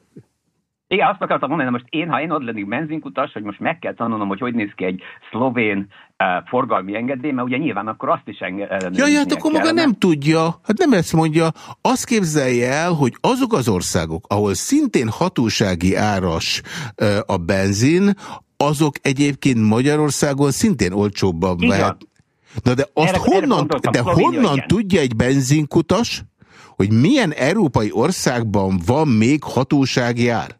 Igen, azt akartam mondani, most én, ha én ott lennék benzinkutas, hogy most meg kell tanulnom, hogy hogy néz ki egy szlovén uh, forgalmi engedély, mert ugye nyilván akkor azt is engedni. Ja, ja, hát akkor maga nem tudja, hát nem ezt mondja. Azt képzelje el, hogy azok az országok, ahol szintén hatósági áras uh, a benzin, azok egyébként Magyarországon szintén olcsóbban vehet. Na de azt erre, honnan, erre de honnan igen. tudja egy benzinkutas, hogy milyen európai országban van még hatósági ár?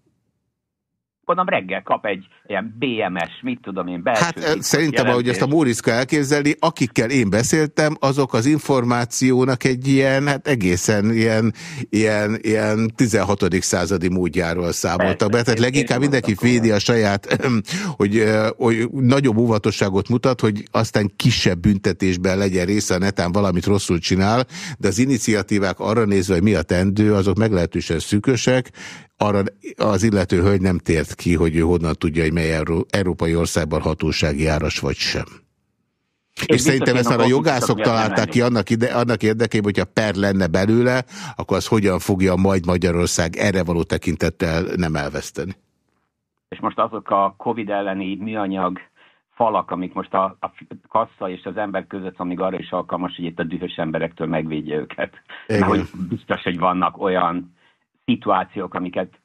gondolom reggel kap egy ilyen BMS, mit tudom én, belső Hát szerintem, jelentés. ahogy ezt a Móriczka elképzelni, akikkel én beszéltem, azok az információnak egy ilyen, hát egészen ilyen, ilyen, ilyen 16. századi módjáról számoltak be. Tehát leginkább mindenki védi a saját, hogy, hogy nagyobb óvatosságot mutat, hogy aztán kisebb büntetésben legyen része a netán valamit rosszul csinál, de az iniciatívák arra nézve, hogy mi a tendő, azok meglehetősen szűkösek, arra az illető hölgy nem tért ki, hogy ő honnan tudja, hogy mely európai országban hatósági áras vagy sem. Én és szerintem ezt a jogászok találták ki annak, ide, annak érdekében, hogyha per lenne belőle, akkor az hogyan fogja majd Magyarország erre való tekintettel nem elveszteni. És most azok a Covid elleni műanyag falak, amik most a, a kassa és az ember között, amíg arra is alkalmas, hogy itt a dühös emberektől megvédje őket. Mert hogy biztos, hogy vannak olyan szituációk, amiket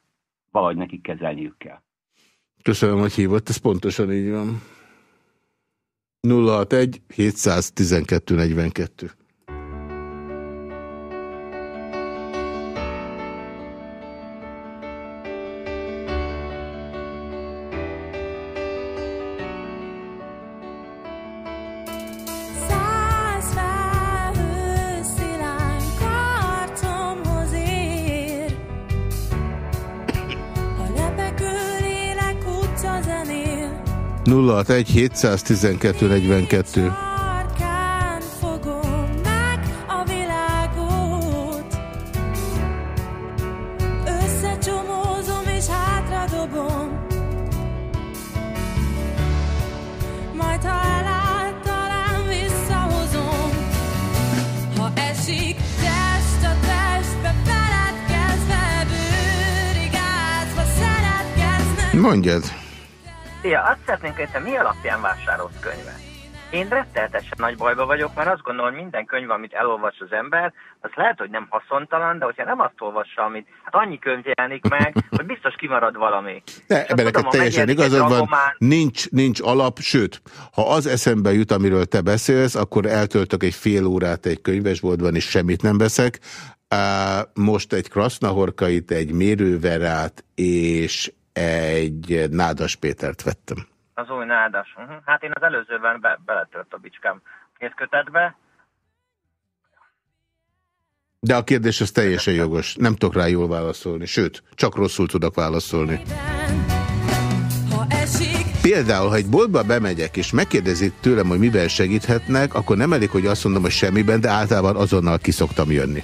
valahogy nekik kezelniük kell. Köszönöm, hogy hívott, ez pontosan így van. 061 712 42 061 712 42. Mondjad. Szeretnénk, hogy te mi alapján vásárolt könyvet? én rettenetesen nagy bajba vagyok, mert azt gondolom, hogy minden könyv, amit elolvas az ember, az lehet, hogy nem haszontalan, de hogyha nem azt olvassa, amit, hát annyi könyv jelenik meg, [LAUGHS] hogy biztos kimarad valami. De ebben neked teljesen igazad van, nincs, nincs alap, sőt, ha az eszembe jut, amiről te beszélsz, akkor eltöltök egy fél órát egy könyvesboltban, és semmit nem veszek. Most egy krasznahorkait, egy mérőverát és egy Nádas Pétert vettem. Az új nádas. Uh mhm. Hát én az előzőben be, beletört a bicskám két kötetbe. De a kérdés az teljesen jogos. Nem tudok rá jól válaszolni. Sőt, csak rosszul tudok válaszolni. Például, ha egy boltba bemegyek, és megkérdezik tőlem, hogy miben segíthetnek, akkor nem elég, hogy azt mondom, hogy semmiben, de általában azonnal kiszoktam jönni.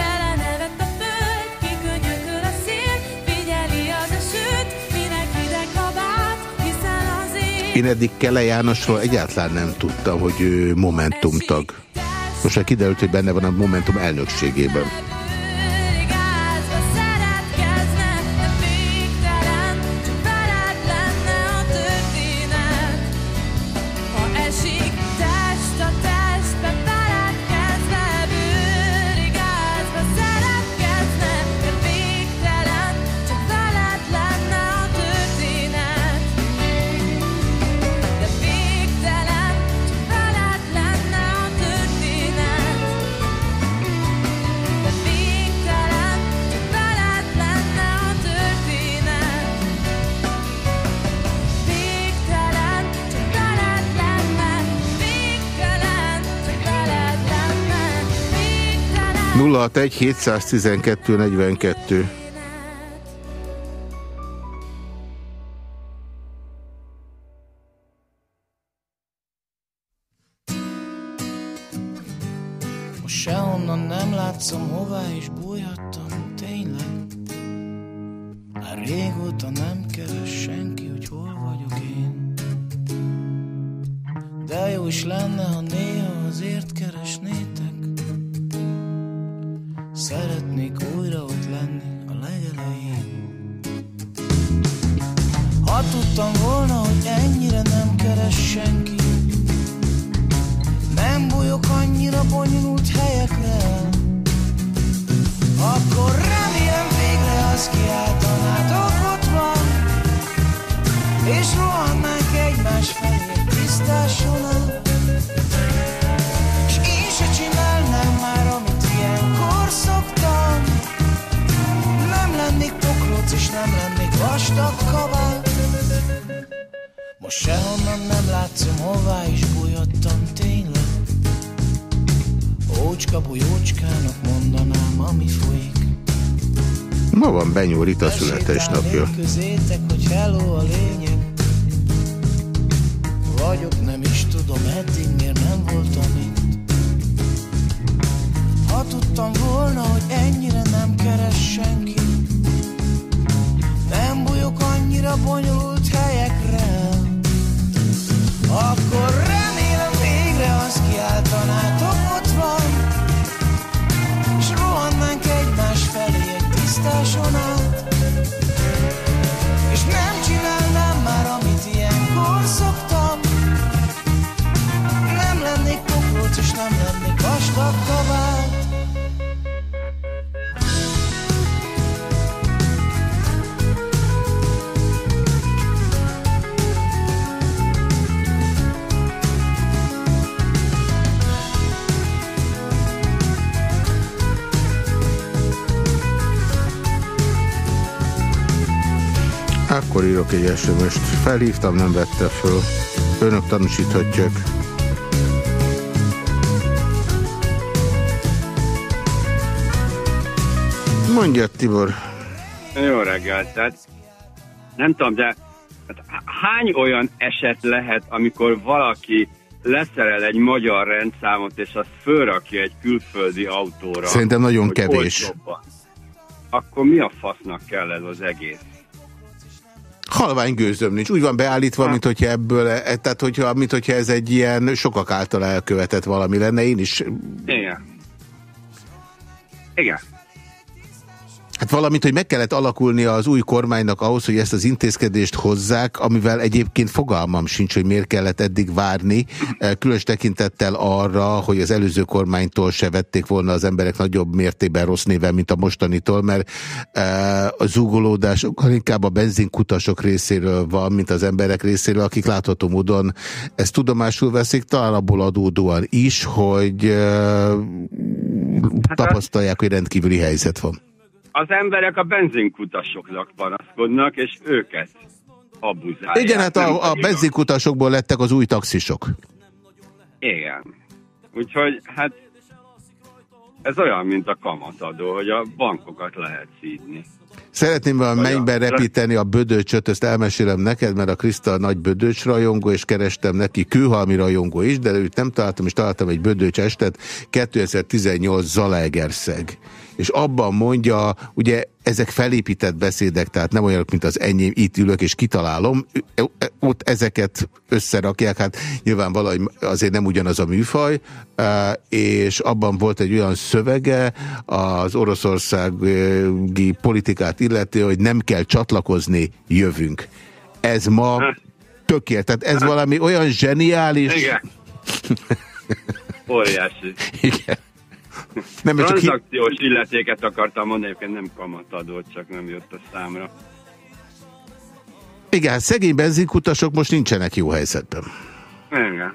Én eddig Kele Jánosról egyáltalán nem tudtam, hogy ő Momentum tag. Most már kiderült, hogy benne van a Momentum elnökségében. Egy 712 42. Most sehonnan nem látszom, hová is bújhattam, tényleg. Már régóta nem keres senki, hogy hol vagyok én. De jó is lenne, ha néha azért keresnétek. Szeretnék újra ott lenni a legelején. Ha tudtam volna, hogy ennyire nem keres senki Nem bújok annyira bonyolult helyekre Akkor remélem végre az kiáltanátok pokróc és nem lennék vastag kabát Most sehonnan nem látszom, hová is bújottam tényleg. Ócska bujócskának mondanám, ami folyik. Ma van Benyó Rita születésnapja. Közétek, hogy hello a lényeg. Vagyok, nem is tudom, eddig miért nem voltam itt. Ha tudtam volna, hogy ennyire nem keres senki annyira bonyolult helyekre Akkor Akkor írok egy SMS-t. Felhívtam, nem vette föl. Önök tanúsíthatják. Mondja, Tibor. Jó reggelt, tehát nem tudom, de Hát hány olyan eset lehet, amikor valaki leszerel egy magyar rendszámot, és azt fölrakja egy külföldi autóra? Szerintem nagyon kevés. Akkor mi a fasznak kell ez az egész? Halvány gőzöm nincs. Úgy van beállítva, mint hogyha ebből, e, tehát hogyha, mint hogyha ez egy ilyen sokak által elkövetett valami lenne. Én is... Igen. Igen. Hát valamint, hogy meg kellett alakulnia az új kormánynak ahhoz, hogy ezt az intézkedést hozzák, amivel egyébként fogalmam sincs, hogy miért kellett eddig várni, eh, különös tekintettel arra, hogy az előző kormánytól se vették volna az emberek nagyobb mértében rossz néven, mint a mostanitól, mert eh, a zúgolódás inkább a benzinkutasok részéről van, mint az emberek részéről, akik látható módon ezt tudomásul veszik, talán abból adódóan is, hogy eh, hát tapasztalják, hogy rendkívüli helyzet van az emberek a benzinkutasoknak panaszkodnak, és őket abuzálják. Igen, hát a, a benzinkutasokból lettek az új taxisok. Igen. Úgyhogy hát ez olyan, mint a kamatadó, hogy a bankokat lehet szídni. Szeretném a mennyben repíteni a bödöcsöt, ezt elmesélem neked, mert a Kriszta nagy bödöcs rajongó, és kerestem neki kőhalmi rajongó is, de őt nem találtam, és találtam egy bödöcs estet, 2018 Zalaegerszeg és abban mondja, ugye ezek felépített beszédek, tehát nem olyanok, mint az enyém, itt ülök és kitalálom, ott ezeket összerakják, hát nyilván valahogy azért nem ugyanaz a műfaj, és abban volt egy olyan szövege az oroszországi politikát illető, hogy nem kell csatlakozni, jövünk. Ez ma tökélet, tehát ez valami olyan zseniális... Igen. [LAUGHS] Óriási. Igen. Nem, Transzakciós ki... illetéket akartam mondani, hogy nem kamatadót, csak nem jött a számra. Igen, szegény benzinkutasok most nincsenek jó helyzetben. Igen.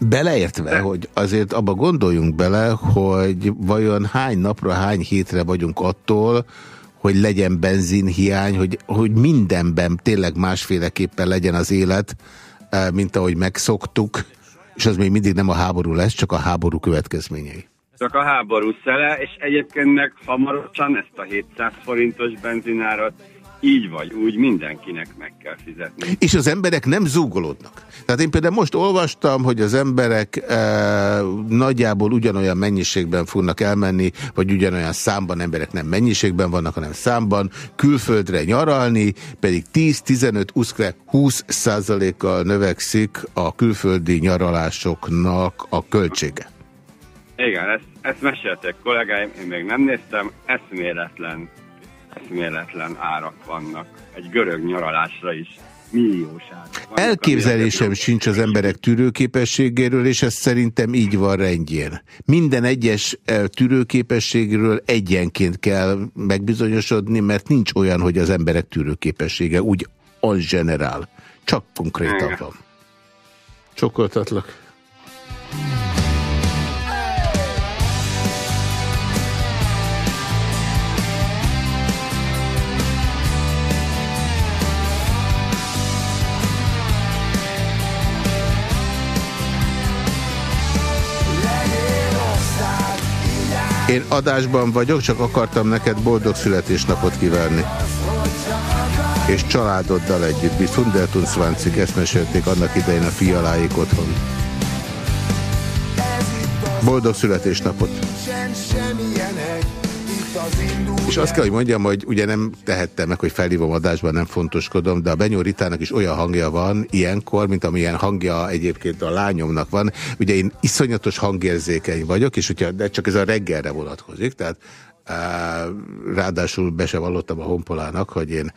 Beleértve, De... hogy azért abba gondoljunk bele, hogy vajon hány napra, hány hétre vagyunk attól, hogy legyen benzinhiány, hogy, hogy mindenben tényleg másféleképpen legyen az élet, eh, mint ahogy megszoktuk, és az még mindig nem a háború lesz, csak a háború következményei. Csak a háború szele, és egyébként meg hamarosan ezt a 700 forintos benzinárat így vagy úgy mindenkinek meg kell fizetni. És az emberek nem zúgolódnak. Tehát én például most olvastam, hogy az emberek e, nagyjából ugyanolyan mennyiségben fognak elmenni, vagy ugyanolyan számban emberek nem mennyiségben vannak, hanem számban, külföldre nyaralni, pedig 10-15, 20 százalékkal növekszik a külföldi nyaralásoknak a költsége. Igen, ezt, ezt mesélték kollégáim, én még nem néztem, eszméletlen, eszméletlen árak vannak. Egy görög nyaralásra is milliós árak vannak. Elképzelésem sincs az emberek tűrőképességéről, és ez szerintem így van rendjén. Minden egyes eh, tűrőképességről egyenként kell megbizonyosodni, mert nincs olyan, hogy az emberek tűrőképessége úgy on generál. Csak konkrétan van. Csokoltatlak. Én adásban vagyok, csak akartam neked boldog születésnapot kívánni. És családoddal együtt. Bis Hundertundzwanzig ezt mesélték annak idején a fialáik otthon. Boldog születésnapot! És azt kell, hogy mondjam, hogy ugye nem tehettem meg, hogy felhívom adásban, nem fontoskodom, de a Benyó Ritának is olyan hangja van ilyenkor, mint amilyen hangja egyébként a lányomnak van. Ugye én iszonyatos hangérzékeny vagyok, és hogyha, de csak ez a reggelre vonatkozik, tehát Ráadásul be se vallottam a honpolának, hogy én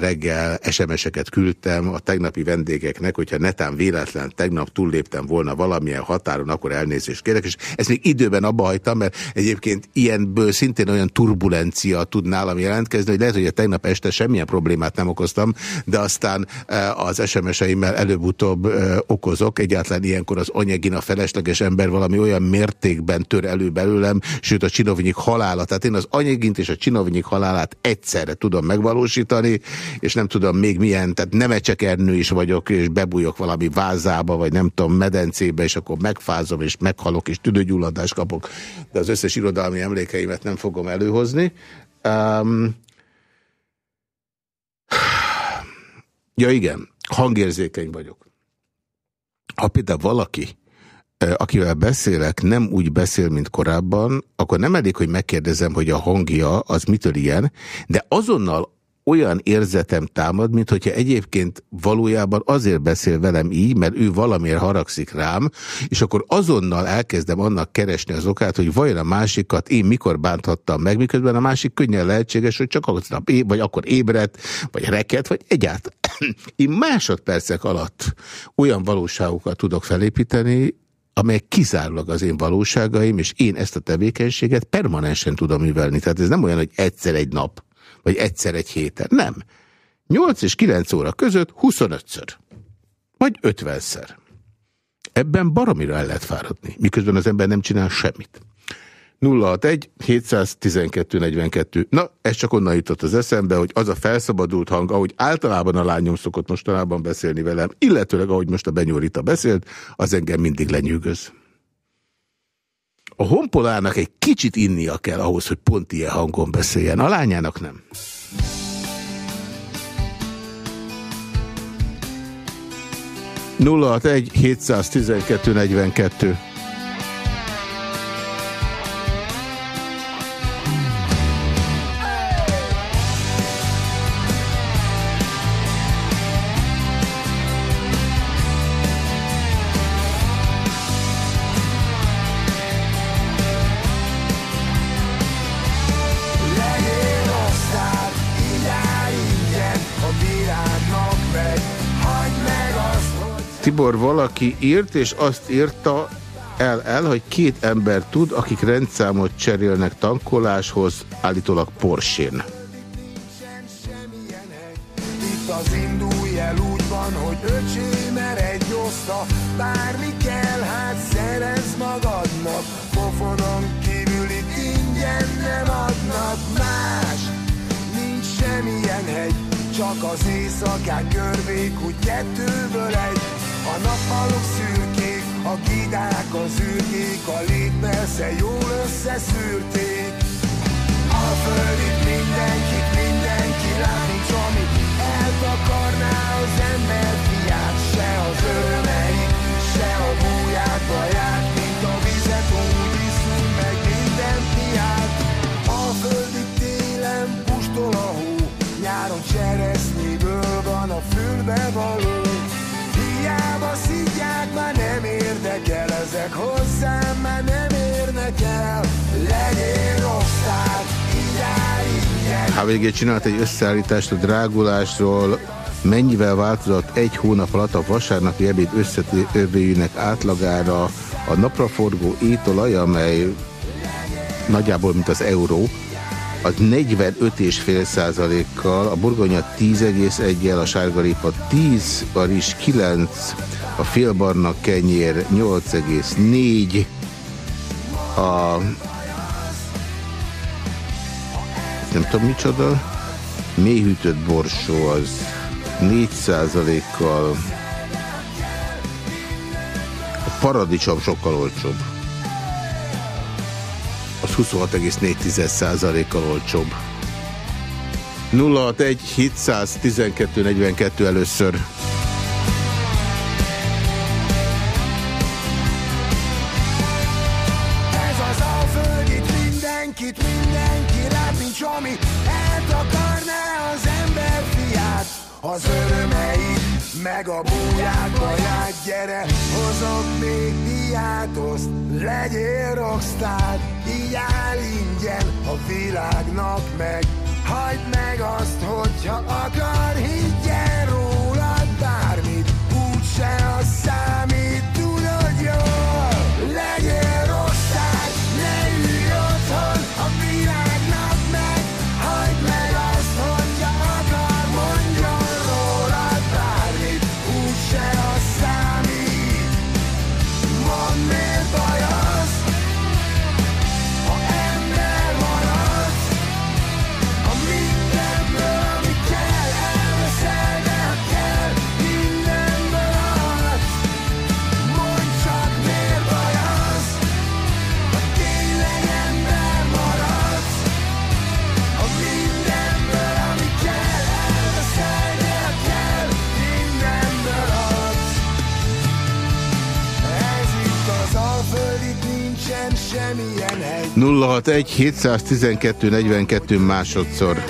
reggel SMS-eket küldtem a tegnapi vendégeknek, hogyha netán véletlen tegnap túlléptem volna valamilyen határon, akkor elnézést kérek, és ezt még időben abba hagytam, mert egyébként ilyenből szintén olyan turbulencia tud nálam jelentkezni, hogy lehet, hogy a tegnap este semmilyen problémát nem okoztam, de aztán az SMS-eimmel előbb-utóbb okozok. Egyáltalán ilyenkor az anyagina felesleges ember valami olyan mértékben tör elő belőlem, sőt a csinovnyik halálat tehát én az anyagint és a csinovnyik halálát egyszerre tudom megvalósítani, és nem tudom még milyen, tehát nemecsekernő is vagyok, és bebújok valami vázába, vagy nem tudom, medencébe, és akkor megfázom, és meghalok, és tüdőgyulladást kapok. De az összes irodalmi emlékeimet nem fogom előhozni. Um, Ja igen, hangérzékeny vagyok. Ha például valaki, akivel beszélek, nem úgy beszél, mint korábban, akkor nem elég, hogy megkérdezem, hogy a hangja az mitől ilyen, de azonnal olyan érzetem támad, mint hogyha egyébként valójában azért beszél velem így, mert ő valamiért haragszik rám, és akkor azonnal elkezdem annak keresni az okát, hogy vajon a másikat én mikor bánthattam meg, miközben a másik könnyen lehetséges, hogy csak nap é vagy akkor ébredt, vagy reket, vagy egyáltalán. [CLEARS THROAT] Én másodpercek alatt olyan valóságokat tudok felépíteni, amelyek kizárólag az én valóságaim, és én ezt a tevékenységet permanensen tudom művelni. Tehát ez nem olyan, hogy egyszer egy nap vagy egyszer egy héten. Nem. 8 és 9 óra között 25-ször. Vagy 50-szer. Ebben baromira el lehet fáradni, miközben az ember nem csinál semmit. 061 712 42. Na, ez csak onnan jutott az eszembe, hogy az a felszabadult hang, ahogy általában a lányom szokott mostanában beszélni velem, illetőleg ahogy most a Benyórita beszélt, az engem mindig lenyűgöz. A honpolának egy kicsit innia kell ahhoz, hogy pont ilyen hangon beszéljen. A lányának nem. Nulla egy 712 42 Tibor valaki írt, és azt írta el, el, hogy két ember tud, akik rendszámot cserélnek tankoláshoz, állítólag Porsén. Az indulj úgy van, hogy öcsém egy oszta, bármi kell, hát szerez magadnak, pofonon kívül ingyen nem adnak más, nincs semmilyen hegy, csak az éjszakán görvék, úgy kettőből egy, a nappalok szürkék, a gidák, az űrkék, a lét persze jól összeszűrték. A földit mindenkit, mindenki látni, Csomi, eltakarná az ember fiát, se az örömeit, se a búját, baját, mint HVG csinált egy összeállítást a drágulásról, mennyivel változott egy hónap alatt a vasárnapi ebéd összetevőjének átlagára? A napraforgó étolaj, amely nagyjából mint az euró, az 45,5 százalékkal, a burgonya 10,1-el, a sárgarépa 10, a rizs 9, a félbarna kenyér 8,4, a nem tudom micsoda, mélyhűtött borsó az 4 százalékkal, a paradicsom sokkal olcsóbb az 26,4%-kal olcsóbb. 061 712 42 először. Az örömeit, meg a búját, baját, gyere, hozok még diát, oszt, legyél rockstar, így áll ingyen a világnak meg. Hagyd meg azt, hogyha akar, higgyen rólad bármit, úgyse az számít, 061 712 42 másodszor.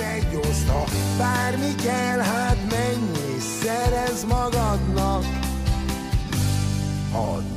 Bármi kell, hát mennyi, szerez magadnak. Adnak.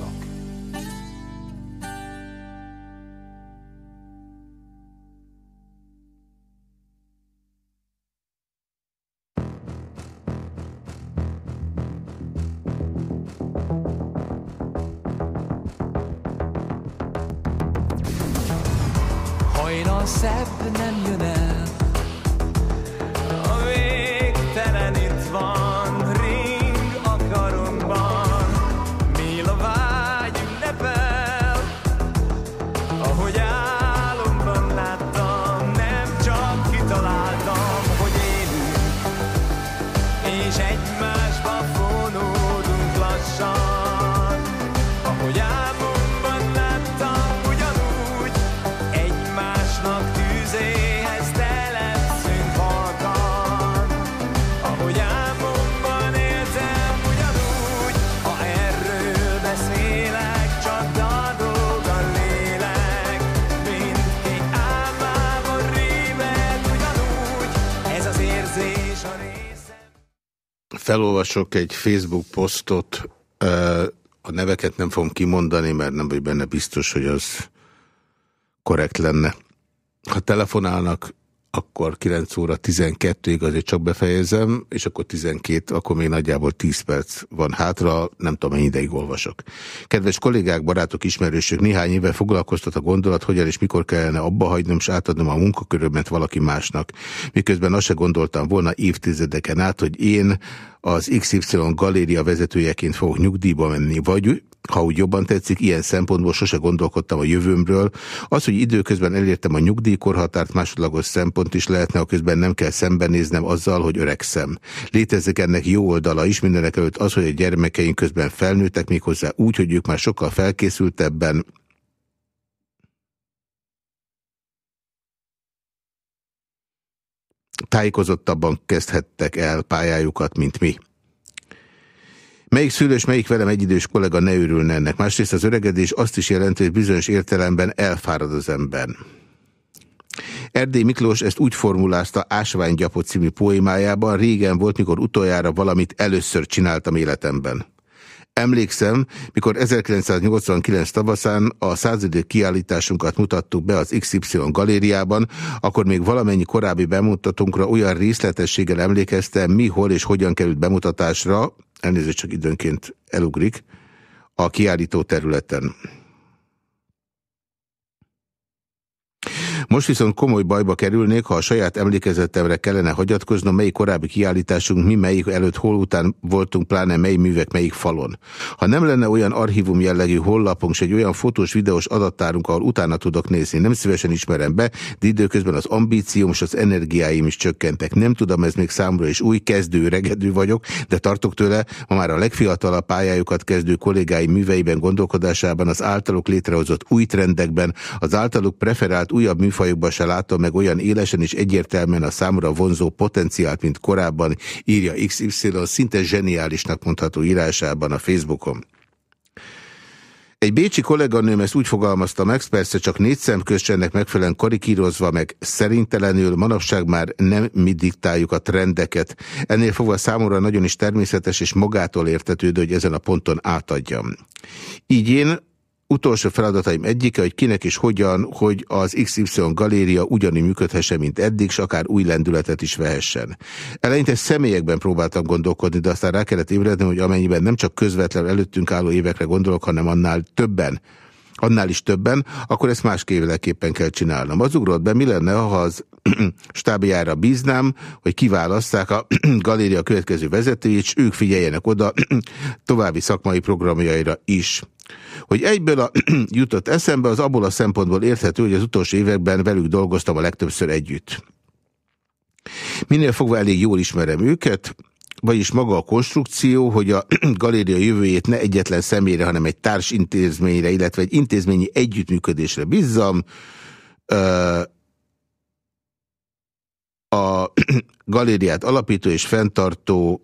Felolvasok egy Facebook posztot, ö, a neveket nem fogom kimondani, mert nem vagy benne biztos, hogy az korrekt lenne. Ha telefonálnak, akkor 9 óra 12-ig azért csak befejezem, és akkor 12, akkor még nagyjából 10 perc van hátra, nem tudom, mennyi ideig olvasok. Kedves kollégák, barátok, ismerősök, néhány éve foglalkoztat a gondolat, hogyan és mikor kellene abba hagynom, és átadnom a munkakörömet valaki másnak. Miközben azt se gondoltam volna évtizedeken át, hogy én az XY galéria vezetőjeként fogok nyugdíjba menni, vagy ha úgy jobban tetszik, ilyen szempontból sose gondolkodtam a jövőmről. Az, hogy időközben elértem a nyugdíjkorhatárt, másodlagos szempont is lehetne, a közben nem kell szembenéznem azzal, hogy öregszem. Létezik ennek jó oldala is, mindenek előtt az, hogy a gyermekeink közben felnőttek méghozzá úgy, hogy ők már sokkal felkészültebben, tájékozottabban kezdhettek el pályájukat, mint mi. Melyik szülős, melyik velem egyidős kollega ne örülne ennek. Másrészt az öregedés azt is jelenti, hogy bizonyos értelemben elfárad az ember. Erdély Miklós ezt úgy formulázta Ásványgyapot című poémájában, régen volt, mikor utoljára valamit először csináltam életemben. Emlékszem, mikor 1989 tavaszán a századék kiállításunkat mutattuk be az XY galériában, akkor még valamennyi korábbi bemutatónkra olyan részletességgel emlékeztem, mi, hol és hogyan került bemutatásra, elnézést csak időnként elugrik, a kiállító területen. Most viszont komoly bajba kerülnék, ha a saját emlékezetemre kellene hagyatkoznom, melyik korábbi kiállításunk, mi melyik előtt, hol után voltunk, pláne mely művek, melyik falon. Ha nem lenne olyan archívum jellegű hollapunk, és egy olyan fotós, videós adattárunk, ahol utána tudok nézni, nem szívesen ismerem be, de időközben az ambícióm és az energiáim is csökkentek. Nem tudom, ez még számomra is új, kezdő, regedő vagyok, de tartok tőle, ma már a legfiatalabb pályájukat kezdő kollégái műveiben, gondolkodásában, az általuk létrehozott új trendekben, az általuk preferált újabb műfajokban, műfajokban se látom meg olyan élesen és egyértelműen a számra vonzó potenciált, mint korábban, írja XY, szinte zseniálisnak mondható írásában a Facebookon. Egy bécsi kolléganőm ezt úgy fogalmazta meg, persze csak négy szemközt ennek megfelelően karikírozva, meg szerintelenül manapság már nem mi diktáljuk a trendeket. Ennél fogva számomra nagyon is természetes és magától értetődő, hogy ezen a ponton átadjam. Így én utolsó feladataim egyike, hogy kinek és hogyan, hogy az XY galéria ugyanígy működhesse, mint eddig, és akár új lendületet is vehessen. Eleinte személyekben próbáltam gondolkodni, de aztán rá kellett ébredni, hogy amennyiben nem csak közvetlen előttünk álló évekre gondolok, hanem annál többen, annál is többen, akkor ezt másképpen kell csinálnom. Az ugrott be, mi lenne, ha az [CLEARS THROAT] stábjára bíznám, hogy kiválaszták a [CLEARS THROAT] galéria következő vezetőjét, és ők figyeljenek oda [CLEARS THROAT] további szakmai programjaira is. Hogy egyből a jutott eszembe, az abból a szempontból érthető, hogy az utolsó években velük dolgoztam a legtöbbször együtt. Minél fogva elég jól ismerem őket, vagyis maga a konstrukció, hogy a [CLEARS THROAT] galéria jövőjét ne egyetlen személyre, hanem egy társ intézményre, illetve egy intézményi együttműködésre bízzam. A [CLEARS THROAT] galériát alapító és fenntartó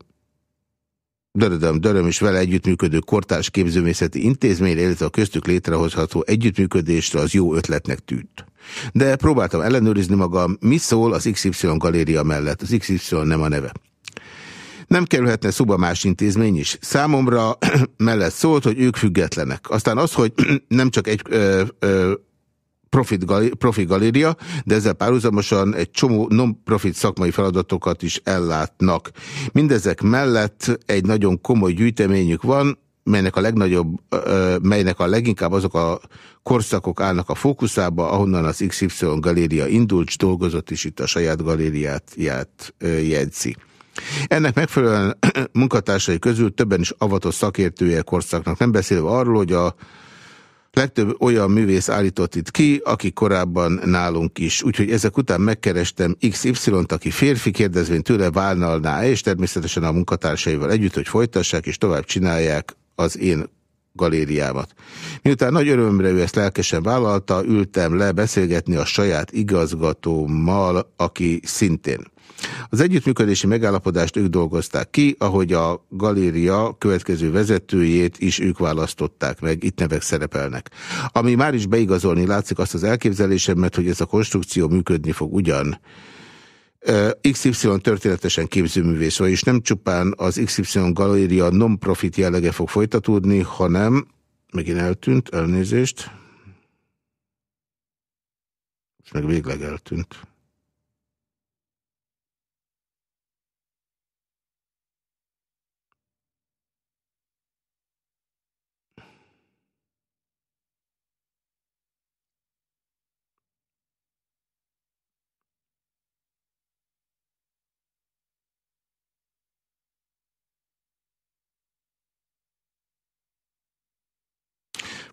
dörödöm, döröm és vele együttműködő kortárs képzőmészeti intézmény, illetve a köztük létrehozható együttműködésre az jó ötletnek tűnt. De próbáltam ellenőrizni magam, mi szól az XY galéria mellett. Az XY nem a neve. Nem kerülhetne szoba más intézmény is. Számomra [CLEARS THROAT] mellett szólt, hogy ők függetlenek. Aztán az, hogy [CLEARS THROAT] nem csak egy ö, ö, profit gali, profi galéria, de ezzel párhuzamosan egy csomó non-profit szakmai feladatokat is ellátnak. Mindezek mellett egy nagyon komoly gyűjteményük van, melynek a legnagyobb, melynek a leginkább azok a korszakok állnak a fókuszába, ahonnan az XY galéria indult, dolgozott is itt a saját galériát jegyzi. Ennek megfelelően [CLEARS THROAT] munkatársai közül többen is avatott szakértője korszaknak, nem beszélve arról, hogy a legtöbb olyan művész állított itt ki, aki korábban nálunk is. Úgyhogy ezek után megkerestem XY-t, aki férfi, kérdezvén tőle válnalná és természetesen a munkatársaival együtt, hogy folytassák és tovább csinálják az én galériámat. Miután nagy örömre ő ezt lelkesen vállalta, ültem le beszélgetni a saját igazgatómmal, aki szintén az együttműködési megállapodást ők dolgozták ki, ahogy a galéria következő vezetőjét is ők választották meg, itt nevek szerepelnek. Ami már is beigazolni látszik azt az elképzelésemet, hogy ez a konstrukció működni fog ugyan. XY történetesen képzőművész, vagyis nem csupán az XY galéria non-profit jellege fog folytatódni, hanem, megint eltűnt, elnézést, és meg végleg eltűnt.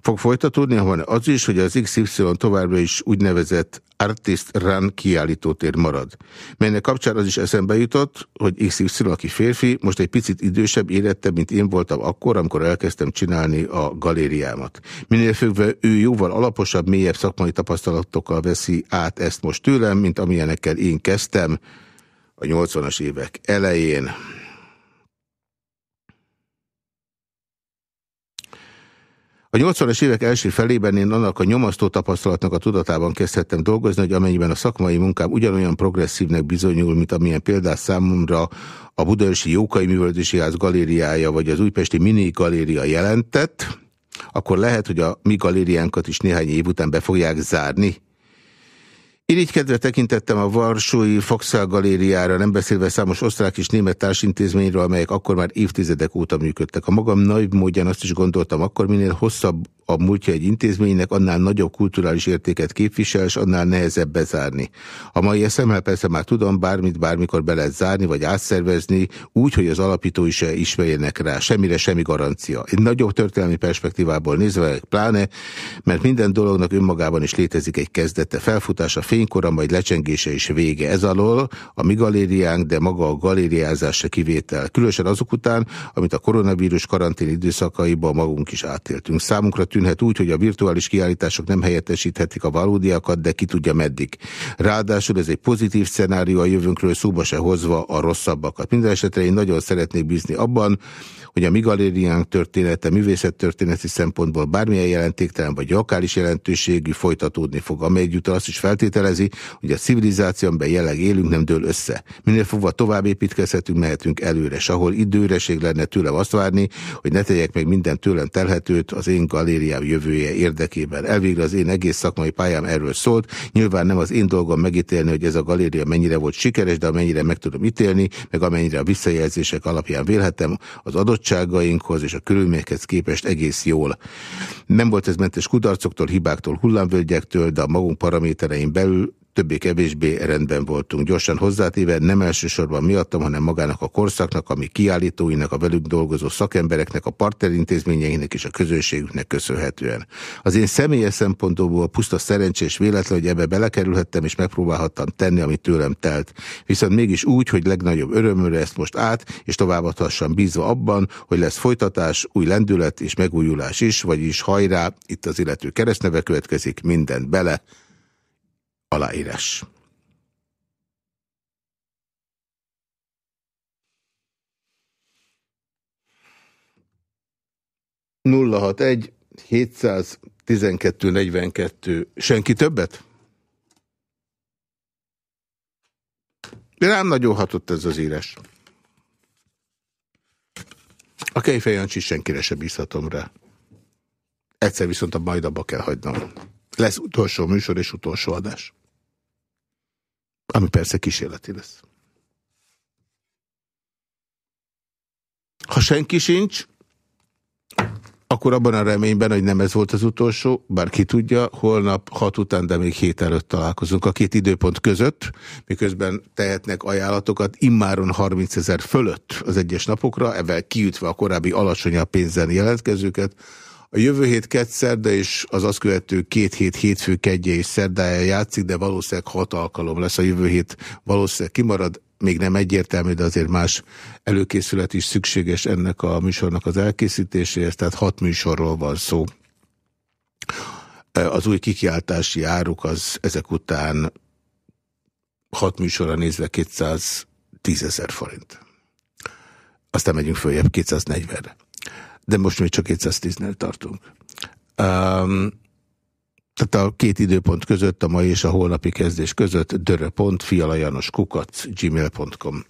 Fog folytatódni, hanem az is, hogy az XY továbbra is úgynevezett Artist Run kiállítótér marad. Melynek kapcsán az is eszembe jutott, hogy XY, aki férfi, most egy picit idősebb, érettebb, mint én voltam akkor, amikor elkezdtem csinálni a galériámat. Minél függve ő jóval alaposabb, mélyebb szakmai tapasztalatokkal veszi át ezt most tőlem, mint amilyenekkel én kezdtem a 80-as évek elején. A 80-as évek első felében én annak a nyomasztó tapasztalatnak a tudatában kezdhettem dolgozni, hogy amennyiben a szakmai munkám ugyanolyan progresszívnek bizonyul, mint amilyen példás számomra a Budaörsi Jókai Művöldési Ház galériája vagy az Újpesti Mini Galéria jelentett, akkor lehet, hogy a mi galériánkat is néhány év után be fogják zárni. Irigykedve tekintettem a Varsói Foxel galériára, nem beszélve számos osztrák és német társintézményről, amelyek akkor már évtizedek óta működtek. A magam nagy módján azt is gondoltam, akkor minél hosszabb a múltja egy intézménynek, annál nagyobb kulturális értéket képvisel, és annál nehezebb bezárni. A mai eszemmel persze már tudom, bármit bármikor be lehet zárni, vagy átszervezni, úgy, hogy az alapítói se ismerjenek rá. Semmire semmi garancia. Egy nagyobb történelmi perspektívából nézve, pláne, mert minden dolognak önmagában is létezik egy kezdete, felfutása, fénykora, majd lecsengése és vége. Ez alól a mi galériánk, de maga a galériázás se kivétel. Különösen azok után, amit a koronavírus karantén időszakaiban magunk is átéltünk. Számunkra tűnhet úgy, hogy a virtuális kiállítások nem helyettesíthetik a valódiakat, de ki tudja meddig. Ráadásul ez egy pozitív szenárió a jövőnkről szóba se hozva a rosszabbakat. Minden esetre én nagyon szeretnék bízni abban, hogy a mi galériánk története művészettörténeti szempontból bármilyen jelentéktelen vagy lokális jelentőségű folytatódni fog, amely egyúttal azt is feltételezi, hogy a civilizáció, amiben jelenleg élünk, nem dől össze. Minél fogva tovább építkezhetünk, mehetünk előre, s ahol időreség lenne tőlem azt várni, hogy ne tegyek meg minden tőlem telhetőt az én galériám jövője érdekében. Elvégre az én egész szakmai pályám erről szólt. Nyilván nem az én dolgom megítélni, hogy ez a galéria mennyire volt sikeres, de amennyire meg tudom ítélni, meg amennyire a visszajelzések alapján vélhetem, az adott adottságainkhoz és a körülményekhez képest egész jól. Nem volt ez mentes kudarcoktól, hibáktól, hullámvölgyektől, de a magunk paraméterein belül többé-kevésbé rendben voltunk. Gyorsan hozzátéve nem elsősorban miattam, hanem magának a korszaknak, ami kiállítóinak, a velük dolgozó szakembereknek, a partnerintézményeinek és a közönségüknek köszönhetően. Az én személyes szempontból puszta szerencsés véletlen, hogy ebbe belekerülhettem és megpróbálhattam tenni, amit tőlem telt. Viszont mégis úgy, hogy legnagyobb örömöre ezt most át, és továbbadhassam bízva abban, hogy lesz folytatás, új lendület és megújulás is, vagyis hajrá, itt az illető keresztneve következik, mindent bele, aláírás. 061 712 42. Senki többet? Rám nagyon hatott ez az írás. A Kejfejancsi senkire se bízhatom rá. Egyszer viszont a majd abba kell hagynom. Lesz utolsó műsor és utolsó adás. Ami persze kísérleti lesz. Ha senki sincs, akkor abban a reményben, hogy nem ez volt az utolsó, bár ki tudja, holnap hat után, de még hét előtt találkozunk a két időpont között, miközben tehetnek ajánlatokat immáron 30 ezer fölött az egyes napokra, ebben kiütve a korábbi alacsonyabb pénzen jelentkezőket. A jövő hét kett szerda és az azt követő két hét hétfő kedje és szerdája játszik, de valószínűleg hat alkalom lesz a jövő hét, valószínűleg kimarad, még nem egyértelmű, de azért más előkészület is szükséges ennek a műsornak az elkészítéséhez, tehát hat műsorról van szó. Az új kikiáltási áruk az ezek után hat műsorra nézve 210 ezer forint. Aztán megyünk följebb 240-re. De most még csak 210-nél tartunk. Um, tehát a két időpont között, a mai és a holnapi kezdés között dörö.fialajanoskukac gmail.com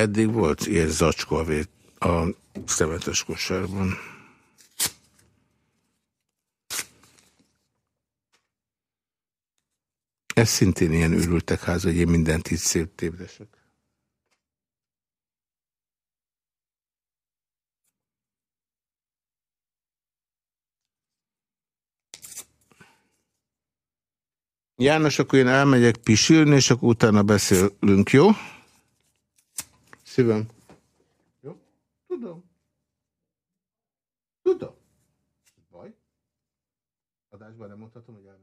Eddig volt ilyen zacskó a, a szemetes kosárban. Ez szintén ilyen ürültek ház, hogy én mindent itt széttépdesek. János, akkor én elmegyek pisilni, és akkor utána beszélünk, jó? Szívem. Jó? Tudom. Tudom. Baj? Adásban nem mondhatom, hogy is.